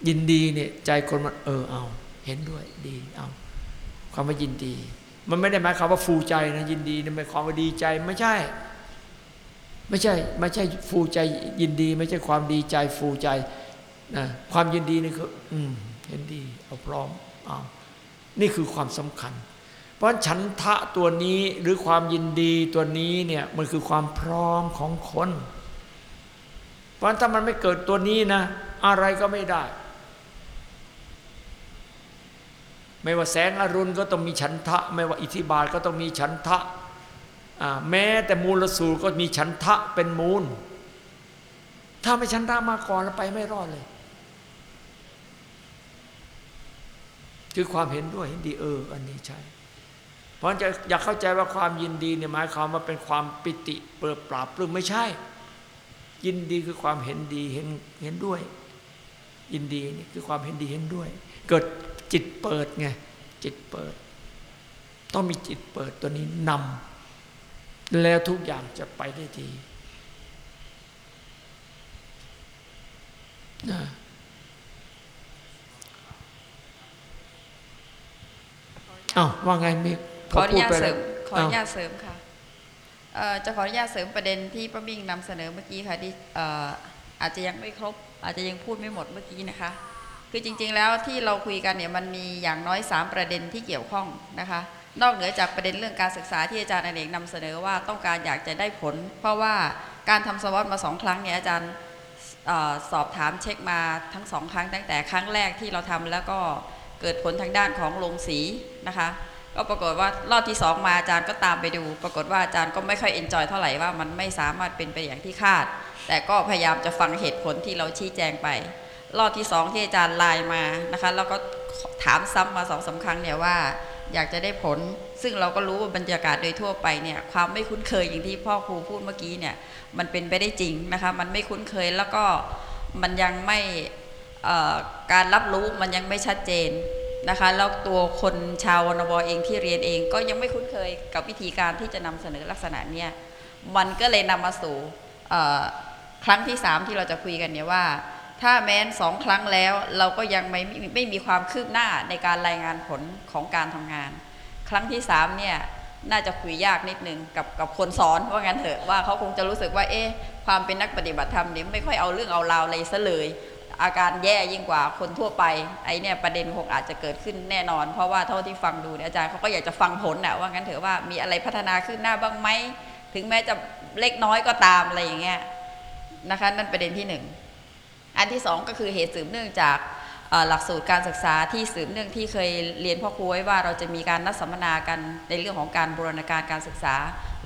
ยินดีเนี่ยใจคนมันเออเอา เห็นด้วยดีเอาความว่ายินดี มันไม่ได้หมายความว่าฟูใจนะยินดีนะหมายความว่าดีใจไม่ใช่ ไม่ใช่ไม่ใช่ฟูใจยินดี ไม่ใช่ความดีใจฟูใจนะความยินดีนี่คืออืมเห็นดีเอาพร้อมเอานี่คือความสำคัญ เพราะฉันทะตัวนี้หรือความยินดีตัวนี้เนี่ยมันคือความพร้อมของคน เพราะถ้ามันไม่เกิดตัวนี้นะ อะไรก็ไม่ได้ ไม่ว่าแสงอรุณก็ต้องมีฉันทะ ไม่ว่าอิทธิบาทก็ต้องมีฉันทะแม้แต่มูลสูตรก็มีฉันทะเป็นมูล ถ้าไม่ฉันทะมาก่อนแล้วไปไม่รอดเลย คือความเห็นด้วยเห็นดีเออ อันนี้ใช่เพราะฉะนั้นจะอยากเข้าใจว่าความยินดีเนี่ยหมายความว่าเป็นความปิติเปิดปราบปลื้มไม่ใช่ ยินดีคือความเห็นดีเห็นเห็นด้วย ยินดีนี่คือความเห็นดีเห็นด้วย เกิดจิตเปิดไงจิตเปิด ต้องมีจิตเปิดตัวนี้นำแล้วทุกอย่างจะไปได้ดีนะอ้าวว่าไงมิขออนุญาตพูดไปเสริมขออนุญาตเสริมค่ะ จะขออนุญาตเสริมประเด็นที่ป้ามิ่งนำเสนอเมื่อกี้ค่ะที่อาจจะยังไม่ครบ อาจจะยังพูดไม่หมดเมื่อกี้นะคะ คือจริงๆแล้วที่เราคุยกันเนี่ยมันมีอย่างน้อย 3 ประเด็นที่เกี่ยวข้องนะคะ นอกเหนือจากประเด็นเรื่องการศึกษาที่อาจารย์อเนกนำเสนอว่าต้องการอยากจะได้ผล เพราะว่าการทำสวอตมาสองครั้งเนี่ยอาจารย์สอบถามเช็คมาทั้งสองครั้งตั้งแต่ครั้งแรกที่เราทำแล้วก็เกิดผลทางด้านของโรงสีนะคะ ก็ปรากฏว่ารอบที่สองมาอาจารย์ก็ตามไปดู ปรากฏว่าอาจารย์ก็ไม่ค่อยเอนจอยเท่าไหร่ว่ามันไม่สามารถเป็นไปอย่างที่คาด แต่ก็พยายามจะฟังเหตุผลที่เราชี้แจงไป รอบที่สองที่อาจารย์ไลน์มานะคะแล้วก็ถามซ้ำมาสองสามครั้งเนี่ยว่าอยากจะได้ผล ซึ่งเราก็รู้ว่าบรรยากาศโดยทั่วไปเนี่ยความไม่คุ้นเคยอย่างที่พ่อครูพูดเมื่อกี้เนี่ยมันเป็นไปได้จริงนะคะมันไม่คุ้นเคยแล้วก็มันยังไม่การรับรู้มันยังไม่ชัดเจน นะคะแล้วตัวคนชาววนบเองที่เรียนเองก็ยังไม่คุ้นเคยกับวิธีการที่จะนำเสนอลักษณะเนี้ยมันก็เลยนำมาสู่ครั้งที่สามที่เราจะคุยกันเนี่ยว่า ถ้าแม้นสองครั้งแล้วเราก็ยังไม่ไม่ไม่มีความคืบหน้าในการรายงานผลของการทำงาน ครั้งที่สามเนี่ยน่าจะคุยยากนิดนึงกับกับคนสอนว่างั้นเถอะว่าเขาคงจะรู้สึกว่าเอ๊ะความเป็นนักปฏิบัติธรรมเนี่ยไม่ค่อยเอาเรื่องเอาราวอะไรซะเลย อาการแย่ยิ่งกว่าคนทั่วไป ไอ้เนี่ยประเด็นคงอาจจะเกิดขึ้นแน่นอน เพราะว่าเท่าที่ฟังดูเนี่ยอาจารย์เขาก็อยากจะฟังผลนะว่างั้นเถอะว่ามีอะไรพัฒนาขึ้นหน้าบ้างไหมถึงแม้จะเล็กน้อยก็ตามอะไรอย่างเงี้ยนะคะนั่นประเด็นที่หนึ่งอันที่สองก็คือเหตุสืบเนื่องจากหลักสูตรการศึกษาที่สืบเนื่องที่เคยเรียนพ่อครูไว้ว่าเราจะมีการนัดสัมมนากันในเรื่องของการบูรณาการการศึกษา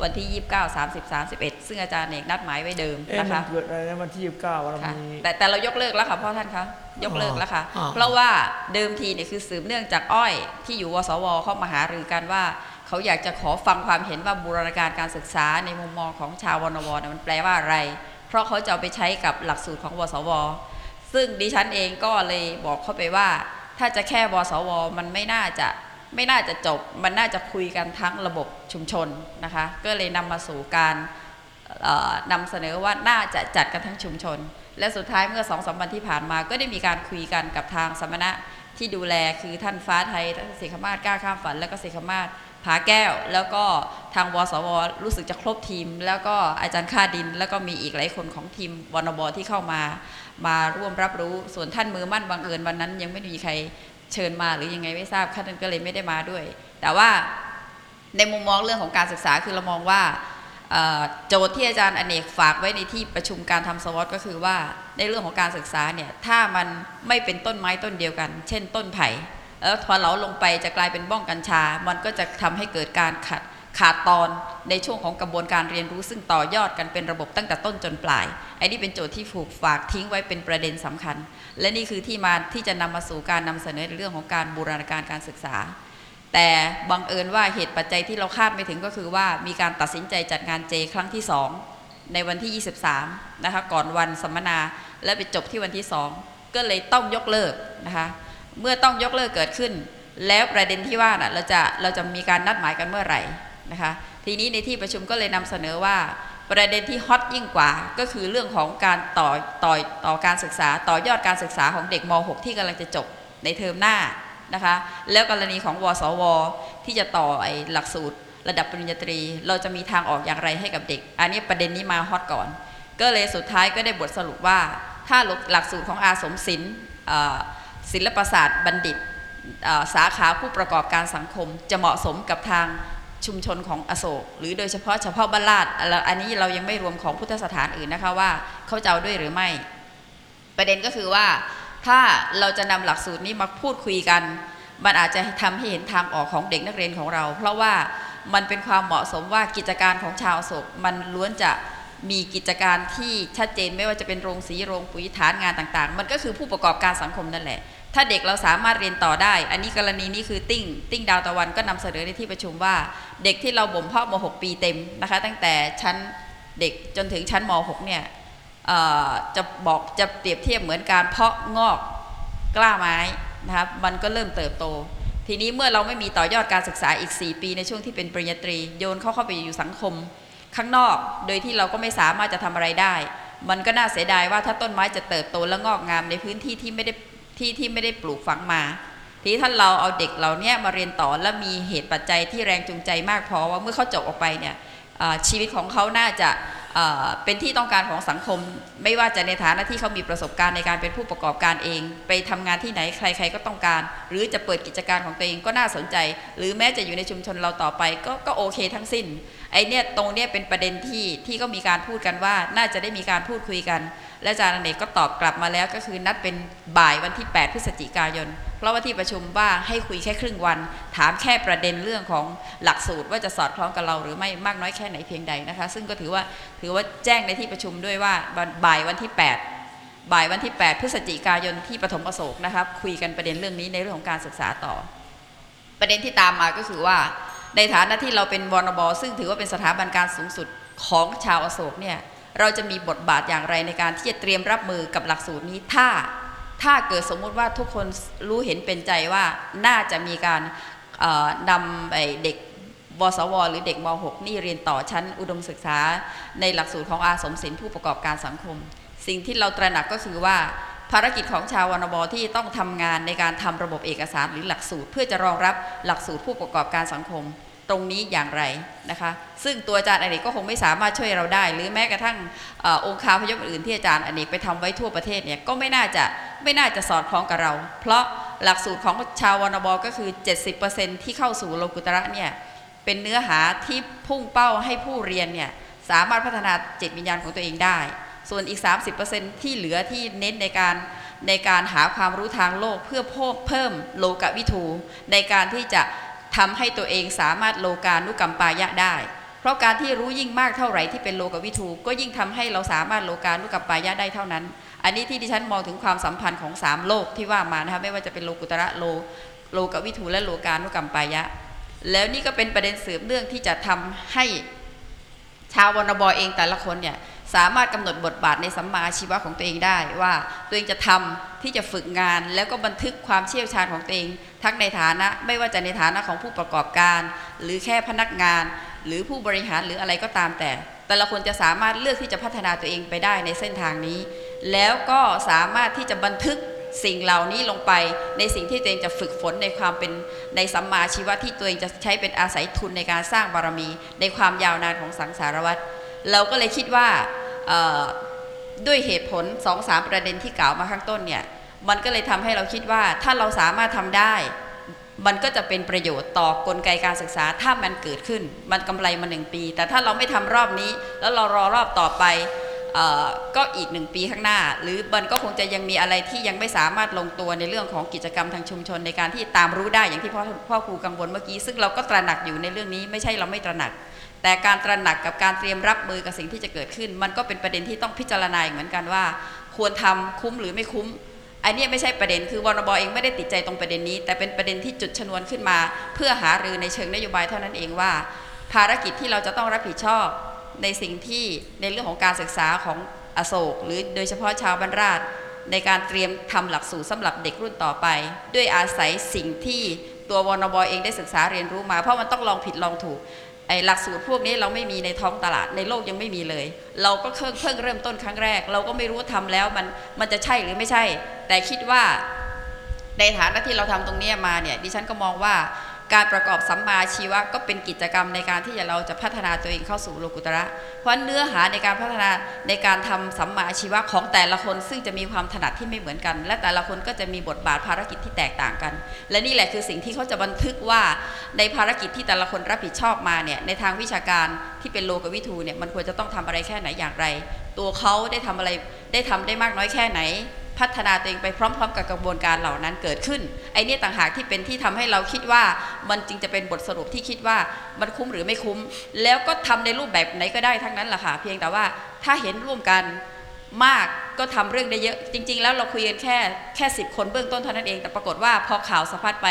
วันที่ 29 30 31 ซึ่งอาจารย์เอกนัดหมายไว้เดิมเอ๊ะนะมัคะนเกิดอะไรนะวันที่ยี่สิบเก้าวันค่ะมีแต่แต่เรายกเลิกแล้วค่ะพ่อท่านคะยกเลิกแล้วค่ะอ่าเพราะว่าเดิมทีเนี่ยคือสืบเนื่องจากอ้อยที่อยู่วสวเข้ามาหารือกันว่า เขาอยากจะขอฟังความเห็นว่าบูรณาการการศึกษาในมุมมองของชาววนวเนี่ยมันแปลว่าอะไร เพราะเขาจะเอาไปใช้กับหลักสูตรของวสว ซึ่งดิฉันเองก็เลยบอกเข้าไปว่า ถ้าจะแค่วสว มันไม่น่าจะ ไม่น่าจะจบ มันน่าจะคุยกันทั้งระบบชุมชนนะคะ ก็เลยนำมาสู่การนำเสนอว่าน่าจะจัดกันทั้งชุมชน และสุดท้ายเมื่อสองสามวันที่ผ่านมา ก็ได้มีการคุยกันกับทางสมณะที่ดูแลคือท่านฟ้าไทยท่านเสกมาศกล้าข้ามฝัน แล้วก็เสกมาศผาแก้ว แล้วก็ทางวสวรู้สึกจะครบทีม แล้วก็อาจารย์ค่าดิน แล้วก็มีอีกหลายคนของทีมวนบที่เข้ามา มาร่วมรับรู้ส่วนท่านมือมั่นบังเอิญวันนั้น ยังไม่มีใคร เชิญมาหรือยังไงไม่ทราบท่านก็เลยไม่ได้มาด้วย แต่ว่าในมุมมองเรื่องของการศึกษาคือเรามองว่าโจทย์ที่อาจารย์อเนกฝากไว้ในที่ประชุมการทำสวอตก็คือว่าในเรื่องของการศึกษาเนี่ยถ้ามันไม่เป็นต้นไม้ต้นเดียวกัน เช่นต้นไผ่แล้วพอเราลงไปจะกลายเป็นบ้องกัญชา มันก็จะทำให้เกิดการขาดขาดตอนในช่วงของกระบวนการเรียนรู้ ซึ่งต่อยอดกันเป็นระบบตั้งแต่ต้นจนปลายไอ้นี่เป็นโจทย์ที่ถูกฝากทิ้งไว้เป็นประเด็นสำคัญ และนี่คือที่มาที่จะนำมาสู่การนำเสนอในเรื่องของการบูรณาการการศึกษา แต่บังเอิญว่าเหตุปัจจัยที่เราคาดไม่ถึงก็คือว่ามีการตัดสินใจจัดงานเจครั้งที่ 2 ในวันที่ 23 นะคะก่อนวันสัมมนา และไปจบที่วันที่ 2 ก็เลยต้องยกเลิกนะคะเมื่อต้องยกเลิกเกิดขึ้น แล้วประเด็นที่ว่านะเราจะเราจะมีการนัดหมายกันเมื่อไหร่นะคะทีนี้ในที่ประชุมก็เลยนำเสนอว่า ประเด็นที่ฮอตยิ่งกว่าก็คือเรื่องของการต่อต่อต่อการศึกษา ต่อยอดการศึกษาของเด็กม .6 ที่กำลังจะจบในเทอมหน้านะคะแล้วกรณีของวสว ที่จะต่อไอ้หลักสูตรระดับปริญญาตรี เราจะมีทางออกอย่างไรให้กับเด็ก อันนี้ประเด็นนี้มาฮอตก่อน ก็เลยสุดท้ายก็ได้บทสรุปว่า ถ้าหลักสูตรของอาสมศิลป์ศิลปศาสตร์บัณฑิต สาขาผู้ประกอบการสังคมจะเหมาะสมกับทาง ชุมชนของอโศก หรือโดยเฉพาะเฉพาะบ้านลาดอันนี้เรายังไม่รวมของพุทธสถานอื่นนะคะว่าเขาจะเอาด้วยหรือไม่ ประเด็นก็คือว่าถ้าเราจะนำหลักสูตรนี้มาพูดคุยกัน มันอาจจะทำให้เห็นทางออกของเด็กนักเรียนของเรา เพราะว่ามันเป็นความเหมาะสมว่ากิจการของชาวโศกมันล้วนจะมีกิจการที่ชัดเจนไม่ว่าจะเป็นโรงสีโรงปุ๋ยฐานงานต่างๆ มันก็คือผู้ประกอบการสังคมนั่นแหละ ถ้าเด็กเราสามารถเรียนต่อได้ อันนี้กรณีนี้คือติ้ง ติ้งดาวตะวันก็นำเสนอในที่ประชุมว่า เด็กที่เราบ่มเพาะมา6ปีเต็มนะคะ ตั้งแต่ชั้นเด็กจนถึงชั้นม .6 เนี่ยจะบอกจะเปรียบเทียบเหมือนการเพาะงอกกล้าไม้นะครับมันก็เริ่มเติบโต ทีนี้เมื่อเราไม่มีต่อยอดการศึกษาอีก 4 ปีในช่วงที่เป็นปริญญาตรี โยนเข้าเข้าไปอยู่สังคม ข้างนอกโดยที่เราก็ไม่สามารถจะทำอะไรได้ มันก็น่าเสียดายว่าถ้าต้นไม้จะเติบโตและงอกงามในพื้นที่ที่ไม่ได้ ที่ที่ไม่ได้ปลูกฝังมา ทีนี้ถ้าเราเอาเด็กเหล่านี้มาเรียนต่อและมีเหตุปัจจัยที่แรงจูงใจมากพอว่าเมื่อเขาจบออกไปเนี่ยชีวิตของเขาน่าจะเป็นที่ต้องการของสังคม ไม่ว่าจะในฐานะที่เขามีประสบการณ์ในการเป็นผู้ประกอบการเอง ไปทำงานที่ไหนใคร ๆ ก็ต้องการ หรือจะเปิดกิจการของตัวเองก็น่าสนใจ หรือแม้จะอยู่ในชุมชนเราต่อไปก็ก็โอเคทั้งสิ้นไอเนี่ยตรงเนี้ยเป็นประเด็นที่ที่ก็มีการพูดกันว่าน่าจะได้มีการพูดคุยกัน และอาจารย์อเนกก็ตอบกลับมาแล้วก็คือนัดเป็นบ่ายวันที่ 8 พฤศจิกายน เพราะว่าที่ประชุมว่าให้คุยแค่ครึ่งวัน ถามแค่ประเด็นเรื่องของหลักสูตรว่าจะสอดคล้องกับเราหรือไม่มากน้อยแค่ไหนเพียงใดนะคะ ซึ่งก็ถือว่าถือว่าแจ้งในที่ประชุมด้วยว่าบ่ายวันที่ 8 บ่ายวันที่ 8 พฤศจิกายนที่ปฐมอโศกนะครับคุยกันประเด็นเรื่องนี้ในเรื่องของการศึกษาต่อ ประเด็นที่ตามมาก็คือว่าในฐานะที่เราเป็นวนบซึ่งถือว่าเป็นสถาบันการสูงสุดของชาวอโศกเนี่ย เราจะมีบทบาทอย่างไรในการที่จะเตรียมรับมือกับหลักสูตรนี้ถ้าถ้าเกิดสมมุติว่าทุกคนรู้เห็นเป็นใจว่าน่าจะมีการนำเด็กวสวหรือเด็กม .6 นี่เรียนต่อชั้นอุดมศึกษา ในหลักสูตรของอาสมศิลป์ผู้ประกอบการสังคม สิ่งที่เราตระหนักก็คือว่าภารกิจของชาววนบที่ต้องทำงานในการทำระบบเอกสารหรือหลักสูตร เพื่อจะรองรับหลักสูตรผู้ประกอบการสังคม ตรงนี้อย่างไรนะคะ ซึ่งตัวอาจารย์อเนกก็คงไม่สามารถช่วยเราได้ หรือแม้กระทั่งอองค์คาพยพอื่นที่อาจารย์อเนกไปทำไว้ทั่วประเทศเนี่ยก็ไม่น่าจะไม่น่าจะสอดคล้องกับเรา เพราะหลักสูตรของชาววนบก็คือ 70%ที่เข้าสู่โลกุตระเนี่ยเป็นเนื้อหาที่พุ่งเป้าให้ผู้เรียนเนี่ยสามารถพัฒนาจิตวิญญาณของตัวเองได้ ส่วนอีก 30%ที่เหลือที่เน้นในการในการหาความรู้ทางโลกเพื่อเพิ่มเพิ่มโลกวิถูในการที่จะ ทำให้ตัวเองสามารถโลกานุกรรมปายะได้ เพราะการที่รู้ยิ่งมากเท่าไหร่ที่เป็นโลกวิถูก็ยิ่งทำให้เราสามารถโลกานุกรรมปายะได้เท่านั้น อันนี้ที่ดิฉันมองถึงความสัมพันธ์ของสามโลกที่ว่ามานะคะไม่ว่าจะเป็นโลกุตระโลโลกวิถูและโลกานุกรรมปายะ แล้วนี่ก็เป็นประเด็นสืบเนื่องที่จะทำให้ชาววนบอเองแต่ละคนเนี่ยสามารถกำหนดบทบาทในสัมมาชีวะของตัวเองได้ว่าตัวเองจะทำที่จะฝึกงาน แล้วก็บันทึกความเชี่ยวชาญของตัวเอง ทั้งในฐานะไม่ว่าจะในฐานะของผู้ประกอบการ หรือแค่พนักงาน หรือผู้บริหารหรืออะไรก็ตามแต่ แต่ละคนจะสามารถเลือกที่จะพัฒนาตัวเองไปได้ในเส้นทางนี้ แล้วก็สามารถที่จะบันทึกสิ่งเหล่านี้ลงไปในสิ่งที่ตัวเองจะฝึกฝนในความเป็นในสัมมาชีวะที่ตัวเองจะใช้เป็นอาศัยทุนในการสร้างบารมี ในความยาวนานของสังสารวัตร เราก็เลยคิดว่าด้วยเหตุผลสองสามประเด็นที่กล่าวมาข้างต้นเนี่ยมันก็เลยทำให้เราคิดว่าถ้าเราสามารถทำได้ มันก็จะเป็นประโยชน์ต่อกลไกการศึกษาถ้ามันเกิดขึ้น มันกำไรมาหนึ่งปี แต่ถ้าเราไม่ทำรอบนี้ แล้วเรารอรอบต่อไปอก็อีกหนึ่งปีข้างหน้า หรือมันก็คงจะยังมีอะไรที่ยังไม่สามารถลงตัวในเรื่องของกิจกรรมทางชุมชนในการที่ตามรู้ได้อย่างที่พ่อพ่อครูกังวลเมื่อกี้ ซึ่งเราก็ตระหนักอยู่ในเรื่องนี้ไม่ใช่เราไม่ตระหนัก แต่การตระหนักกับการเตรียมรับมือกับสิ่งที่จะเกิดขึ้น มันก็เป็นประเด็นที่ต้องพิจารณาอีกเหมือนกันว่า ควรทำคุ้มหรือไม่คุ้มอันนี้ไม่ใช่ประเด็นคือวนบเองไม่ได้ติดใจตรงประเด็นนี้ แต่เป็นประเด็นที่จุดชนวนขึ้นมา เพื่อหารือในเชิงนโยบายเท่านั้นเองว่า ภารกิจที่เราจะต้องรับผิดชอบในสิ่งที่ในเรื่องของการศึกษาของอโศก หรือโดยเฉพาะชาวบ้านราช ในการเตรียมทำหลักสูตรสำหรับเด็กรุ่นต่อไป ด้วยอาศัยสิ่งที่ตัววนบเองได้ศึกษาเรียนรู้มา เพราะมันต้องลองผิดลองถูก ไอ้หลักสูตรพวกนี้เราไม่มีในท้องตลาดในโลกยังไม่มีเลย เราก็เพิ่งเพิ่งเริ่มต้นครั้งแรก เราก็ไม่รู้ว่าทำแล้วมันมันจะใช่หรือไม่ใช่ แต่คิดว่าในฐานะที่เราทำตรงนี้มาเนี่ยดิฉันก็มองว่า การประกอบสัมมาชีวะก็เป็นกิจกรรมในการที่จะเราจะพัฒนาตัวเองเข้าสู่โลกุตระ เพราะเนื้อหาในการพัฒนาในการทำสัมมาชีวะของแต่ละคน ซึ่งจะมีความถนัดที่ไม่เหมือนกัน และแต่ละคนก็จะมีบทบาทภารกิจที่แตกต่างกัน และนี่แหละคือสิ่งที่เขาจะบันทึกว่าในภารกิจที่แต่ละคนรับผิดชอบมาเนี่ยในทางวิชาการที่เป็นโลกวิทูเนี่ยมันควรจะต้องทำอะไรแค่ไหนอย่างไร ตัวเขาได้ทำอะไรได้ทำได้มากน้อยแค่ไหน พัฒนาตัวเองไปพร้อม ๆ กับกระบวนการเหล่านั้นเกิดขึ้น ไอ้นี่ต่างหากที่เป็นที่ทำให้เราคิดว่ามันจึงจะเป็นบทสรุปที่คิดว่ามันคุ้มหรือไม่คุ้ม แล้วก็ทำในรูปแบบไหนก็ได้ทั้งนั้นแหละค่ะเพียงแต่ว่าถ้าเห็นร่วมกันมากก็ทำเรื่องได้เยอะจริง ๆ แล้วเราคุยกันแค่แค่สิบคนเบื้องต้นเท่านั้นเอง แต่ปรากฏว่าพอข่าวสะพัดไป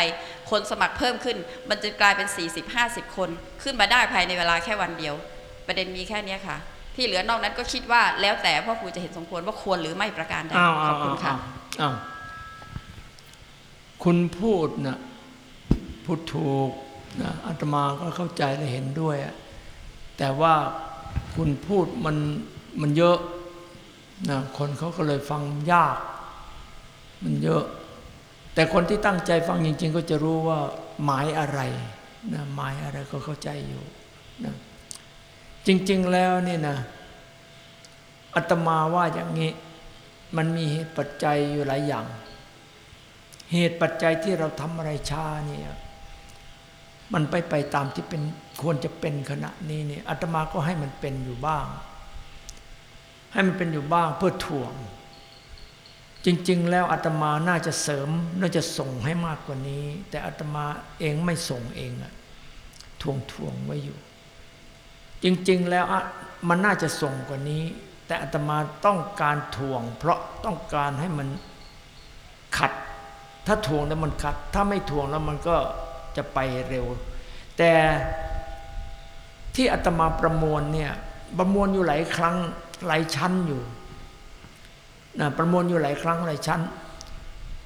คนสมัครเพิ่มขึ้น มันจะกลายเป็น 40-50 คน ขึ้นมาได้ภายในเวลาแค่วันเดียว ประเด็นมีแค่นี้ค่ะ ที่เหลือนอกนั้นก็คิดว่าแล้วแต่พ่อครูจะเห็นสมควรว่าควรหรือไม่ประการใดอ้าวขอ้าอวบคุณค่ะอ้าวคุณพูดนะพูดถูกนะอาตมาก็เข้าใจและเห็นด้วยอะแต่ว่าคุณพูดมันมันเยอะนะคนเขาก็เลยฟังยาก มันเยอะ แต่คนที่ตั้งใจฟังจริง ๆ ก็จะรู้ว่าหมายอะไรนะหมายอะไรก็เข้าใจอยู่นะ จริง ๆ แล้วนี่นะอาตมาว่าอย่างนี้ มันมีเหตุปัจจัยอยู่หลายอย่าง เหตุปัจจัยที่เราทำอะไรช้าเนี่ยมันไปไปตามที่เป็นควรจะเป็นขณะนี้เนี่ยอาตมาก็ให้มันเป็นอยู่บ้าง ให้มันเป็นอยู่บ้างเพื่อถ่วง จริง ๆ แล้วอาตมาน่าจะเสริมน่าจะส่งให้มากกว่านี้ แต่อาตมาเองไม่ส่งเองอะทวงทวงไว้อยู่ จริงๆแล้วอะมันน่าจะส่งกว่านี้ แต่อาตมาต้องการทวง เพราะต้องการให้มันขัด ถ้าทวงแล้วมันขัด ถ้าไม่ทวงแล้วมันก็จะไปเร็ว แต่ที่อาตมาประมวลเนี่ยประมวลอยู่หลายครั้งหลายชั้นอยู่นะประมวลอยู่หลายครั้งหลายชั้น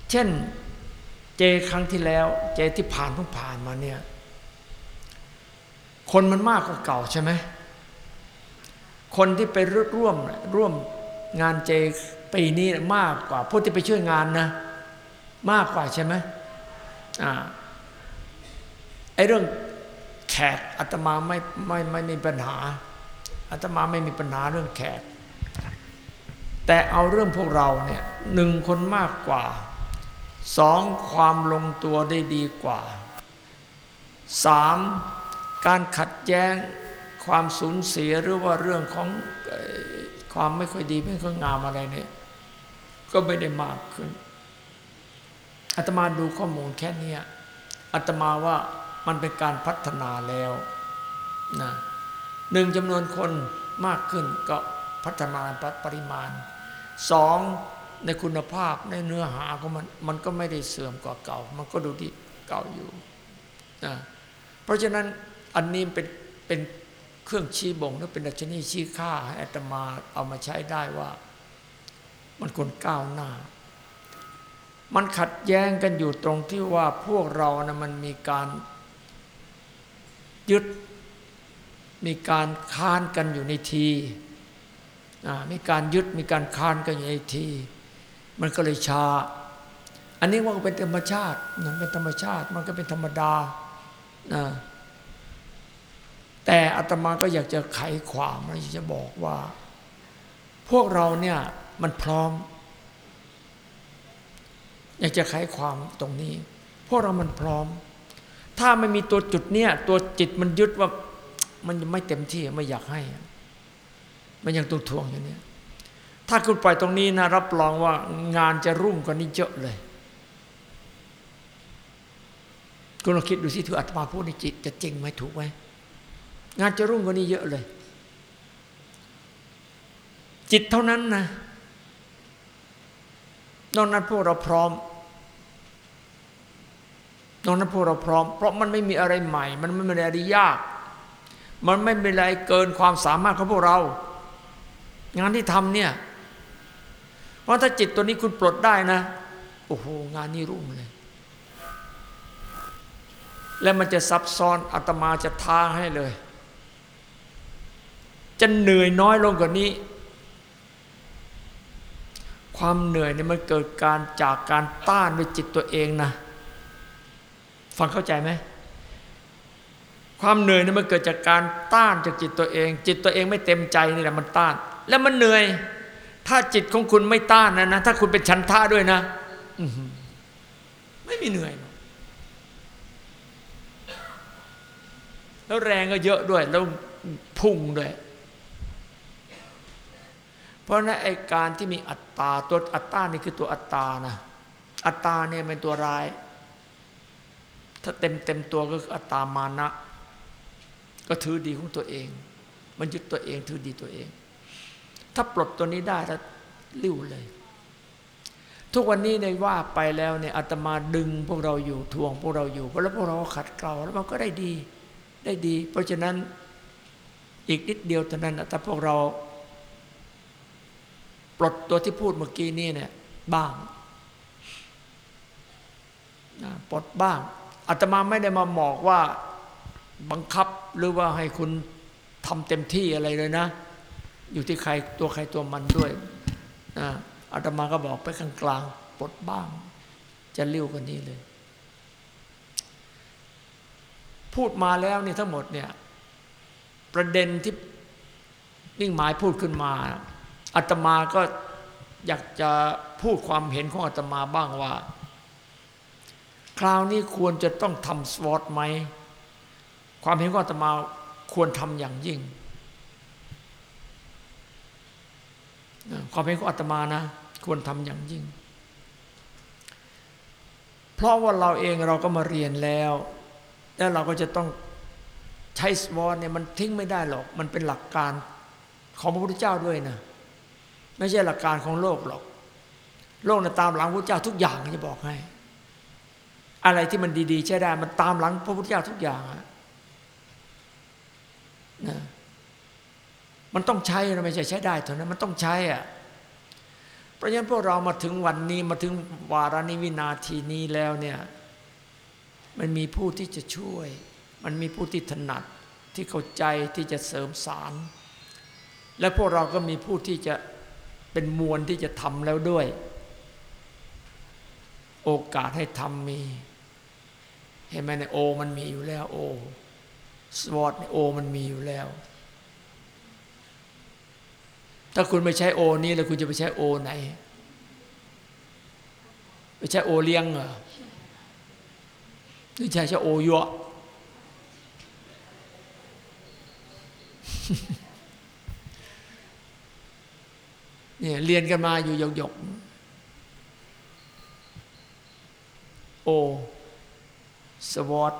เช่นเจครั้งที่แล้ว เจที่ผ่านเพิ่งผ่านมาเนี่ย คนมันมากกว่าเก่าใช่ไหม คนที่ไปร่วมร่วมงานเจปีนี้มากกว่าผู้ที่ไปช่วยงานนะ มากกว่าใช่ไหมอ่าไอ้เรื่องแขกอาตมาไม่ไม่ไม่มีปัญหาอาตมาไม่มีปัญหาเรื่องแขก แต่เอาเรื่องพวกเราเนี่ยหนึ่งคนมากกว่าสองความลงตัวได้ดีกว่าสาม การขัดแย้งความสูญเสียหรือว่าเรื่องของความไม่ค่อยดีไม่ค่อยงามอะไรเนี่ยก็ไม่ได้มากขึ้นอาตมาดูข้อมูลแค่นี้อาตมาว่ามันเป็นการพัฒนาแล้วนะหนึ่งจำนวนคนมากขึ้นก็พัฒนาปริมาณสองในคุณภาพในเนื้อหาของมันมันก็ไม่ได้เสื่อมกว่าเก่า มันก็ดูดีเก่าอยู่นะเพราะฉะนั้น อันนี้เป็นเป็นเครื่องชี้บ่งหรือเป็นดัชนีชี้ค่าให้อาตมาเอามาใช้ได้ว่า มันคนก้าวหน้า มันขัดแย้งกันอยู่ตรงที่ว่าพวกเรานะมันมีการยึดมีการค้านกันอยู่ในทีมีการยึดมีการค้านกันอยู่ในที มันก็เลยชาอันนี้ว่าเป็นธรรมชาติมันเป็นธรรมชาติ มันก็เป็นธรรมดานะ แต่อาตมาก็อยากจะไขความอยากจะบอกว่า พวกเราเนี่ยมันพร้อม อยากจะไขความตรงนี้ พวกเรามันพร้อม ถ้าไม่มีตัวจุดเนี่ยตัวจิตมันยึดว่ามันยังไม่เต็มที่ไม่อยากให้ มันยังตัวทวงอยู่เนี่ยถ้าคุณปล่อยตรงนี้นะรับรองว่างานจะรุ่งกว่านี้เยอะเลยคุณลองคิดดูสิที่อาตมาพูดในจิตจะจริงไหมถูกไหม งานจะรุ่งกว่านี้เยอะเลย จิตเท่านั้นนะนอกนั้นพวกเราพร้อมนอกนั้นพวกเราพร้อม เพราะมันไม่มีอะไรใหม่ มันไม่มีอะไรยาก มันไม่มีอะไรเกินความสามารถของพวกเรา งานที่ทำเนี่ยเพราะถ้าจิตตัวนี้คุณปลดได้นะ โอ้โหงานนี้รุ่งเลย และมันจะซับซ้อนอาตมาจะท้าให้เลย จะเหนื่อยน้อยลงกว่านี้ ความเหนื่อยเนี่ยมันเกิดการจากการต้านด้วยจิตตัวเองนะฟังเข้าใจไหมความเหนื่อยเนี่ยมันเกิดจากการต้านจากจิตตัวเอง จิตตัวเองไม่เต็มใจนี่แหละมันต้าน แล้วมันเหนื่อย ถ้าจิตของคุณไม่ต้านนะนะถ้าคุณเป็นชันท่าด้วยนะไม่มีเหนื่อย แล้วแรงก็เยอะด้วย แล้วพุ่งด้วย เพราะนั้นไอการที่มีอัตตาตัวอัตตานี่คือตัวอัตตานะอัตตาเนี่ยเป็นตัวร้าย ถ้าเต็มเต็มตัวก็คืออัตตามานะ ก็ถือดีของตัวเอง มันยึดตัวเองถือดีตัวเอง ถ้าปลดตัวนี้ได้แล้วลิ้วเลย ทุกวันนี้ในว่าไปแล้วเนี่ยอาตมาดึงพวกเราอยู่ทวงพวกเราอยู่แล้วพวกเราขัดเกลาแล้วมันก็ได้ดีได้ดี เพราะฉะนั้นอีกนิดเดียวเท่านั้นนะถ้าพวกเรา ปลดตัวที่พูดเมื่อกี้นี่เนี่ยบ้างปลดบ้างอาตมาไม่ได้มาบอกว่าบังคับหรือว่าให้คุณทำเต็มที่อะไรเลยนะ อยู่ที่ใครตัวใครตัวมันด้วยนะอาตมาก็บอกไปกลางๆปลดบ้าง จะเลี้ยวกว่านี้เลย พูดมาแล้วนี่ทั้งหมดเนี่ย ประเด็นที่นิ่งหมายพูดขึ้นมา อาตมาก็อยากจะพูดความเห็นของอาตมาบ้างว่า คราวนี้ควรจะต้องทำสวอตไหม ความเห็นของอาตมาควรทำอย่างยิ่ง ความเห็นของอาตมานะ ควรทำอย่างยิ่ง เพราะว่าเราเองเราก็มาเรียนแล้ว แล้วเราก็จะต้องใช้สวอตเนี่ยมันทิ้งไม่ได้หรอก มันเป็นหลักการของพระพุทธเจ้าด้วยนะ ไม่ใช่หลักการของโลกหรอก โลกนะตามหลังพระพุทธเจ้าทุกอย่างจะบอกให้ อะไรที่มันดี ๆ ใช้ได้มันตามหลังพระพุทธเจ้าทุกอย่างอะนะมันต้องใช้นะไม่ใช่ใช้ได้เท่านั้นมันต้องใช้อะเพราะฉะนั้นพวกเรามาถึงวันนี้มาถึงวาระนี้วินาทีนี้แล้วเนี่ยมันมีผู้ที่จะช่วย มันมีผู้ที่ถนัดที่เข้าใจที่จะเสริมสาร และพวกเราก็มีผู้ที่จะ เป็นมวลที่จะทำแล้วด้วย โอกาสให้ทำมี เห็นไหมในโอมันมีอยู่แล้ว โอสวอตในโอมันมีอยู่แล้ว ถ้าคุณไม่ใช้โอนี้แล้วคุณจะไปใช้โอไหนไปใช้โอเลี้ยงเหรอหรือใช้ใช้โอยั่ว เนี่ยเรียนกันมาอยู่หยกๆโอสวอต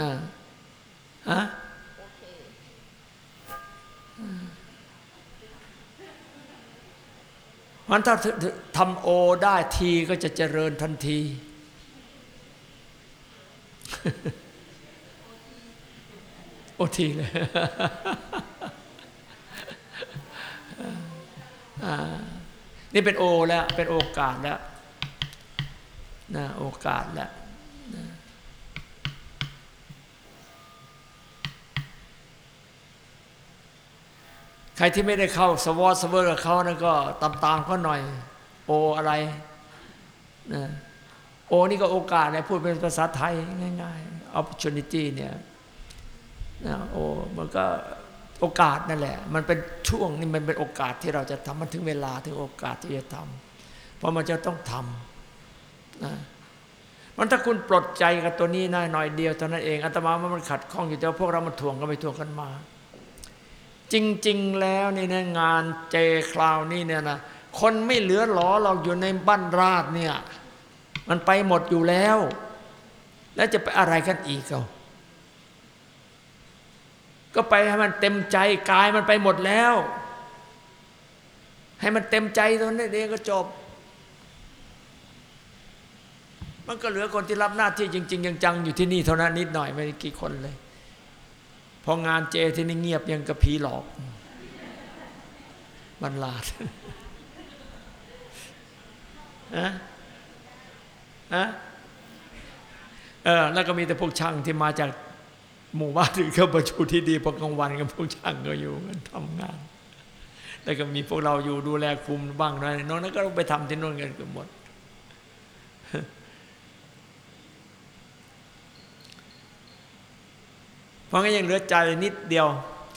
นะฮะมันถ้าทำโอได้ทีก็จะเจริญทันที โอทีเลย นี่เป็นโอแล้วเป็นโอกาสแล้วนะโอกาสแล้วนะใครที่ไม่ได้เข้าสวอตสเวอร์กับเขานั่นก็ตามตามเขาหน่อย โออะไรนะโอนี่ก็โอกาสเนี่ยพูดเป็นภาษาไทยง่ายๆ opportunity เนี่ยนะโอมันก็ โอกาสนั่นแหละ มันเป็นช่วงนี่มันเป็นโอกาสที่เราจะทำมันถึงเวลาถึงโอกาสที่จะทำเพราะมันจะต้องทำนะมันถ้าคุณปลดใจกับตัวนี้นะหน่อยเดียวเท่านั้นเองอาตมาว่ามันขัดข้องอยู่แต่ว่าพวกเรามันถ่วงกันไปถ่วงกันมา จริง ๆ แล้วนี่นะงานเจคราวนี่เนี่ยนะคนไม่เหลือหลอเราอยู่ในบ้านราดเนี่ย มันไปหมดอยู่แล้ว แล้วจะไปอะไรกันอีกเอา ก็ไปให้มันเต็มใจกายมันไปหมดแล้ว ให้มันเต็มใจตรงนั้นเองก็จบ มันก็เหลือคนที่รับหน้าที่จริง ๆ จังๆอยู่ที่นี่เท่านั้นนิดหน่อยไม่กี่คนเลย พองานเจที่นี่เงียบยังกระผีหลอกบรรลาดฮะฮะเออแล้วก็มีแต่พวกช่างที่มาจาก หมู่บ้านที่เขาประชุมที่ดีพอกลางวันกับพวกช่างก็อยู่กันทำงาน แล้วก็มีพวกเราอยู่ดูแลคุมบ้างนะน้องนั้นก็ไปทำที่โน่นกันเกือบหมด เพราะงั้นยังเหลือใจนิดเดียว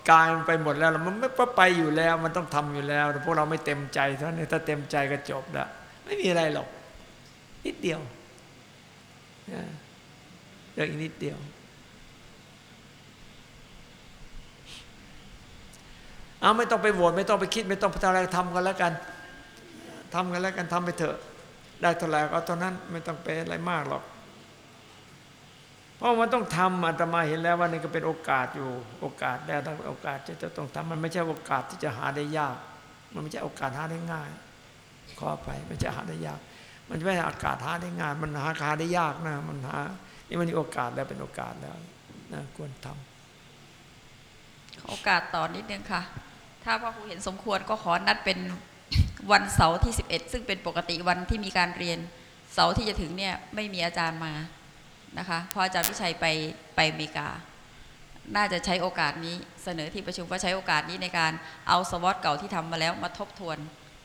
กายมันไปหมดแล้ว มันไม่ไปอยู่แล้ว มันต้องทำอยู่แล้วแต่พวกเราไม่เต็มใจเท่านั้นถ้าเต็มใจก็จบล้วไม่มีอะไรหรอก นิดเดียวนะเรื่องอีกนิดเดียว เอาไม่ต้องไปโหวตไม่ต้องไปคิด ไม่ต้องไปทำอะไรทำกันแล้วกันทำกันแล้วกันทำไปเถอะ ได้เท่าไหร่ก็เท่านั้นไม่ต้องไปอะไรมากหรอก เพราะมันต้องทำอาตมาเห็นแล้วว่านี่ก็เป็นโอกาสอยู่ โอกาสแล้วต้งโอกาสจะจะต้องทำมันไม่ใช่โอกาสที่จะหาได้ยาก มันไม่ใช่โอกาสหาได้ง่าย ขอไปไม่ใช่หาได้ยาก มันไม่ใช่อากาศหาได้ง่ายมันหาหาได้ยากนะ มันหานี่มันมีโอกาสแล้วเป็นโอกาสแล้วนะควรทำ โอกาสต่อนิดนึงค่ะ ถ้าพ่อครูเห็นสมควรก็ขอนัดเป็นวันเสาร์ที่ 11 ซึ่งเป็นปกติวันที่มีการเรียนเสาร์ที่จะถึงเนี่ยไม่มีอาจารย์มานะคะเพราะอาจารย์วิชัยไปไปอเมริกา น่าจะใช้โอกาสนี้เสนอที่ประชุมว่าใช้โอกาสนี้ในการเอาสวอตเก่าที่ทำมาแล้วมาทบทวน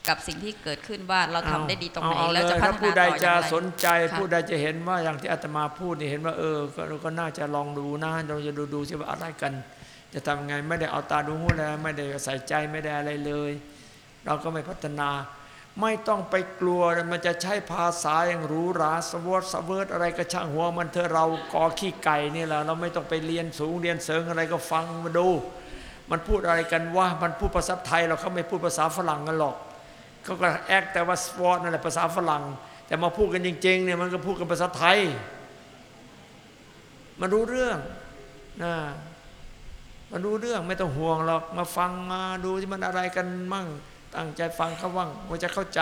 กับสิ่งที่เกิดขึ้นว่าเราทำได้ดีตรงไหนเอาแล้วจะเยพัฒถ้นาผู้ต่ใดออจะย่างไรสนใจค่ะผู้ใดจะเห็นว่าอย่างที่อาตมาพูดนี่เห็นว่าเออก็ก็น่าจะลองดูนะเราจะดูดูสิว่าอะไรกัน จะทำไงไม่ได้เอาตาดูหูแล้วไม่ได้ใส่ใจไม่ได้อะไรเลย เราก็ไม่พัฒนา ไม่ต้องไปกลัวมันจะใช้ภาษาอย่างหรูหรา SWOT สเวิร์ดอะไรก็ช่างหัวมันเถอะเราก็ขี้ไก่นี่แหละเราไม่ต้องไปเรียนสูงเรียนเสริงอะไรก็ฟังมาดู มันพูดอะไรกันว่ามันพูดภาษาไทยเราเขาไม่พูดภาษาฝรั่งกันหรอกเขาก็แอคแต่ว่า SWOT นั่นแหละภาษาฝรั่ง แต่มาพูดกันจริงๆเนี่ยมันก็พูดกันภาษาไทย มันรู้เรื่องนะ มันรู้เรื่องไม่ต้องห่วงหรอกมาฟังมาดูที่มันอะไรกันมั่ง ตั้งใจฟังเขาว่างว่าจะเข้าใจ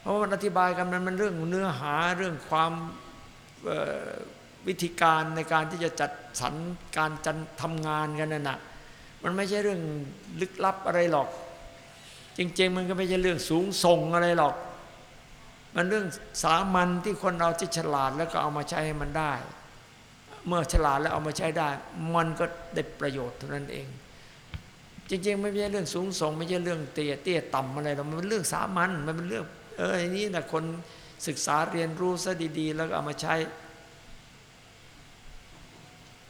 เพราะว่ามันอธิบายกันมันมันเรื่องเนื้อหาเรื่องความวิธีการในการที่จะจัดสรรการจันทำงานกันนั่นนะมันไม่ใช่เรื่องลึกลับอะไรหรอก จริง ๆ มันก็ไม่ใช่เรื่องสูงส่งอะไรหรอก มันเรื่องสามัญที่คนเราที่ฉลาดแล้วก็เอามาใช้ให้มันได้ เมื่อฉลาดแล้วเอามาใช้ได้ มันก็ได้ประโยชน์เท่านั้นเอง จริง ๆ ไม่ใช่เรื่องสูงส่งไม่ใช่เรื่องเตี้ยเตี้ยต่ำอะไรหรอกมันเป็นเรื่องสามัญมันเป็นเรื่องเอออันนี้นะคนศึกษาเรียนรู้ซะดีๆ แล้วก็เอามาใช้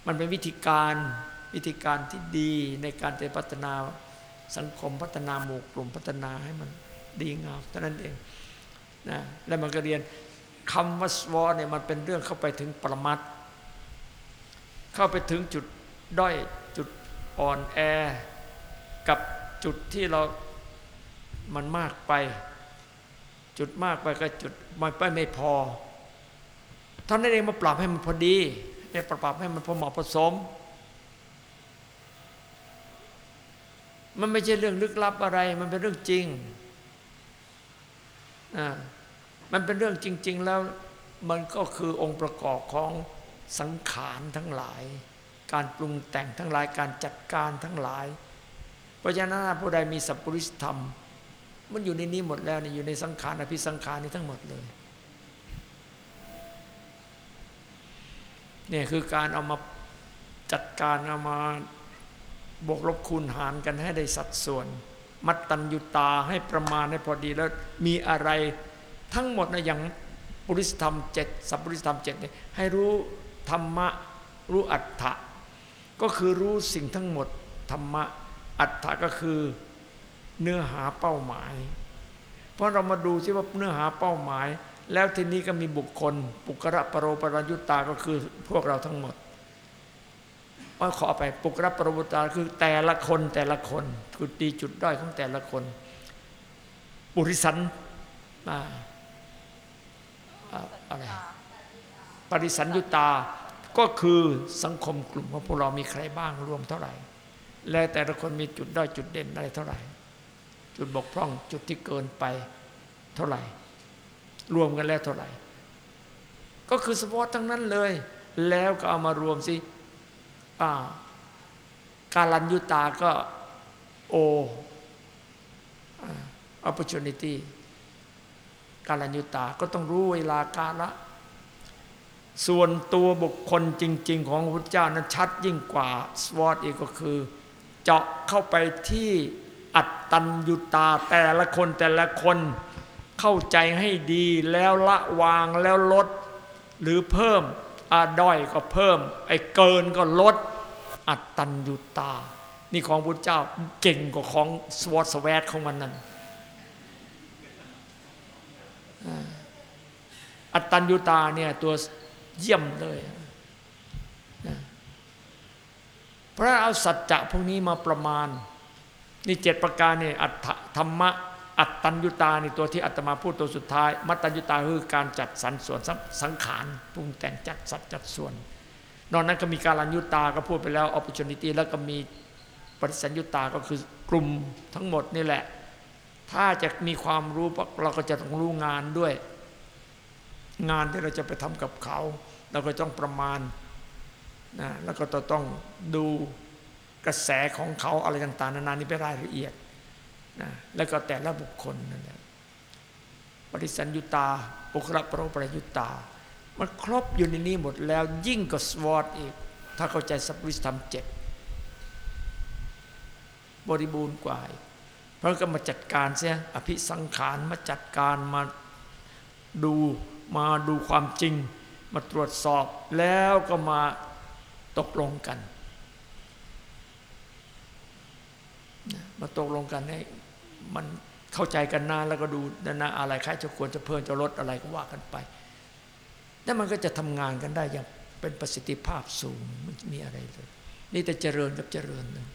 มันเป็นวิธีการวิธีการที่ดีในการจะพัฒนาสังคมพัฒนาหมู่กลุ่มพัฒนาให้มันดีงามเท่านั้นเองนะแล้วมันก็เรียนคำว่าสวอเนี่ยมันเป็นเรื่องเข้าไปถึงปรมัตถ์ เข้าไปถึงจุดด้อยจุดอ่อนแอ กับจุดที่เรามันมากไป จุดมากไปก็จุดมันไปไม่พอท่านนั้นเองมาปรับให้มันพอดีให้ปรับให้มันพอเหมาะผสม มันไม่ใช่เรื่องลึกลับอะไร มันเป็นเรื่องจริงอ่ามันเป็นเรื่องจริง ๆ แล้วมันก็คือองค์ประกอบของ สังขารทั้งหลาย การปรุงแต่งทั้งหลายการจัดการทั้งหลาย เพราะฉะนั้นผู้ใดมีสัพพุริสธรรม มันอยู่ในนี้หมดแล้วนี่อยู่ในสังขารอภิสังขารนี้ทั้งหมดเลยเนี่ยคือการเอามาจัดการเอามาบวกลบคูณหารกันให้ได้สัดส่วน มัดตัญยุตาให้ประมาณให้พอดีแล้วมีอะไรทั้งหมดนะอย่างปุริสธรรมเจ็ดสัพปุริสธรรมเจ็ดเนี่ยให้รู้ ธรรมะรู้อัฏฐะก็คือรู้สิ่งทั้งหมด ธรรมะอัฏฐะก็คือเนื้อหาเป้าหมาย เพราะเรามาดูที่ว่าเนื้อหาเป้าหมาย แล้วทีนี้ก็มีบุคคล ปุกระปรโรปรยุตตาก็คือพวกเราทั้งหมดว่าขอไปปุกระปรโรปตาคือแต่ละคนแต่ละคนจุดดีจุดด้อยของแต่ละคนปุริสันอ่าอ่าอะไร ริสันยุตา ก็คือสังคมกลุ่มของพวกเรามีใครบ้างรวมเท่าไหร่ และแต่ละคนมีจุดด้อยจุดเด่นอะไรเท่าไหร่ จุดบกพร่องจุดที่เกินไปเท่าไหร่ รวมกันแล้วเท่าไหร่ ก็คือ SWOT ทั้งนั้นเลย แล้วก็เอามารวมสิการันยุตาก็โอ opportunity การันยุตาก็ต้องรู้เวลากาละ ส่วนตัวบุคคลจริง ๆ ของพระพุทธเจ้านั้นชัดยิ่งกว่า SWOT อีกก็คือ เจาะเข้าไปที่อัตตัญญุตาแต่ละคนแต่ละคนเข้าใจให้ดีแล้วละวางแล้วลด หรือเพิ่มอาด้อยก็เพิ่ม ไอ้เกินก็ลด อัตตัญญุตา นี่ของพุทธเจ้าเก่งกว่าของสวอตสวตของมันนั่นอัตตัญญุตาเนี่ยตัว เยี่ยมเลยนะพระเอาสัจจะพวกนี้มาประมาณ นี่เจ็ดประการนี่อัตธรรมะอัตตัญญุตานี่ตัวที่อาตมาพูดตัวสุดท้าย มัตตัญญุตาคือการจัดสรรส่วนสังขารปรุงแต่งจัดสัดจัดส่วน นอกนั้นก็มีการัญยุตาก็พูดไปแล้ว opportunity แล้วก็มีปฏิสัญยุตาก็คือกลุ่มทั้งหมดนี่แหละ ถ้าจะมีความรู้เราก็จะต้องรู้งานด้วย งานที่เราจะไปทำกับเขาเราก็ต้องประมาณนะแล้วก็ต้องดูกระแสของเขาอะไรต่างๆ นานานี่เป็นรายละเอียดนะแล้วก็แต่ละบุคคลนั่นแหละปฏิสัญยุตาปุคละปรปรยุตา มันครบอยู่ในนี้หมดแล้วยิ่งกว่าสวอตอีก ถ้าเข้าใจสัพพิธรรมเจ็ดบริบูรณ์กว่าอีกเพราะก็มาจัดการเสียอภิสังขารมาจัดการมาดู มาดูความจริง มาตรวจสอบแล้วก็มาตกลงกัน มาตกลงกันให้มันเข้าใจกันนานแล้วก็ดูนะนอะไรใครจะควรจะเพิ่มจะลดอะไรก็ว่ากันไปแล้วมันก็จะทำงานกันได้อย่างเป็นประสิทธิภาพสูงมันมีอะไรเลย นี่แต่เจริญกับเจริญนะ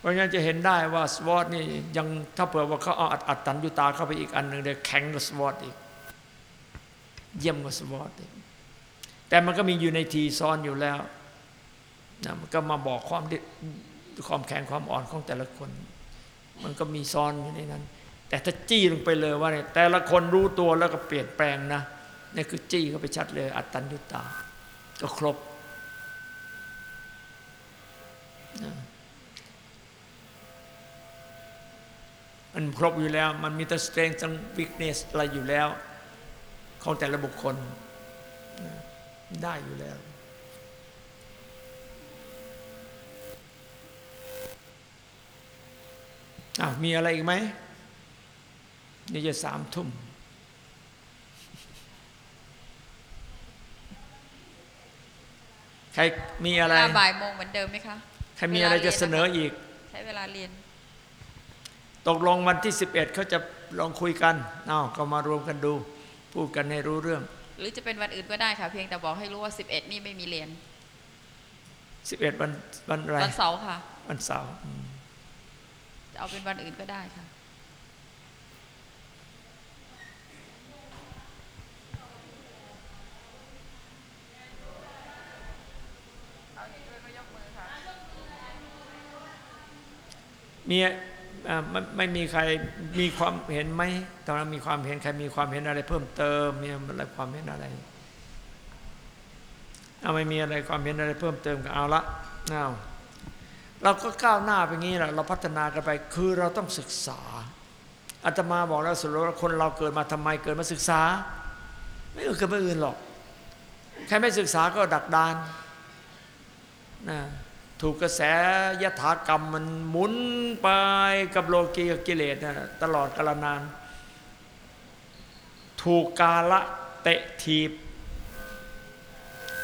เพราะงั้นจะเห็นได้ว่าสวอตนี่ยังถ้าเผื่อว่าเขาเอาอัตตัญญุตาเข้าไปอีกอันหนึ่งเดี๋ยวแข็งกับสวอตอีก เยี่ยมกว่าสวอตอีกแต่มันก็มีอยู่ในทีซ้อนอยู่แล้วนะมันก็มาบอกความความแข็งความอ่อนของแต่ละคน มันก็มีซ้อนอยู่ในนั้น แต่ถ้าจี้ลงไปเลยว่าเนี่ยแต่ละคนรู้ตัวแล้วก็เปลี่ยนแปลงนะนี่คือจี้เข้าไปชัดเลย อัตตัญญุตา ก็ครบนะ มันครบอยู่แล้ว มันมีแต่ strength ทั้ง weakness อะไรอยู่แล้ว ของแต่ละบุคคลนะได้อยู่แล้วอะมีอะไรอีกไหม นี่จะสามทุ่มใครมีอะไรเวลาบ่ายโมงเหมือนเดิมไหมคะ ใครมีอะไรจะเสนออีก ใช้เวลาเรียน ตกลงวันที่ 11เขาจะลองคุยกันเอาก็มารวมกันดู พูดกันให้รู้เรื่อง หรือจะเป็นวันอื่นก็ได้ค่ะ เพียงแต่บอกให้รู้ว่า 11 นี่ไม่มีเรียน 11 วันวันอะไรวันเสาร์ค่ะ วันเสาร์อืมจะเอาเป็นวันอื่นก็ได้ค่ะมีอ่า ไม่ไม่มีใครมีความเห็นไหมตอนนั้นมีความเห็นใครมีความเห็นอะไรเพิ่มเติมมีอะไรความเห็นอะไรเอาไม่มีอะไรความเห็นอะไรเพิ่มเติมก็เอาละเอาเราก็ก้าวหน้าไปงี้แหละเราพัฒนากันไปคือเราต้องศึกษาอาตมาบอกแล้วสุดแล้วคนเราเกิดมาทำไมเกิดมาศึกษา ไม่เกิดมาอื่นหรอกใครไม่ศึกษาก็ดักดานนะ ถูกกระแสยถากรรมมันหมุนไปกับโลกีกับกิเลสนะตลอดกาลนาน ถูกกาละเตะทีบ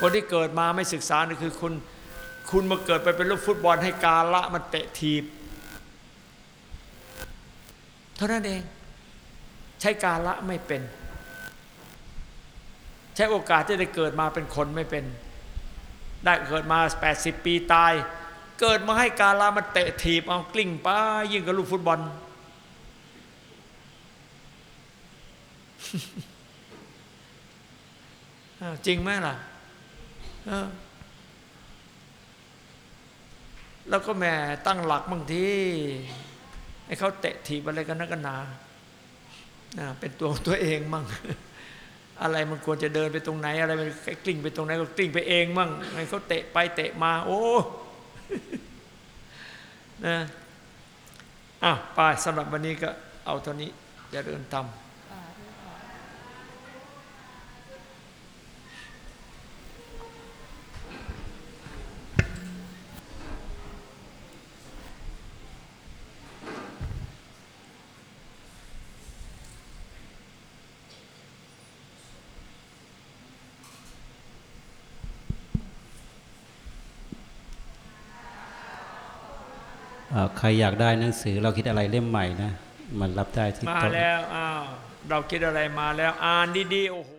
คนที่เกิดมาไม่ศึกษานี่คือคุณคุณมาเกิดไปเป็นลูกฟุตบอลให้กาละมันเตะทีบ เท่านั้นเอง ใช้กาละไม่เป็น ใช้โอกาสที่ได้เกิดมาเป็นคนไม่เป็น ได้เกิดมา 80 ปีตาย เกิดมาให้กาลามันเตะถีบเอากลิ้งไปยิ่งกับลูกฟุตบอล จริงไหมล่ะแล้วก็แม่ตั้งหลักบางทีให้เขาเตะถีบอะไรกันนักกันหนา เป็นตัวของตัวเองมั่ง อะไรมันควรจะเดินไปตรงไหน อะไรมันกลิ้งไปตรงไหนก็กลิ้งไปเองมั่งให้เขาเตะไปเตะมา โอ้นะอะไปสำหรับวันนี้ก็เอาเท่านี้อย่าเดินตาม ใครอยากได้หนังสือเราคิดอะไรเล่มใหม่นะ มันรับได้ที่มาแล้วอ้าวเราคิดอะไรมาแล้วอ่านดีๆโอ้โห